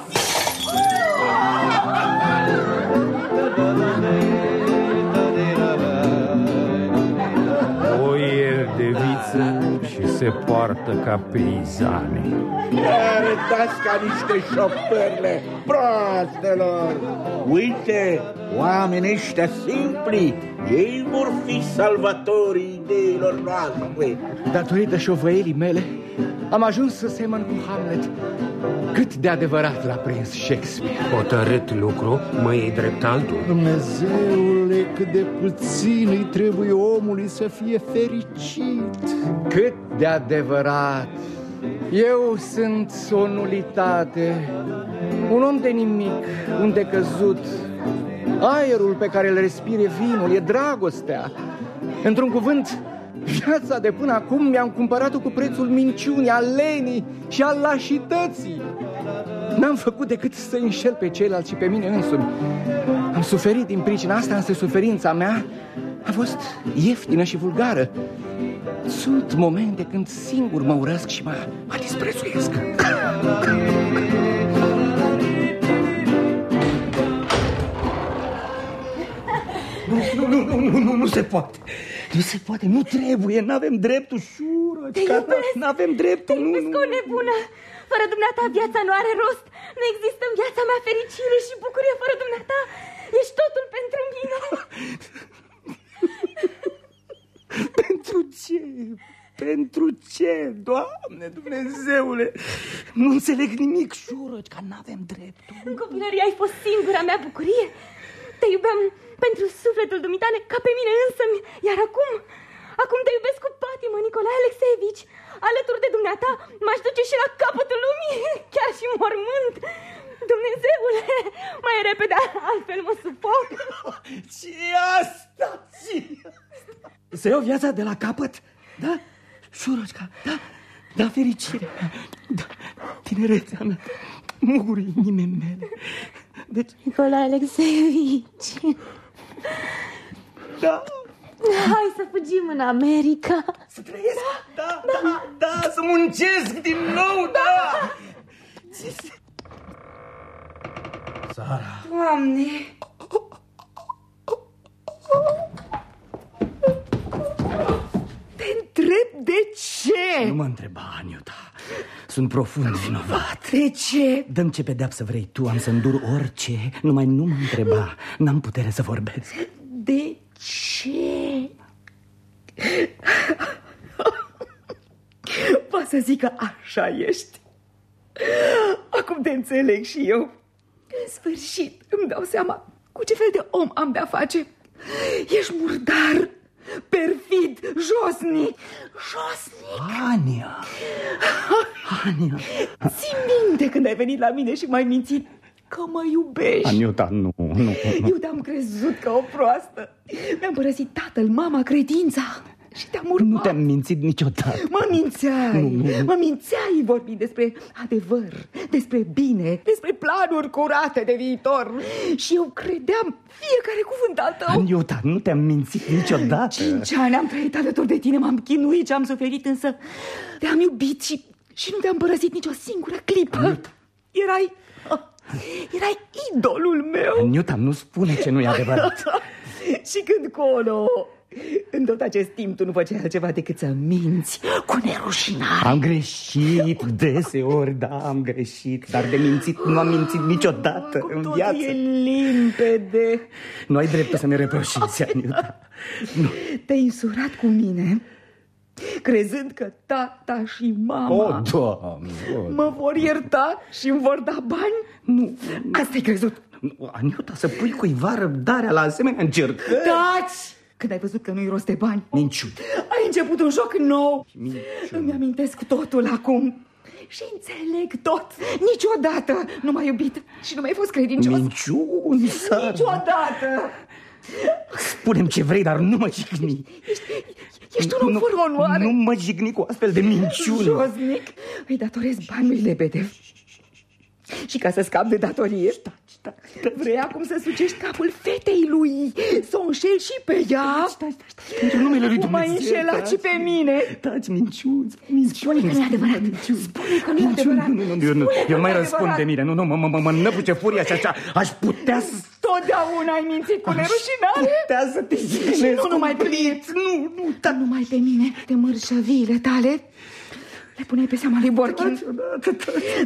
[SPEAKER 10] Oieri de viță și se poartă ca peizane
[SPEAKER 1] Arătați ca niște șopărle proastelor Uite, oamenii ăștia simpli Ei vor fi salvatorii ideilor noastre
[SPEAKER 18] Datorită șovăierii mele, am ajuns să semăn cu Hamlet. Cât de adevărat l-a prins Shakespeare.
[SPEAKER 10] Hotărât lucru, mă iei drept altul
[SPEAKER 2] Dumnezeule, cât de puțin îi trebuie omului să fie fericit.
[SPEAKER 18] Cât de adevărat! Eu sunt o nulitate, un om de nimic, un decăzut. Aerul pe care îl respire vinul e dragostea. Într-un cuvânt, viața de până acum mi-am cumpărat-o cu prețul minciunii, al lenii și al lașității. N-am făcut decât să înșel pe ceilalți și pe mine însumi. Am suferit din pricina asta, însă suferința mea a fost ieftină și vulgară. Sunt momente când singur mă urăsc și mă, mă disprețuiesc. Nu, nu, nu, nu, nu, nu, nu se poate. Nu se poate, nu trebuie, n-avem dreptul, șură.
[SPEAKER 21] Te iubesc!
[SPEAKER 18] N-avem dreptul,
[SPEAKER 21] Te
[SPEAKER 18] nu,
[SPEAKER 21] iubesc
[SPEAKER 18] nu.
[SPEAKER 21] ca o nebună Fără dumneata viața nu are rost Nu există în viața mea fericire și bucurie fără dumneata Ești totul pentru mine
[SPEAKER 18] Pentru ce? Pentru ce, Doamne, Dumnezeule? Nu înțeleg nimic, șură, că n-avem dreptul.
[SPEAKER 21] În copilărie ai fost singura mea bucurie Te iubeam pentru sufletul dumitale ca pe mine însămi Iar acum, acum te iubesc cu patimă, Nicolae Alexeevici Alături de dumneata m-aș duce și la capătul lumii Chiar și mormânt Dumnezeule, mai repede, altfel mă sufoc
[SPEAKER 18] ce asta? ce Să iau viața de la capăt? Da? Șurățca, da? Da, fericire. Da, tinerețea mea. Mugurii inimii mele. Deci,
[SPEAKER 21] Nicolae Alexeevici
[SPEAKER 18] da,
[SPEAKER 21] Hai să fugim în America
[SPEAKER 18] Să trăiesc? Da, da, da, da, să muncesc din nou, da!
[SPEAKER 3] Sara,
[SPEAKER 28] Doamne!
[SPEAKER 18] Te întreb
[SPEAKER 8] întreb de ce?
[SPEAKER 7] Nu mă întreba, Aniuta. Sunt profund vinovat.
[SPEAKER 8] De ce?
[SPEAKER 7] Dăm ce pedeapsă vrei tu, am să îndur orice. Numai nu mă întreba. N-am putere să vorbesc.
[SPEAKER 8] De ce? Va să zic că așa ești. Acum te înțeleg și eu. În sfârșit îmi dau seama cu ce fel de om am de-a face. Ești murdar, perfid, josnic. Josnic.
[SPEAKER 7] Ania. Ania.
[SPEAKER 8] Ții minte când ai venit la mine și m-ai mințit că mă iubești.
[SPEAKER 7] Aniuta, nu, nu, nu.
[SPEAKER 8] Eu te-am crezut ca o proastă. Mi-am părăsit tatăl, mama, credința și te-am urmat.
[SPEAKER 7] Nu te-am mințit niciodată.
[SPEAKER 8] Mă mințeai,
[SPEAKER 7] Nu, nu, nu.
[SPEAKER 8] mă mințeai vorbind despre adevăr, despre bine, despre planuri curate de viitor. Și eu credeam fiecare cuvânt al tău.
[SPEAKER 7] Aniuta, nu te-am mințit niciodată.
[SPEAKER 8] Cinci ani am trăit alături de tine, m-am chinuit și am suferit, însă te-am iubit și, și nu te-am părăsit nicio singură clipă. Erai, erai idolul meu.
[SPEAKER 7] Aniuta, nu spune ce nu e adevărat.
[SPEAKER 8] și când colo, în tot acest timp tu nu făceai altceva decât să minți cu nerușinare.
[SPEAKER 7] Am greșit deseori, da, am greșit Dar de mințit nu am mințit niciodată în
[SPEAKER 8] Tot
[SPEAKER 7] viață
[SPEAKER 8] e limpede.
[SPEAKER 7] Nu ai dreptul să ne reproșiți, Aniuta
[SPEAKER 8] Te-ai însurat cu mine, crezând că tata și mama
[SPEAKER 7] O, Doamne, o,
[SPEAKER 8] mă vor ierta și îmi vor da bani? Nu, asta ai crezut.
[SPEAKER 7] Nu, Aniuta, să pui cuiva răbdarea la asemenea încercări
[SPEAKER 8] Taci! Când ai văzut că nu-i rost de bani.
[SPEAKER 7] Minciuni
[SPEAKER 8] Ai început un joc nou. Îmi amintesc totul acum. Și înțeleg tot. Niciodată. Nu m-ai iubit. Și nu mi-ai fost credincios.
[SPEAKER 7] Minciuni, sără.
[SPEAKER 8] Niciodată.
[SPEAKER 7] Spune-mi ce vrei, dar nu mă jigni.
[SPEAKER 8] Ești un om
[SPEAKER 7] Nu-
[SPEAKER 8] fără onoare.
[SPEAKER 7] Nu mă jigni cu astfel de minciuni
[SPEAKER 8] Josnic Îi datorez bani lui Lebedev Și ca să scap de datorie Vrei acum să sucești capul fetei lui. Să o înșel și pe ea.
[SPEAKER 7] Pentru numele lui
[SPEAKER 8] Cum m-ai
[SPEAKER 7] Dumnezeu.
[SPEAKER 8] înșelat
[SPEAKER 7] taci.
[SPEAKER 8] și pe mine.
[SPEAKER 7] Taci, minciuni, minciuni.
[SPEAKER 8] Spune că nu e adevărat. Spune că nu e adevărat.
[SPEAKER 7] Nu, nu, nu, eu, nu,
[SPEAKER 8] Spune că
[SPEAKER 7] eu
[SPEAKER 8] nu
[SPEAKER 7] mai
[SPEAKER 8] e
[SPEAKER 7] răspund
[SPEAKER 8] adevărat.
[SPEAKER 7] de mine. Nu, nu, mă, mă, mă, mă năbuce furia și așa. Aș putea să
[SPEAKER 8] Totdeauna ai mințit cu nerușinare.
[SPEAKER 7] putea să te
[SPEAKER 8] Și
[SPEAKER 7] jignesc
[SPEAKER 8] nu numai pe mine. Nu, nu, dar numai pe mine. Te mărșăviile tale le puneai pe seama lui Borkin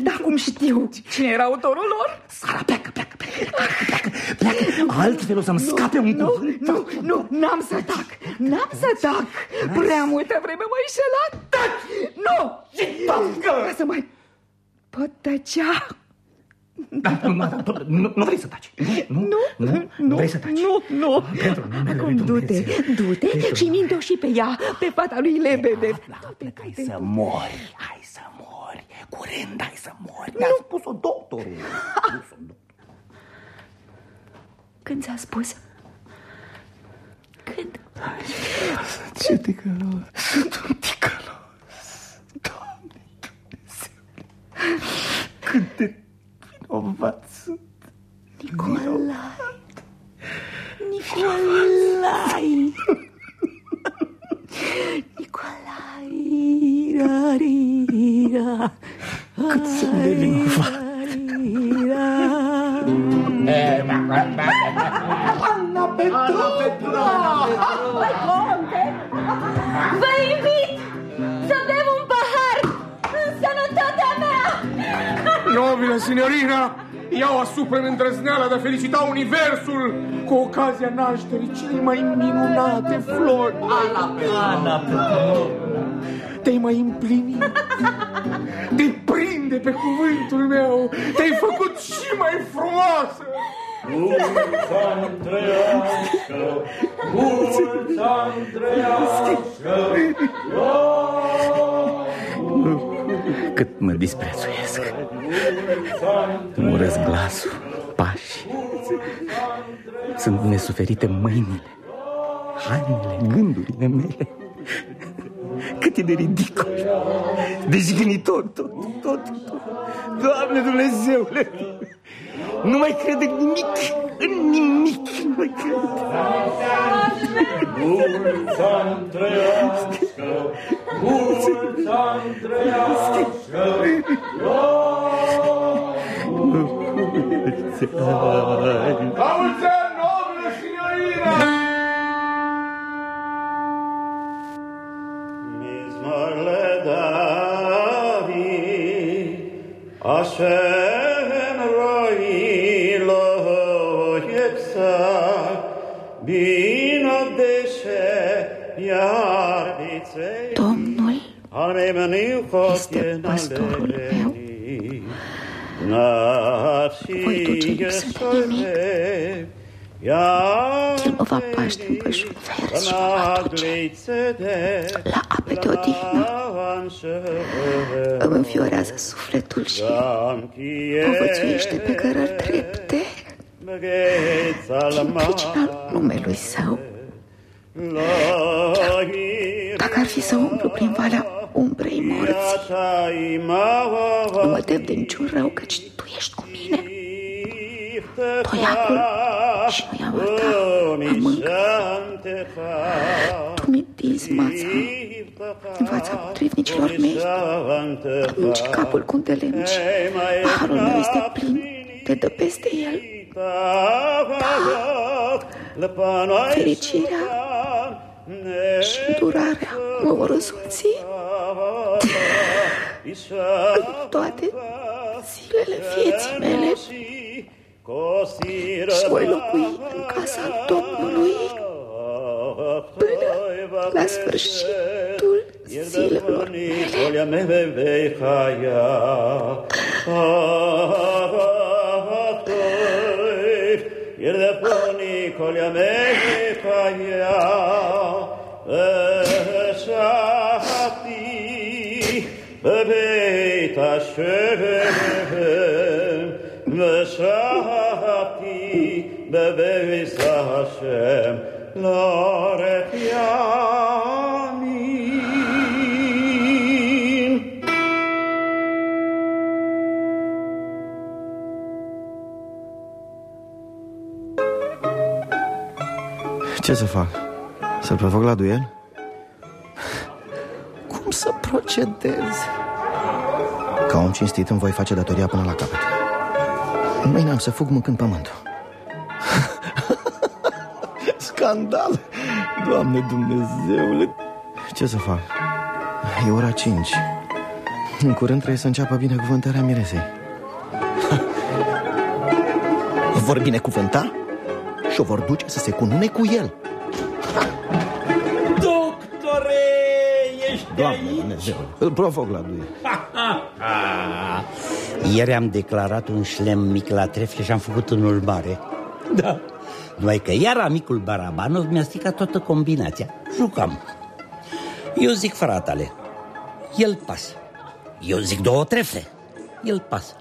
[SPEAKER 8] Dar cum știu. Cine era autorul lor?
[SPEAKER 7] Sara, pleacă, pleacă, pleacă, pleacă, pleacă Altfel o să-mi scape un
[SPEAKER 8] Nu,
[SPEAKER 7] cuvânt.
[SPEAKER 8] nu, nu, n-am să tac N-am să tac. Prea multă vreme m-ai înșelat. Taci, nu! Ca să mai pot tăcea
[SPEAKER 7] Da, nu, nu, nu, nu vrei să taci. Nu, nu, nu, nu vrei să taci.
[SPEAKER 8] Nu, nu.
[SPEAKER 7] Pentru numele
[SPEAKER 8] Acum
[SPEAKER 7] lui
[SPEAKER 8] du-te,
[SPEAKER 7] Dumnezeu.
[SPEAKER 8] du-te
[SPEAKER 7] Pentru-
[SPEAKER 8] și minte și pe ea Pe fata lui Lebedev
[SPEAKER 7] Hai să mori, hai să mori. Curând hai să mori. Mi-a spus-o doctorul.
[SPEAKER 8] Când ți-a spus? Când?
[SPEAKER 7] Ce ticălos. Sunt un ticălos. Doamne Dumnezeu Cât de vinovat sunt
[SPEAKER 8] Nicolai. Nicolai. Nicolai. Ra, ri, ra.
[SPEAKER 7] Cât sunt de vinovat
[SPEAKER 21] Anna Petrovna!
[SPEAKER 3] Nobile signorina, iau asupra îndrăzneala de a felicita Universul cu ocazia nașterii celei mai minunate flori. Ana
[SPEAKER 7] Ana
[SPEAKER 3] Te-ai mai împlinit. Te prinde pe cuvântul meu. Te-ai făcut și mai frumoasă.
[SPEAKER 7] Cât mă disprețuiesc. Îmi urăsc glasul, pașii. Sunt nesuferite mâinile Hainele, gândurile mele. Cât e de ridicol. De jignitor tot, tot, tot. Doamne Dumnezeule nu mai cred în nimic, în nimic, nu mai cred.
[SPEAKER 29] Mult să-mi trăiască, mult să-mi trăiască,
[SPEAKER 3] La mulți ani, nobilă signorina!
[SPEAKER 30] Mis mărle David, așa
[SPEAKER 8] Domnul
[SPEAKER 30] este
[SPEAKER 8] păstorul meu.
[SPEAKER 30] Voi
[SPEAKER 8] duce lipsă de nimic. El mă va paște în pășul vers și mă va duce la ape de odihnă. Îmi înfiorează sufletul și povățuiește pe cărări drepte din pricina numelui său. Dacă ar fi să umblu prin valea umbrei morții, nu mă tem de niciun rău, căci tu ești cu mine. Toiacul și nu iau ta mă mâncă. Tu mi întinzi mața în fața potrivnicilor mei. Arunci capul cu de lemci. Paharul meu este plin, te dă peste el. Da, fericirea și durarea mă vor însoți în toate zilele vieții mele. Și voi locui în casa Domnului Oy vay, vas krish, tul,
[SPEAKER 30] yer da funi, kol ya meve vei khaya. Oy vay, yer da funi, Hashem Lorech yamin
[SPEAKER 9] Ce să fac? Să-l provoc la duel? Cum să procedez? Ca om cinstit îmi voi face datoria până la capăt Mâine am să fug mâncând pământul Scandal! Doamne Dumnezeule! Ce să fac? E ora 5 În curând trebuie să înceapă binecuvântarea miresei Vor binecuvânta și o vor duce să se cunune cu el
[SPEAKER 18] Doctore, ești
[SPEAKER 9] Doamne
[SPEAKER 18] aici?
[SPEAKER 9] Dumnezeule, îl provoc la duel
[SPEAKER 26] Ieri am declarat un șlem mic la trefle și am făcut unul mare. Da. Numai că iar amicul Barabanov mi-a stricat toată combinația. Jucam. Eu zic fratale. El pasă. Eu zic două trefle. El pasă.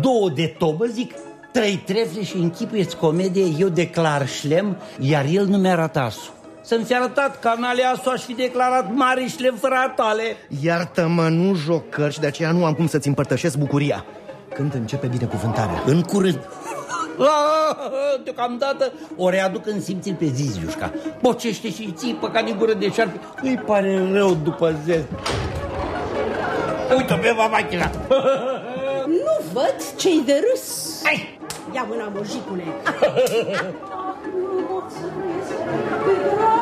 [SPEAKER 26] Două de tobă, zic trei trefle și închipuieți comedie, eu declar șlem, iar el nu mi-a arătat asul. Să-mi fi arătat canale asul, aș fi declarat mare șlem fără atale.
[SPEAKER 9] Iartă-mă, nu jocări și de aceea nu am cum să-ți împărtășesc bucuria Când începe binecuvântarea?
[SPEAKER 26] În curând. Ah, Deocamdată o readuc în simțiri pe Ziziușca Bocește și țipă ca din gură de șarpe Îi pare rău după zez Uite-o pe machina
[SPEAKER 12] Nu văd ce-i de râs. Hai! Ia mâna, mojicule.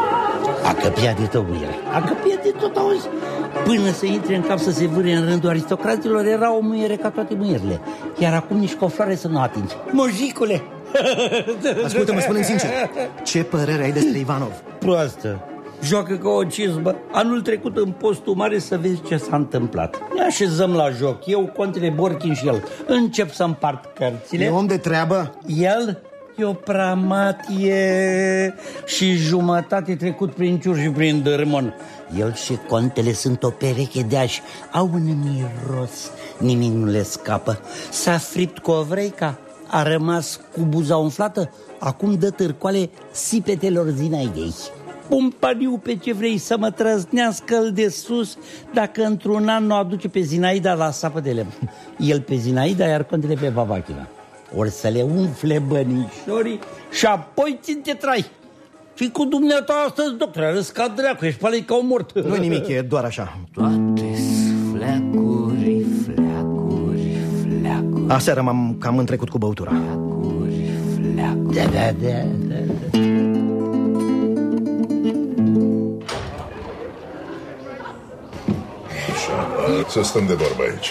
[SPEAKER 26] A căpia de tot, muiere A căpia de tot, auzi? Până să intre în cap să se vâre în rândul aristocraților Era o muiere ca toate muierile. Iar acum nici cu o floare să nu atingi. Mojicule!
[SPEAKER 9] Ascultă-mă, spune sincer Ce părere ai despre Ivanov?
[SPEAKER 26] Proastă. Joacă ca o cizmă Anul trecut în postul mare să vezi ce s-a întâmplat. Ne așezăm la joc Eu, contele Borchin și el. Încep să împart cărțile.
[SPEAKER 9] E om de treabă?
[SPEAKER 26] El e o pramatie și jumătate trecut prin ciur și prin dărmon. El și contele sunt o pereche de ași, au un miros, nimic nu le scapă. S-a fript cu o vreica, a rămas cu buza umflată, acum dă târcoale sipetelor zinaidei. Pun pariu pe ce vrei să mă trăznească de sus dacă într-un an nu aduce pe Zinaida la sapă de lemn. El pe Zinaida, iar contele pe Babachina. Ori să le umfle bănișorii și apoi țin te trai. Și cu dumneata astăzi, doctor, râs ca dracu, ești pale ca un mort.
[SPEAKER 9] Nu nimic, e doar așa
[SPEAKER 26] Toate fleacuri, fleacuri, fleacuri.
[SPEAKER 9] Aseară m-am cam întrecut cu băutura
[SPEAKER 26] Da, da, da, da.
[SPEAKER 14] Să stăm de vorbă aici.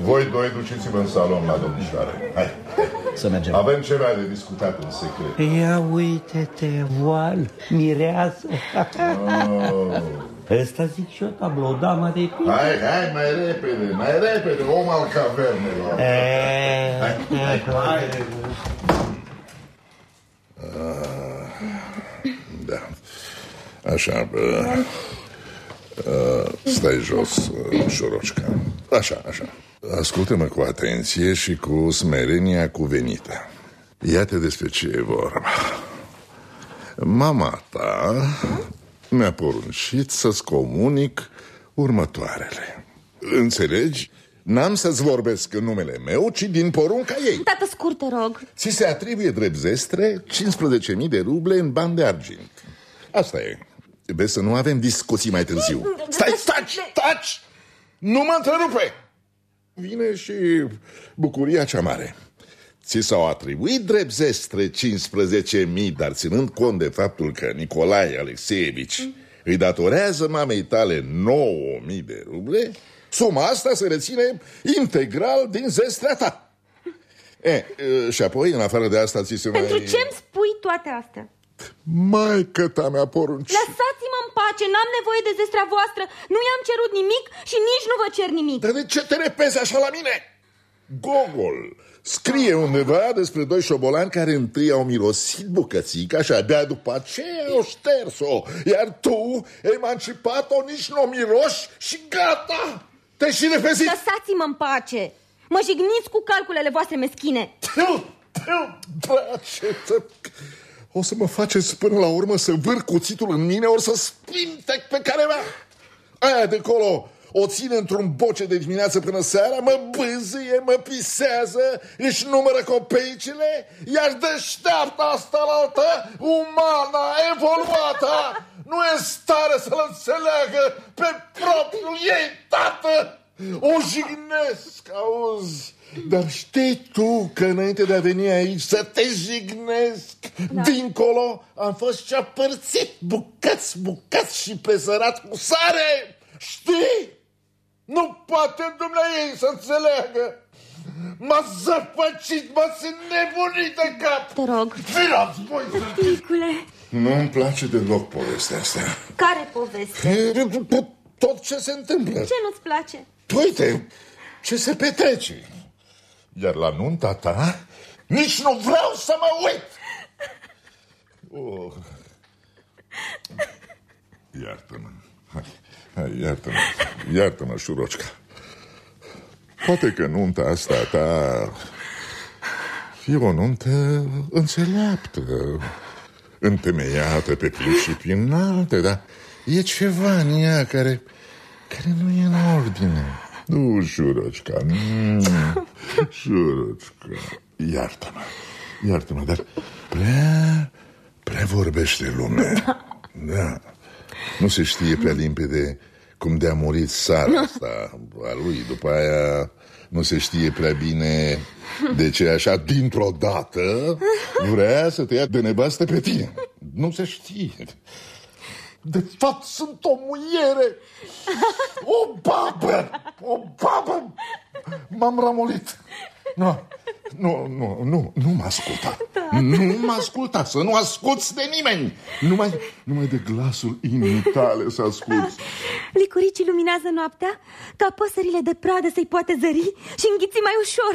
[SPEAKER 14] Voi doi duceți-vă în salon la domnișoare. Hai.
[SPEAKER 9] Să mergem.
[SPEAKER 14] Avem ceva de discutat în secret.
[SPEAKER 18] Ia uite-te, voal, mireasă.
[SPEAKER 14] Oh.
[SPEAKER 18] Ăsta zic și eu, tablou, damă de pin.
[SPEAKER 14] Hai, hai, mai repede, mai repede, om al cavernelor.
[SPEAKER 18] E,
[SPEAKER 14] Hai, hai, hai. Ah, Da. Așa, bă. Uh, stai jos, uh, șorocica. Așa, așa. Ascultă-mă cu atenție și cu smerenia cuvenită. Iată despre ce e vorba. Mama ta mi-a poruncit să-ți comunic următoarele. Înțelegi? N-am să-ți vorbesc în numele meu, ci din porunca ei.
[SPEAKER 21] Tată, scurt, te rog.
[SPEAKER 14] Ți se atribuie drept zestre 15.000 de ruble în bani de argint. Asta e. Vezi să nu avem discuții mai târziu. Stai, taci, taci! Nu mă întrerupe! Vine și bucuria cea mare. Ți s-au atribuit drept zestre 15.000, dar ținând cont de faptul că Nicolae Alexeevici îi datorează mamei tale 9.000 de ruble, suma asta se reține integral din zestrea ta. E, e, și apoi, în afară de asta, ți se
[SPEAKER 21] Pentru
[SPEAKER 14] mai...
[SPEAKER 21] ce îmi spui toate astea?
[SPEAKER 14] Mai că ta mea porunci.
[SPEAKER 21] Lăsați-mă în pace, n-am nevoie de zestrea voastră Nu i-am cerut nimic și nici nu vă cer nimic
[SPEAKER 14] Dar de ce te repezi așa la mine? Gogol scrie undeva despre doi șobolani care întâi au mirosit bucățica și abia după aceea au șters-o Iar tu, emancipat-o, nici nu o miroși și gata! Te-ai și repezit!
[SPEAKER 21] Lăsați-mă în pace Mă jigniți cu calculele voastre meschine
[SPEAKER 14] Bracetă! O să mă faceți până la urmă să vâr cuțitul în mine ori să spintec pe care mea Aia de acolo o ține într-un boce de dimineață până seara, mă bâzâie, mă pisează, își numără copeicile, iar deșteaptă asta la altă, umana, evoluată, nu e în stare să-l înțeleagă pe propriul ei tată. O jignesc, auzi? Dar știi tu că înainte de a veni aici să te jignesc, da. dincolo am fost și apărțit, bucăți, bucăți și presărat cu sare. Știi? Nu poate dumneai să înțeleagă. M-a zăpăcit, m-a nebunit de cap.
[SPEAKER 21] Te rog.
[SPEAKER 14] Virați voi!
[SPEAKER 21] Ticule,
[SPEAKER 14] Nu-mi place deloc povestea asta.
[SPEAKER 21] care poveste?
[SPEAKER 14] Tot ce se întâmplă.
[SPEAKER 21] Ce nu-ți place?
[SPEAKER 14] Uite, ce se petrece. Iar la nunta ta, nici nu vreau să mă uit. Oh. Iartă-mă. Hai, hai, iartă-mă. Iartă-mă, șurocica. Poate că nunta asta ta e o nuntă înțeleaptă, întemeiată pe principii înalte, dar e ceva în ea care, care nu e în ordine. Nu, șurocica, nu, șurocica, iartă-mă, iartă-mă, dar prea, prea vorbește lumea. Da, nu se știe prea limpede cum de-a murit Sara asta a lui. După aia nu se știe prea bine de ce așa dintr-o dată vrea să te ia de nevastă pe tine. Nu se știe. De fapt sunt o muiere, o babă, o babă. M-am ramolit. Nu, nu, nu, nu, nu mă asculta. Nu mă asculta, să nu asculți de nimeni. Numai, numai de glasul inimii tale să asculți.
[SPEAKER 21] Licuricii luminează noaptea ca păsările de pradă să-i poate zări și înghiți mai ușor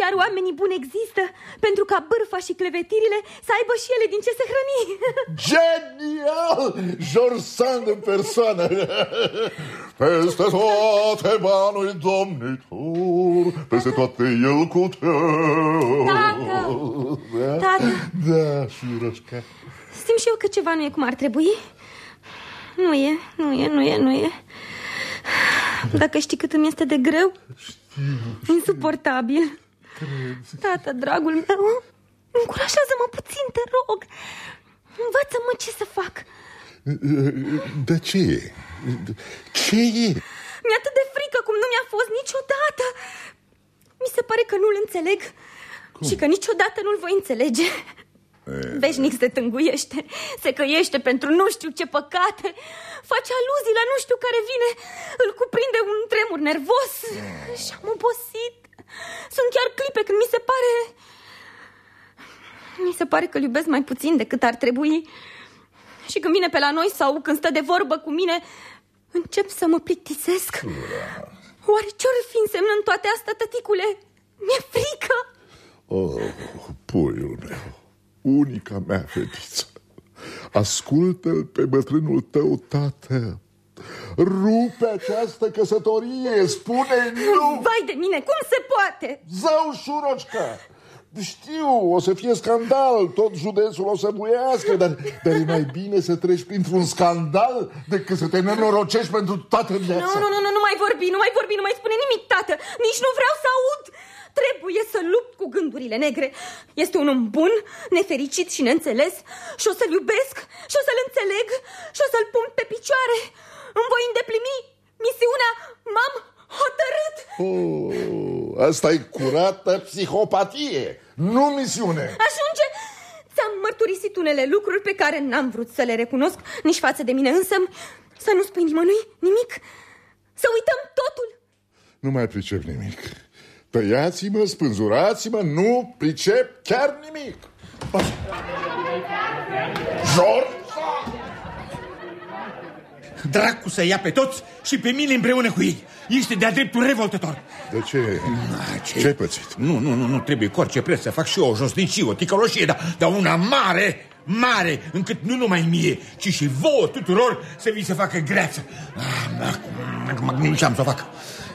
[SPEAKER 21] Iar oamenii buni există pentru ca bârfa și clevetirile să aibă și ele din ce se hrăni
[SPEAKER 14] Genial! Jorsan în persoană! Peste toate banul domnitor, peste toate el cu tău.
[SPEAKER 21] Tată!
[SPEAKER 14] Da?
[SPEAKER 21] Tată!
[SPEAKER 14] Da, șuroșca.
[SPEAKER 21] Simt și eu că ceva nu e cum ar trebui Nu e, nu e, nu e, nu e Dacă știi cât îmi este de greu Insuportabil Tată, dragul meu Încurajează-mă puțin, te rog Învață-mă ce să fac
[SPEAKER 14] De ce e? Ce e?
[SPEAKER 21] Mi-e atât de frică cum nu mi-a fost niciodată Mi se pare că nu-l înțeleg cum? Și că niciodată nu-l voi înțelege Veșnic se tânguiește, se căiește pentru nu știu ce păcate, face aluzii la nu știu care vine, îl cuprinde un tremur nervos și am obosit. Sunt chiar clipe când mi se pare... Mi se pare că îl iubesc mai puțin decât ar trebui. Și când vine pe la noi sau când stă de vorbă cu mine, încep să mă plictisesc. Oare ce-or fi însemnând toate astea, tăticule? Mi-e frică.
[SPEAKER 14] Oh, puiul meu, unica mea fetiță, ascultă-l pe bătrânul tău, tată. Rupe această căsătorie, spune nu!
[SPEAKER 21] Vai de mine, cum se poate?
[SPEAKER 14] Zău, șurocica! Știu, o să fie scandal, tot județul o să buiască, dar, dar e mai bine să treci printr-un scandal decât să te nenorocești pentru toată viața.
[SPEAKER 21] Nu, nu, nu, nu, nu mai vorbi, nu mai vorbi, nu mai spune nimic, tată. Nici nu vreau să aud. Trebuie să lupt cu gândurile negre. Este un om bun, nefericit și neînțeles și o să-l iubesc și o să-l înțeleg și o să-l pun pe picioare. Îmi voi îndeplini misiunea, m-am hotărât.
[SPEAKER 14] Oh, asta e curată psihopatie, nu misiune.
[SPEAKER 21] Ajunge! Ți-am mărturisit unele lucruri pe care n-am vrut să le recunosc nici față de mine însă. Să nu spui nimănui nimic. Să uităm totul.
[SPEAKER 14] Nu mai pricep nimic. Tăiați-mă, spânzurați-mă, nu pricep chiar nimic. Jor!
[SPEAKER 1] Dracu să ia pe toți și pe mine împreună cu ei. Este de-a dreptul revoltător.
[SPEAKER 14] De ce?
[SPEAKER 1] ce?
[SPEAKER 14] Ce ai pățit?
[SPEAKER 1] Nu, nu, nu, nu trebuie cu orice preț să fac și eu o josnicie, o ticăloșie, dar, dar una mare, mare, încât nu numai mie, ci și vouă tuturor să vi se facă greață. Ce am să o fac?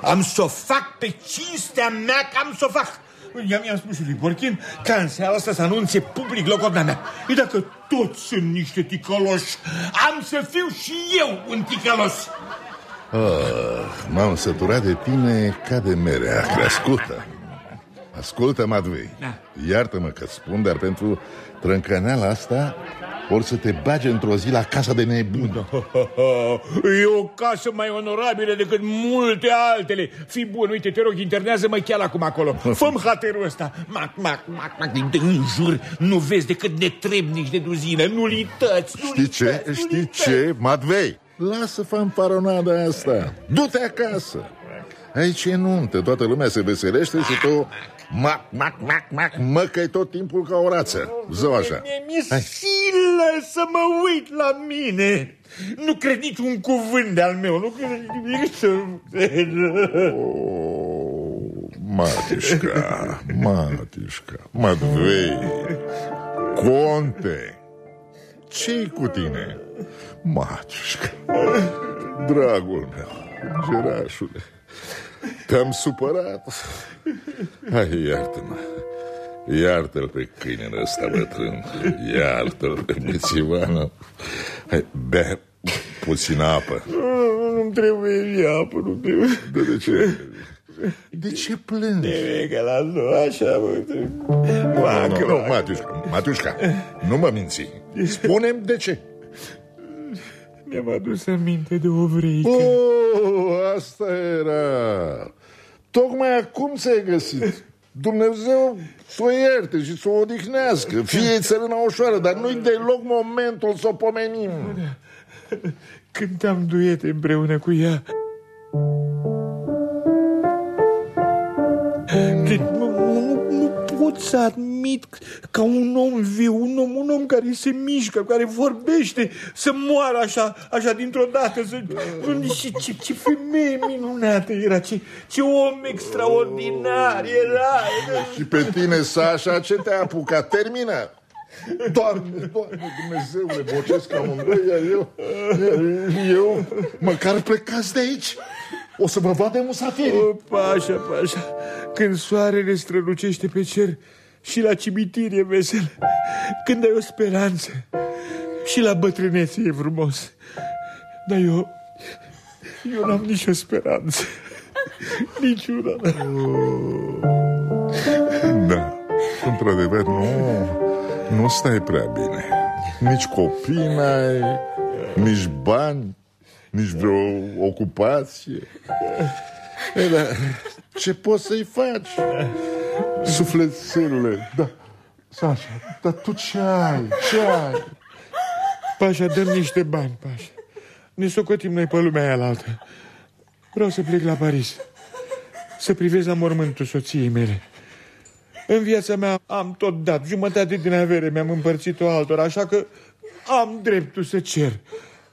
[SPEAKER 1] Am să o fac pe cinstea mea că am să o fac. I-am, i-am spus și lui Borchin ca în seara asta să anunțe public logodna mea. E dacă toți sunt niște ticăloși, am să fiu și eu un ticălos.
[SPEAKER 14] Oh, M-am săturat de tine ca de mere crescută. Ascultă, Madvei,
[SPEAKER 1] Da.
[SPEAKER 14] iartă-mă că spun, dar pentru trâncăneala asta or să te bage într-o zi la casa de nebun.
[SPEAKER 1] E o casă mai onorabilă decât multe altele. Fii bun, uite, te rog, internează-mă chiar acum acolo. Fă-mi haterul ăsta. Mac, mac, mac, mac, din în jur nu vezi decât netrebnici de duzină, nulități,
[SPEAKER 14] Știi ce? Știi ce? Madvei, lasă fanfaronada asta. Du-te acasă. Aici e nuntă, toată lumea se veselește și tu... Mac, mac, mac, mac, măcăi tot timpul ca o rață. Zău așa.
[SPEAKER 1] Mi-e silă să mă uit la mine. Nu cred niciun cuvânt de-al meu. Nu cred nimic să...
[SPEAKER 14] Matișca, Matișca, Madvei, Conte, ce cu tine? Matișca, dragul meu, gerașule, te-am supărat? Hai, iartă-mă, iartă-l pe câinele ăsta bătrân, iartă-l pe bețivană. Hai, bea puțină apă.
[SPEAKER 1] Nu trebuie apă, nu trebuie.
[SPEAKER 14] De, de ce? De ce plângi?
[SPEAKER 1] De că la nu așa, mă.
[SPEAKER 14] Nu, nu, nu, Matiușca, Matiușca, nu mă minți. Spune-mi de ce.
[SPEAKER 1] Mi-am adus aminte de o vreică.
[SPEAKER 14] Oh, asta era. Tocmai acum ți-ai găsit. Dumnezeu să o ierte și să o odihnească. Fie țărâna ușoară, dar nu-i deloc momentul să o pomenim.
[SPEAKER 1] Cântam duete împreună cu ea. De, nu, nu, nu pot să admit ca un om viu, un om, un om care se mișcă, care vorbește, să moară așa, așa dintr-o dată. Să... Ce, ce, ce femeie minunată era, ce, ce om extraordinar era.
[SPEAKER 14] Și pe tine, Sasha, ce te-a apucat? Termină! Doamne, Doamne, Dumnezeule, bocesc amândoi, iar eu, iar eu, măcar plecați de aici. O să vă vadă musafiri.
[SPEAKER 1] O, pașa, pașa, când soarele strălucește pe cer și la cimitir e vesel, când ai o speranță și la bătrânețe e frumos. Dar eu, eu n-am nicio speranță. Niciuna.
[SPEAKER 14] Da, într-adevăr, nu, nu stai prea bine. Nici copii n-ai, nici bani, nici vreo ocupație. E, dar ce poți să-i faci? Sufletelule, da. Sasha, dar tu ce ai? Ce ai?
[SPEAKER 1] Pașa, dăm niște bani, Pașa. Ne socotim noi pe lumea aia la altă. Vreau să plec la Paris. Să privesc la mormântul soției mele. În viața mea am tot dat. Jumătate din avere mi-am împărțit-o altora, așa că am dreptul să cer.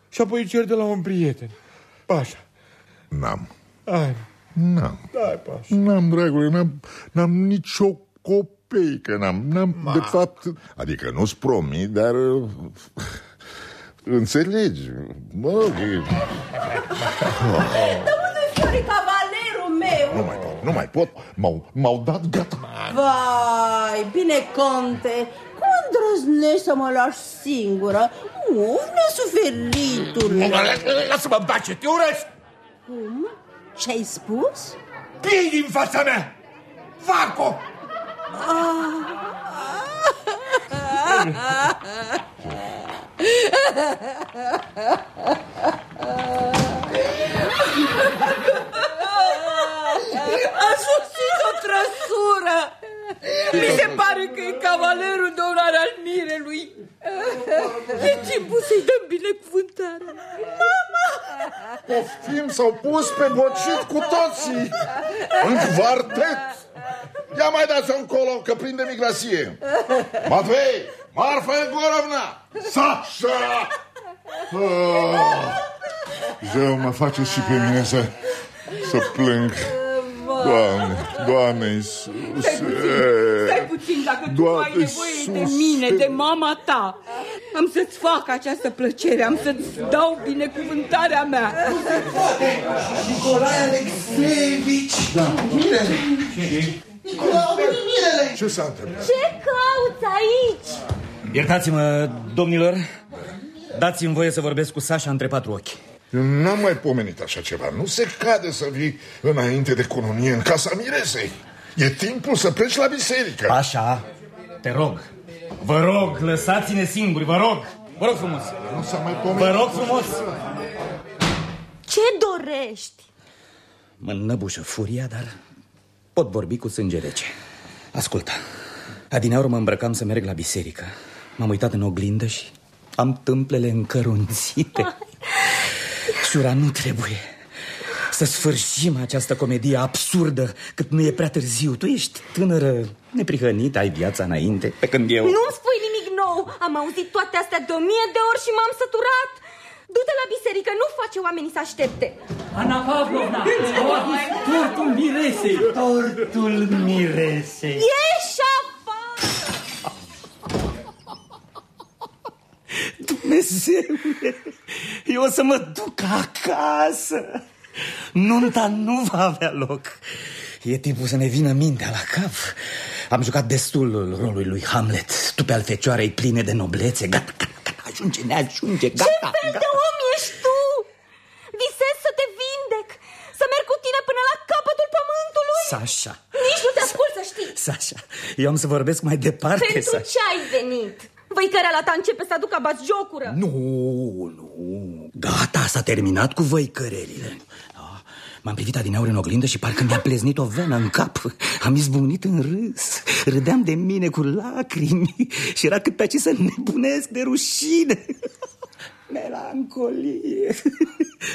[SPEAKER 1] Și apoi cer de la un prieten. Pașa.
[SPEAKER 14] N-am.
[SPEAKER 1] Hai.
[SPEAKER 14] N-am.
[SPEAKER 1] Hai, Pașa.
[SPEAKER 14] N-am, dragule, n-am, n-am nicio copeică, n-am, n-am, de fapt, adică nu-ți promit, dar uh, înțelegi, mă rog, e-
[SPEAKER 12] Dar unde Fiori, cavalerul meu?
[SPEAKER 14] nu mai pot, nu mai pot, m-au, m-au dat gata.
[SPEAKER 12] Vai, bine, conte, cum îndrăznești să mă lași singură? Uf, nesuferitule!
[SPEAKER 1] Lasă-mă în pace, te urăsc!
[SPEAKER 12] Cum? Ce-ai spus?
[SPEAKER 1] Piei din fața mea! Fac-o!
[SPEAKER 13] A sosit o trăsură! Mi se pare că e cavalerul de onoare al mirelui. E timpul să-i dăm binecuvântarea. Mama!
[SPEAKER 14] Poftim, s-au pus pe bocit cu toții, în quartet. Ia mai dați-o încolo, că prinde migrasie. Matvei, Marfa Egorovna, Sasha! Ah, Zeu, mă face și pe mine să, să plâng. Doamne, Doamne Iisuse.
[SPEAKER 13] Stai puțin, stai puțin, dacă tu
[SPEAKER 14] Doamne,
[SPEAKER 13] ai nevoie de
[SPEAKER 14] Iisuse.
[SPEAKER 13] mine, de mama ta, am să-ți fac această plăcere, am să-ți dau binecuvântarea mea.
[SPEAKER 31] Nicolae Alexeevici! Da. Bine! Nicolae, a venit mirele!
[SPEAKER 14] Ce s-a întâmplat?
[SPEAKER 21] Ce cauți aici?
[SPEAKER 7] Iertați-mă, domnilor, dați-mi voie să vorbesc cu Sasha între patru ochi.
[SPEAKER 14] Eu n-am mai pomenit așa ceva. Nu se cade să vii înainte de cununie în casa miresei. E timpul să pleci la biserică.
[SPEAKER 7] Așa, te rog. Vă rog, lăsați-ne singuri, vă rog. Vă rog frumos.
[SPEAKER 14] Nu s-a mai pomenit.
[SPEAKER 7] Vă rog frumos.
[SPEAKER 21] Ce dorești?
[SPEAKER 7] Mă năbușă furia, dar pot vorbi cu sânge rece. Ascultă, adineauri mă îmbrăcam să merg la biserică. M-am uitat în oglindă și am tâmplele încărunțite. Șura, nu trebuie să sfârșim această comedie absurdă cât nu e prea târziu. Tu ești tânără, neprihănită, ai viața înainte, pe când eu...
[SPEAKER 21] Nu-mi spui nimic nou. Am auzit toate astea de o mie de ori și m-am săturat. Du-te la biserică, nu face oamenii să aștepte.
[SPEAKER 32] Ana Pavlovna, au adus tortul miresei.
[SPEAKER 7] Tortul miresei.
[SPEAKER 21] Ieși afară!
[SPEAKER 7] Dumnezeule, eu o să mă duc acasă. Nunta nu va avea loc. E timpul să ne vină mintea la cap. Am jucat destul rolul lui Hamlet. Tu pe al fecioarei pline de noblețe. Gata, gata, gata, ajunge, ne ajunge, gata.
[SPEAKER 21] Ce fel de om ești tu? Visez să te vindec, să merg cu tine până la capătul pământului.
[SPEAKER 7] Sasha,
[SPEAKER 21] Nici nu te ascult să știi.
[SPEAKER 7] Sasha, eu am să vorbesc mai departe,
[SPEAKER 21] Pentru
[SPEAKER 7] Sasha.
[SPEAKER 21] ce ai venit? Văicărea la ta începe să aducă abați jocură.
[SPEAKER 7] Nu, nu, gata, s-a terminat cu văicărelile. Da, M-am privit adineauri în oglindă și parcă mi-a pleznit o venă în cap. Am izbucnit în râs. Râdeam de mine cu lacrimi și era cât pe aici să nebunesc de rușine. Melancolie,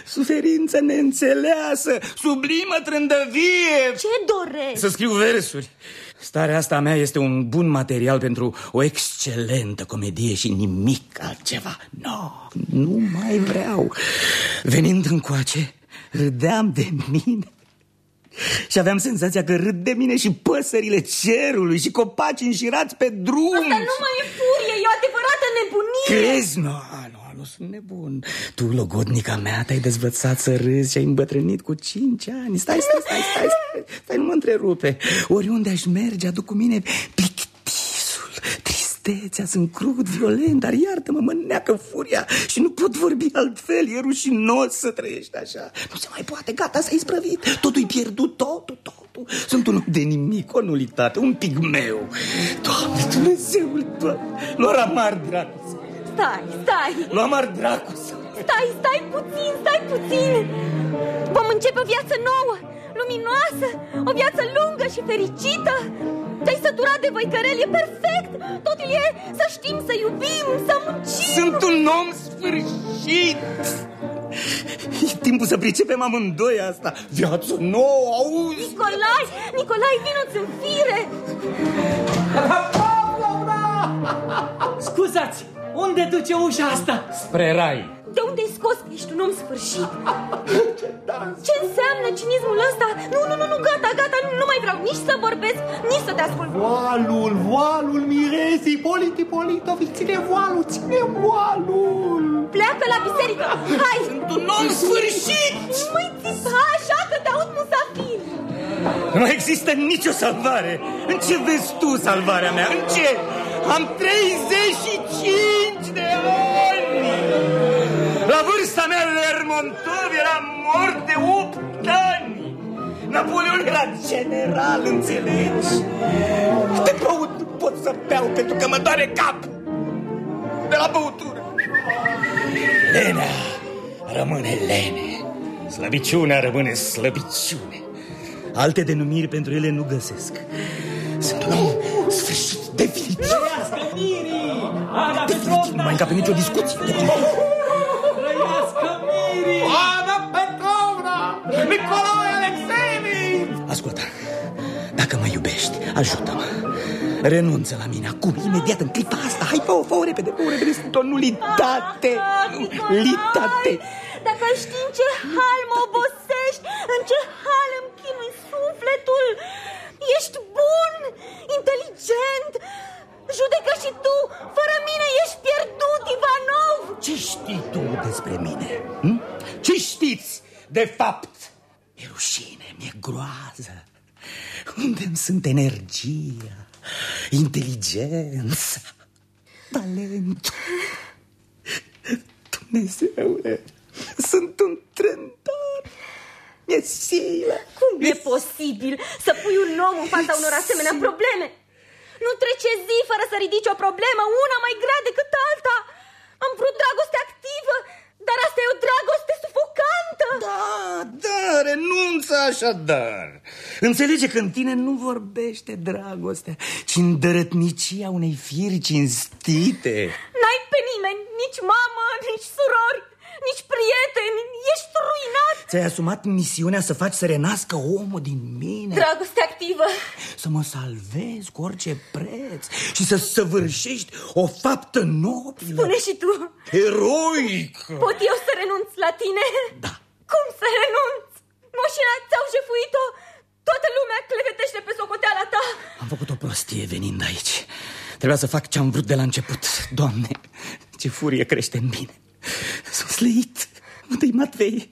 [SPEAKER 7] suferință neînțeleasă, sublimă trândăvie.
[SPEAKER 21] Ce dorești?
[SPEAKER 7] Să scriu versuri. Starea asta a mea este un bun material pentru o excelentă comedie și nimic altceva. No, nu mai vreau. Venind încoace, râdeam de mine. Și aveam senzația că râd de mine și păsările cerului și copaci înșirați pe drum.
[SPEAKER 21] Asta nu mai e furie, e o adevărată nebunie.
[SPEAKER 7] Crezi? Nu, nu, nu sunt nebun. Tu, logodnica mea, te-ai dezvățat să râzi și ai îmbătrânit cu cinci ani. Stai, stai, stai, stai, stai, stai nu mă întrerupe. Oriunde aș merge, aduc cu mine plictisul, tristețea, sunt crud, violent, dar iartă-mă, mă neacă furia și nu pot vorbi altfel. E rușinos să trăiești așa. Nu se mai poate, gata, s-a isprăvit. Totul-i pierdut, totul, totul. Sunt un om de nimic, o nulitate, un pigmeu. Doamne, Dumnezeul, Doamne, lor amar dracu
[SPEAKER 21] Stai, stai,
[SPEAKER 7] Lua mar dracu
[SPEAKER 21] stai, stai puțin, stai puțin. Vom începe o viață nouă. luminoasă, o viață lungă și fericită. Te-ai săturat de văicărel, e perfect. Totul e să știm, să iubim, să muncim.
[SPEAKER 7] Sunt un om sfârșit! E timpul să pricepem amândoi asta. Viață nouă, auzi?
[SPEAKER 21] Nicolai, Nicolai, vino-ți în fire.
[SPEAKER 33] Scuzați, unde duce ușa asta?
[SPEAKER 7] Spre rai.
[SPEAKER 21] De unde ai scos că ești un om sfârșit? Ce înseamnă cinismul ăsta? Nu, nu, nu, nu, gata, gata, nu, nu mai vreau nici să vorbesc, nici să te ascult.
[SPEAKER 34] Voalul, voalul miresii, politi, politovi, ține voalul, ține voalul.
[SPEAKER 21] Pleacă la biserică, hai!
[SPEAKER 7] Sunt un om sfârșit!
[SPEAKER 21] Măi, țipa așa că te aud musafir.
[SPEAKER 7] Nu există nicio salvare. În ce vezi tu salvarea mea? În ce? Am 35 de ani! La vârsta mea, Lermontov era mort de 8 ani! Napoleon era general, înțelegi? De băut nu pot să beau pentru că mă doare capul. De la băutură. Lenea rămâne lene. Slăbiciunea rămâne slăbiciune. Alte denumiri pentru ele nu găsesc. Sunt un om sfârșit, definitiv.
[SPEAKER 33] Trăiască Miri! Ana
[SPEAKER 7] Definitiv, nu mai încape nicio discuție.
[SPEAKER 33] Trăiască Miri!
[SPEAKER 34] Ana Petrovna! Nicolae Alexeevici!
[SPEAKER 7] Ascultă, dacă mă iubești, ajută-mă. Renunță la mine acum, imediat, în clipa asta. Hai, fă-o, fă-o repede, fă-o repede. Sunt o nulitate. Nulitate.
[SPEAKER 21] Dacă ai ști în ce hal mă obosești, în ce hal îmi chinui sufletul, ești bun, inteligent, judecă și tu, fără mine ești pierdut, Ivanov.
[SPEAKER 7] Ce știi tu despre mine? Hm? Ce știți, de fapt? E rușine, mi-e groază. Unde-mi sunt energia, inteligența, talentul? Dumnezeule, sunt un trântor. Mi-e silă.
[SPEAKER 21] Cum e posibil să pui un om în fața unor asemenea probleme? Nu trece zi fără să ridici o problemă, una mai grea decât alta. Am vrut dragoste activă, dar asta e o dragoste sufocantă.
[SPEAKER 7] Da, da, renunță așadar. Înțelege că în tine nu vorbește dragostea, ci îndărătnicia unei firi cinstite.
[SPEAKER 21] N-ai pe nimeni, nici mamă, nici surori, nici prieteni, ești ruinat.
[SPEAKER 7] Ți-ai asumat misiunea să faci să renască omul din mine.
[SPEAKER 21] Dragoste activă.
[SPEAKER 7] Să mă salvezi cu orice preț și să săvârșești o faptă nobilă.
[SPEAKER 21] Spune și tu.
[SPEAKER 7] Heroic!
[SPEAKER 21] Pot eu să renunț la tine?
[SPEAKER 7] Da.
[SPEAKER 21] Cum să renunț? Moșina ți-au jefuit-o? Toată lumea clevetește pe socoteala ta.
[SPEAKER 7] Am făcut o prostie venind aici. Trebuia să fac ce am vrut de la început. Doamne, ce furie crește în mine. Sunt slăit. Unde-i Matvei?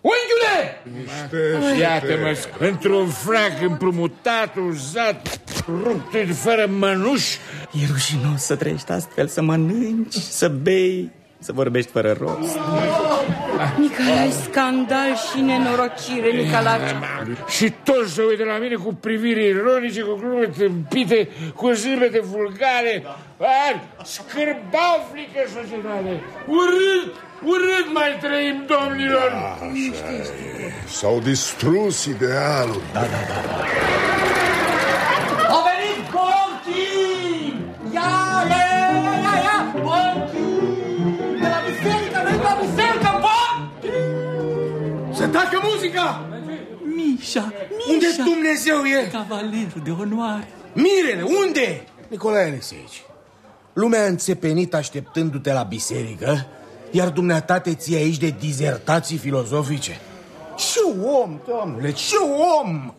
[SPEAKER 1] Unchiule! Iată-mă, într-un frac împrumutat, uzat, rupt fără mănuși.
[SPEAKER 7] E rușinos să trăiești astfel, să mănânci, să bei, să vorbești fără rost.
[SPEAKER 13] Nicolae, scandal și nenorocire, Nicolae.
[SPEAKER 1] Și toți se uită la mine cu priviri ironice, cu glume tâmpite, cu zâmbete vulgare. Ari, scârbaflică societate. Urât, urât mai trăim, domnilor.
[SPEAKER 14] Așa e. S-au distrus idealul.
[SPEAKER 7] Da, da, da.
[SPEAKER 33] A venit Bonchi! Ia, ia, ia, ia, ia! Bonchi!
[SPEAKER 3] Să tacă muzica!
[SPEAKER 7] Mișa, Mișa!
[SPEAKER 3] Unde Dumnezeu e?
[SPEAKER 7] Cavalerul de onoare.
[SPEAKER 3] Mirele, unde? Nicolae Alexeici, lumea a înțepenit așteptându-te la biserică, iar dumneata te ții aici de dizertații filozofice. Ce om, domnule, ce om!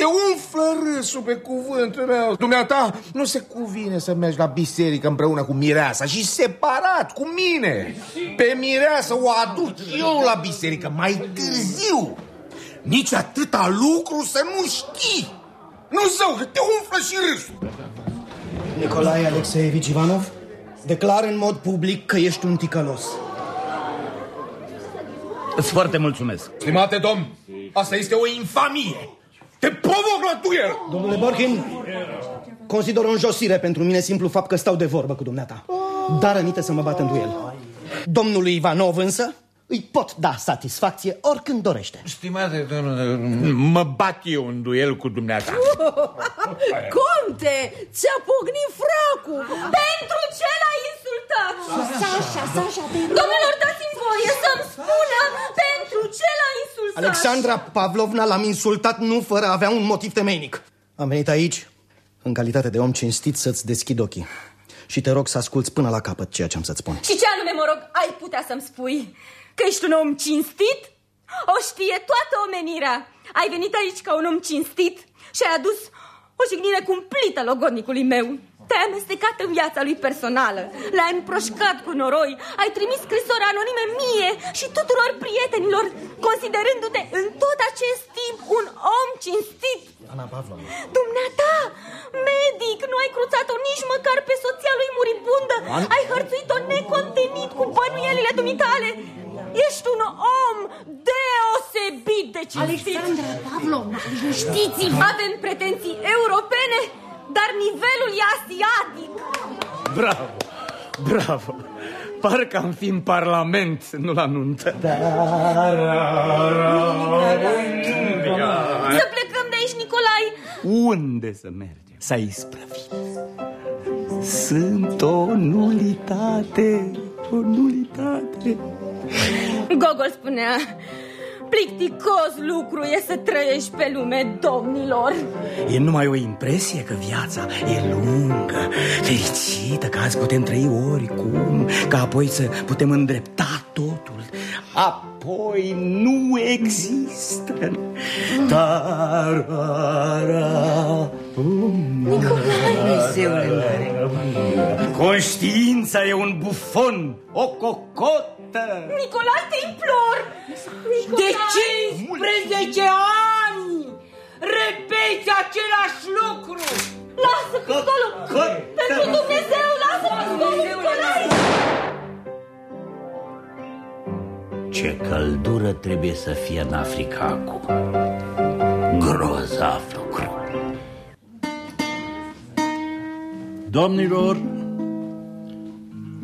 [SPEAKER 3] Te umflă râsul pe cuvântul meu. Dumneata nu se cuvine să mergi la biserică împreună cu mireasa și separat cu mine. Pe mireasă o aduc eu la biserică mai târziu. Nici atâta lucru să nu știi. Nu zău, că te umflă și râsul.
[SPEAKER 9] Nicolae Alexeevici Ivanov, declar în mod public că ești un ticălos.
[SPEAKER 7] Îți foarte mulțumesc.
[SPEAKER 3] Stimate domn, asta este o infamie. Te provoc la duel!
[SPEAKER 9] Domnule Borkin, consider o înjosire pentru mine simplu fapt că stau de vorbă cu dumneata. Dar aminte să mă bat în duel. Domnului Ivanov însă îi pot da satisfacție oricând dorește.
[SPEAKER 1] Stimate domnule, mă bat eu în duel cu dumneata.
[SPEAKER 12] Conte, ți-a pognit fracul
[SPEAKER 21] Pentru ce l-ai insultat?
[SPEAKER 12] Sasha, Sasha, te rog.
[SPEAKER 21] Domnilor, dați-mi voie să-mi spună pentru ce l-ai insultat
[SPEAKER 9] Alexandra Pavlovna l-am insultat nu fără a avea un motiv temeinic. Am venit aici, în calitate de om cinstit, să-ți deschid ochii. Și te rog să asculți până la capăt ceea ce am să-ți spun.
[SPEAKER 21] Și ce anume, mă rog, ai putea să-mi spui? Că ești un om cinstit? O știe toată omenirea. Ai venit aici ca un om cinstit și ai adus o jignire cumplită logodnicului meu. Te-ai amestecat în viața lui personală, l-ai împroșcat cu noroi, ai trimis scrisori anonime mie și tuturor prietenilor, considerându-te în tot acest timp un om cinstit.
[SPEAKER 9] Ana Pavlovna.
[SPEAKER 21] Dumneata, medic, nu ai cruțat-o nici măcar pe soția lui muribundă,
[SPEAKER 9] An...
[SPEAKER 21] ai hărțuit-o necontenit cu bănuielile dumitale. Ești un om deosebit de cinstit.
[SPEAKER 35] Alexandra Pavlovna, liniștiți-vă.
[SPEAKER 21] Avem pretenții europene, dar nivelul e asiatic.
[SPEAKER 7] Bravo, bravo. Parcă am fi în parlament, nu la nuntă. Da,
[SPEAKER 21] Să plecăm de aici, Nicolai.
[SPEAKER 7] Unde să mergem? S-a isprăvit. Sunt o nulitate, o nulitate.
[SPEAKER 21] Gogol spunea, plicticos lucru e să trăiești pe lume, domnilor.
[SPEAKER 7] E numai o impresie că viața e lungă, fericită, că azi putem trăi oricum, că apoi să putem îndrepta totul. Apoi nu există. Tarara.
[SPEAKER 13] Nicolae!
[SPEAKER 7] Conștiința e un bufon, o cocotă.
[SPEAKER 21] Nicolae, te implor!
[SPEAKER 13] De 15 ani repeți același lucru!
[SPEAKER 21] Lasă pistolul! Pentru Dumnezeu, lasă pistolul, Nicolae!
[SPEAKER 26] Ce căldură trebuie să fie în Africa acum. Grozav lucru.
[SPEAKER 2] Domnilor,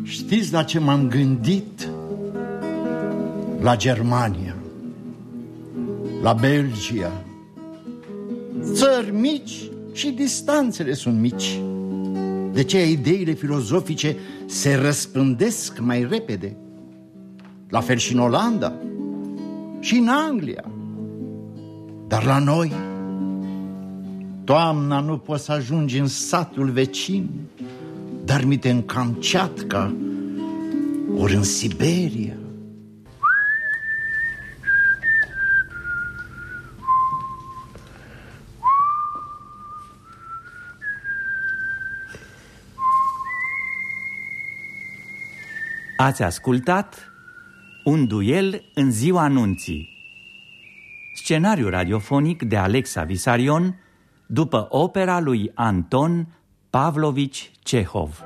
[SPEAKER 2] știți la ce m-am gândit? La Germania, la Belgia. Țări mici și distanțele sunt mici. De ce ideile filozofice se răspândesc mai repede? La fel și în Olanda și în Anglia. Dar la noi, toamna nu poți să ajungi în satul vecin, dar mi te în Kamchatka ori în Siberia.
[SPEAKER 36] Ați ascultat Un duel în ziua anunții Scenariu radiofonic de Alexa Visarion după opera lui Anton Pavlovici Cehov.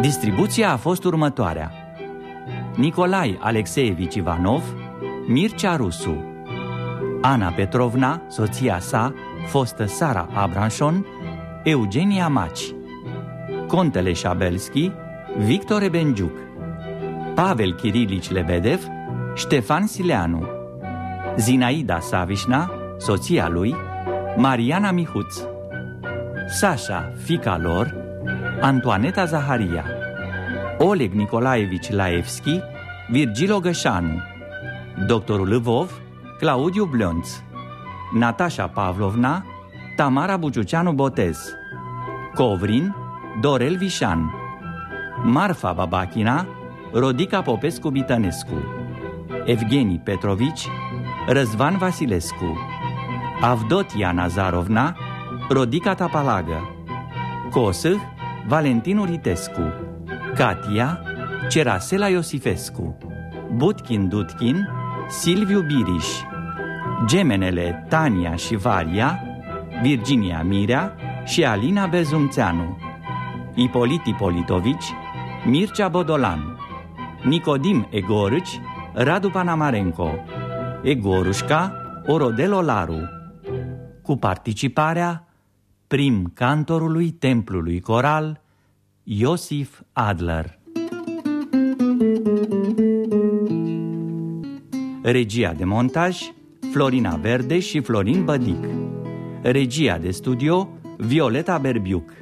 [SPEAKER 36] Distribuția a fost următoarea. Nicolai Alexeevici Ivanov, Mircea Rusu, Ana Petrovna, soția sa, fostă Sara Abranșon, Eugenia Maci, Contele Șabelski, Victor Benjuc, Pavel Kirilici Lebedev, Ștefan Sileanu, Zinaida Savișna, soția lui, Mariana Mihuț, Sasha, fica lor, Antoaneta Zaharia, Oleg Nicolaevici Laevski, Virgilo Gășanu, doctorul Lvov, Claudiu Blionț, Natasha Pavlovna, Tamara Buciuceanu Botez, Covrin, Dorel Vișan, Marfa Babachina, Rodica Popescu Bitănescu, Evgeni Petrovici, Răzvan Vasilescu, Avdotia Nazarovna, Rodica Tapalagă, Cosâh, Valentin Uritescu, Katia, Cerasela Iosifescu, Butkin Dutkin, Silviu Biriș, Gemenele Tania și Varia, Virginia Mirea și Alina Bezumțeanu, Ipoliti Politovici, Mircea Bodolan, Nicodim Egorâci, Radu Panamarenco, Egorușca, Orodel Laru, cu participarea prim cantorului templului coral Iosif Adler. Regia de montaj Florina Verde și Florin Bădic Regia de studio Violeta Berbiuc.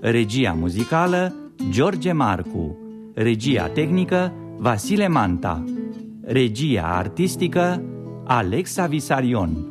[SPEAKER 36] Regia muzicală George Marcu. Regia tehnică Vasile Manta. Regia artistică Alexa Visarion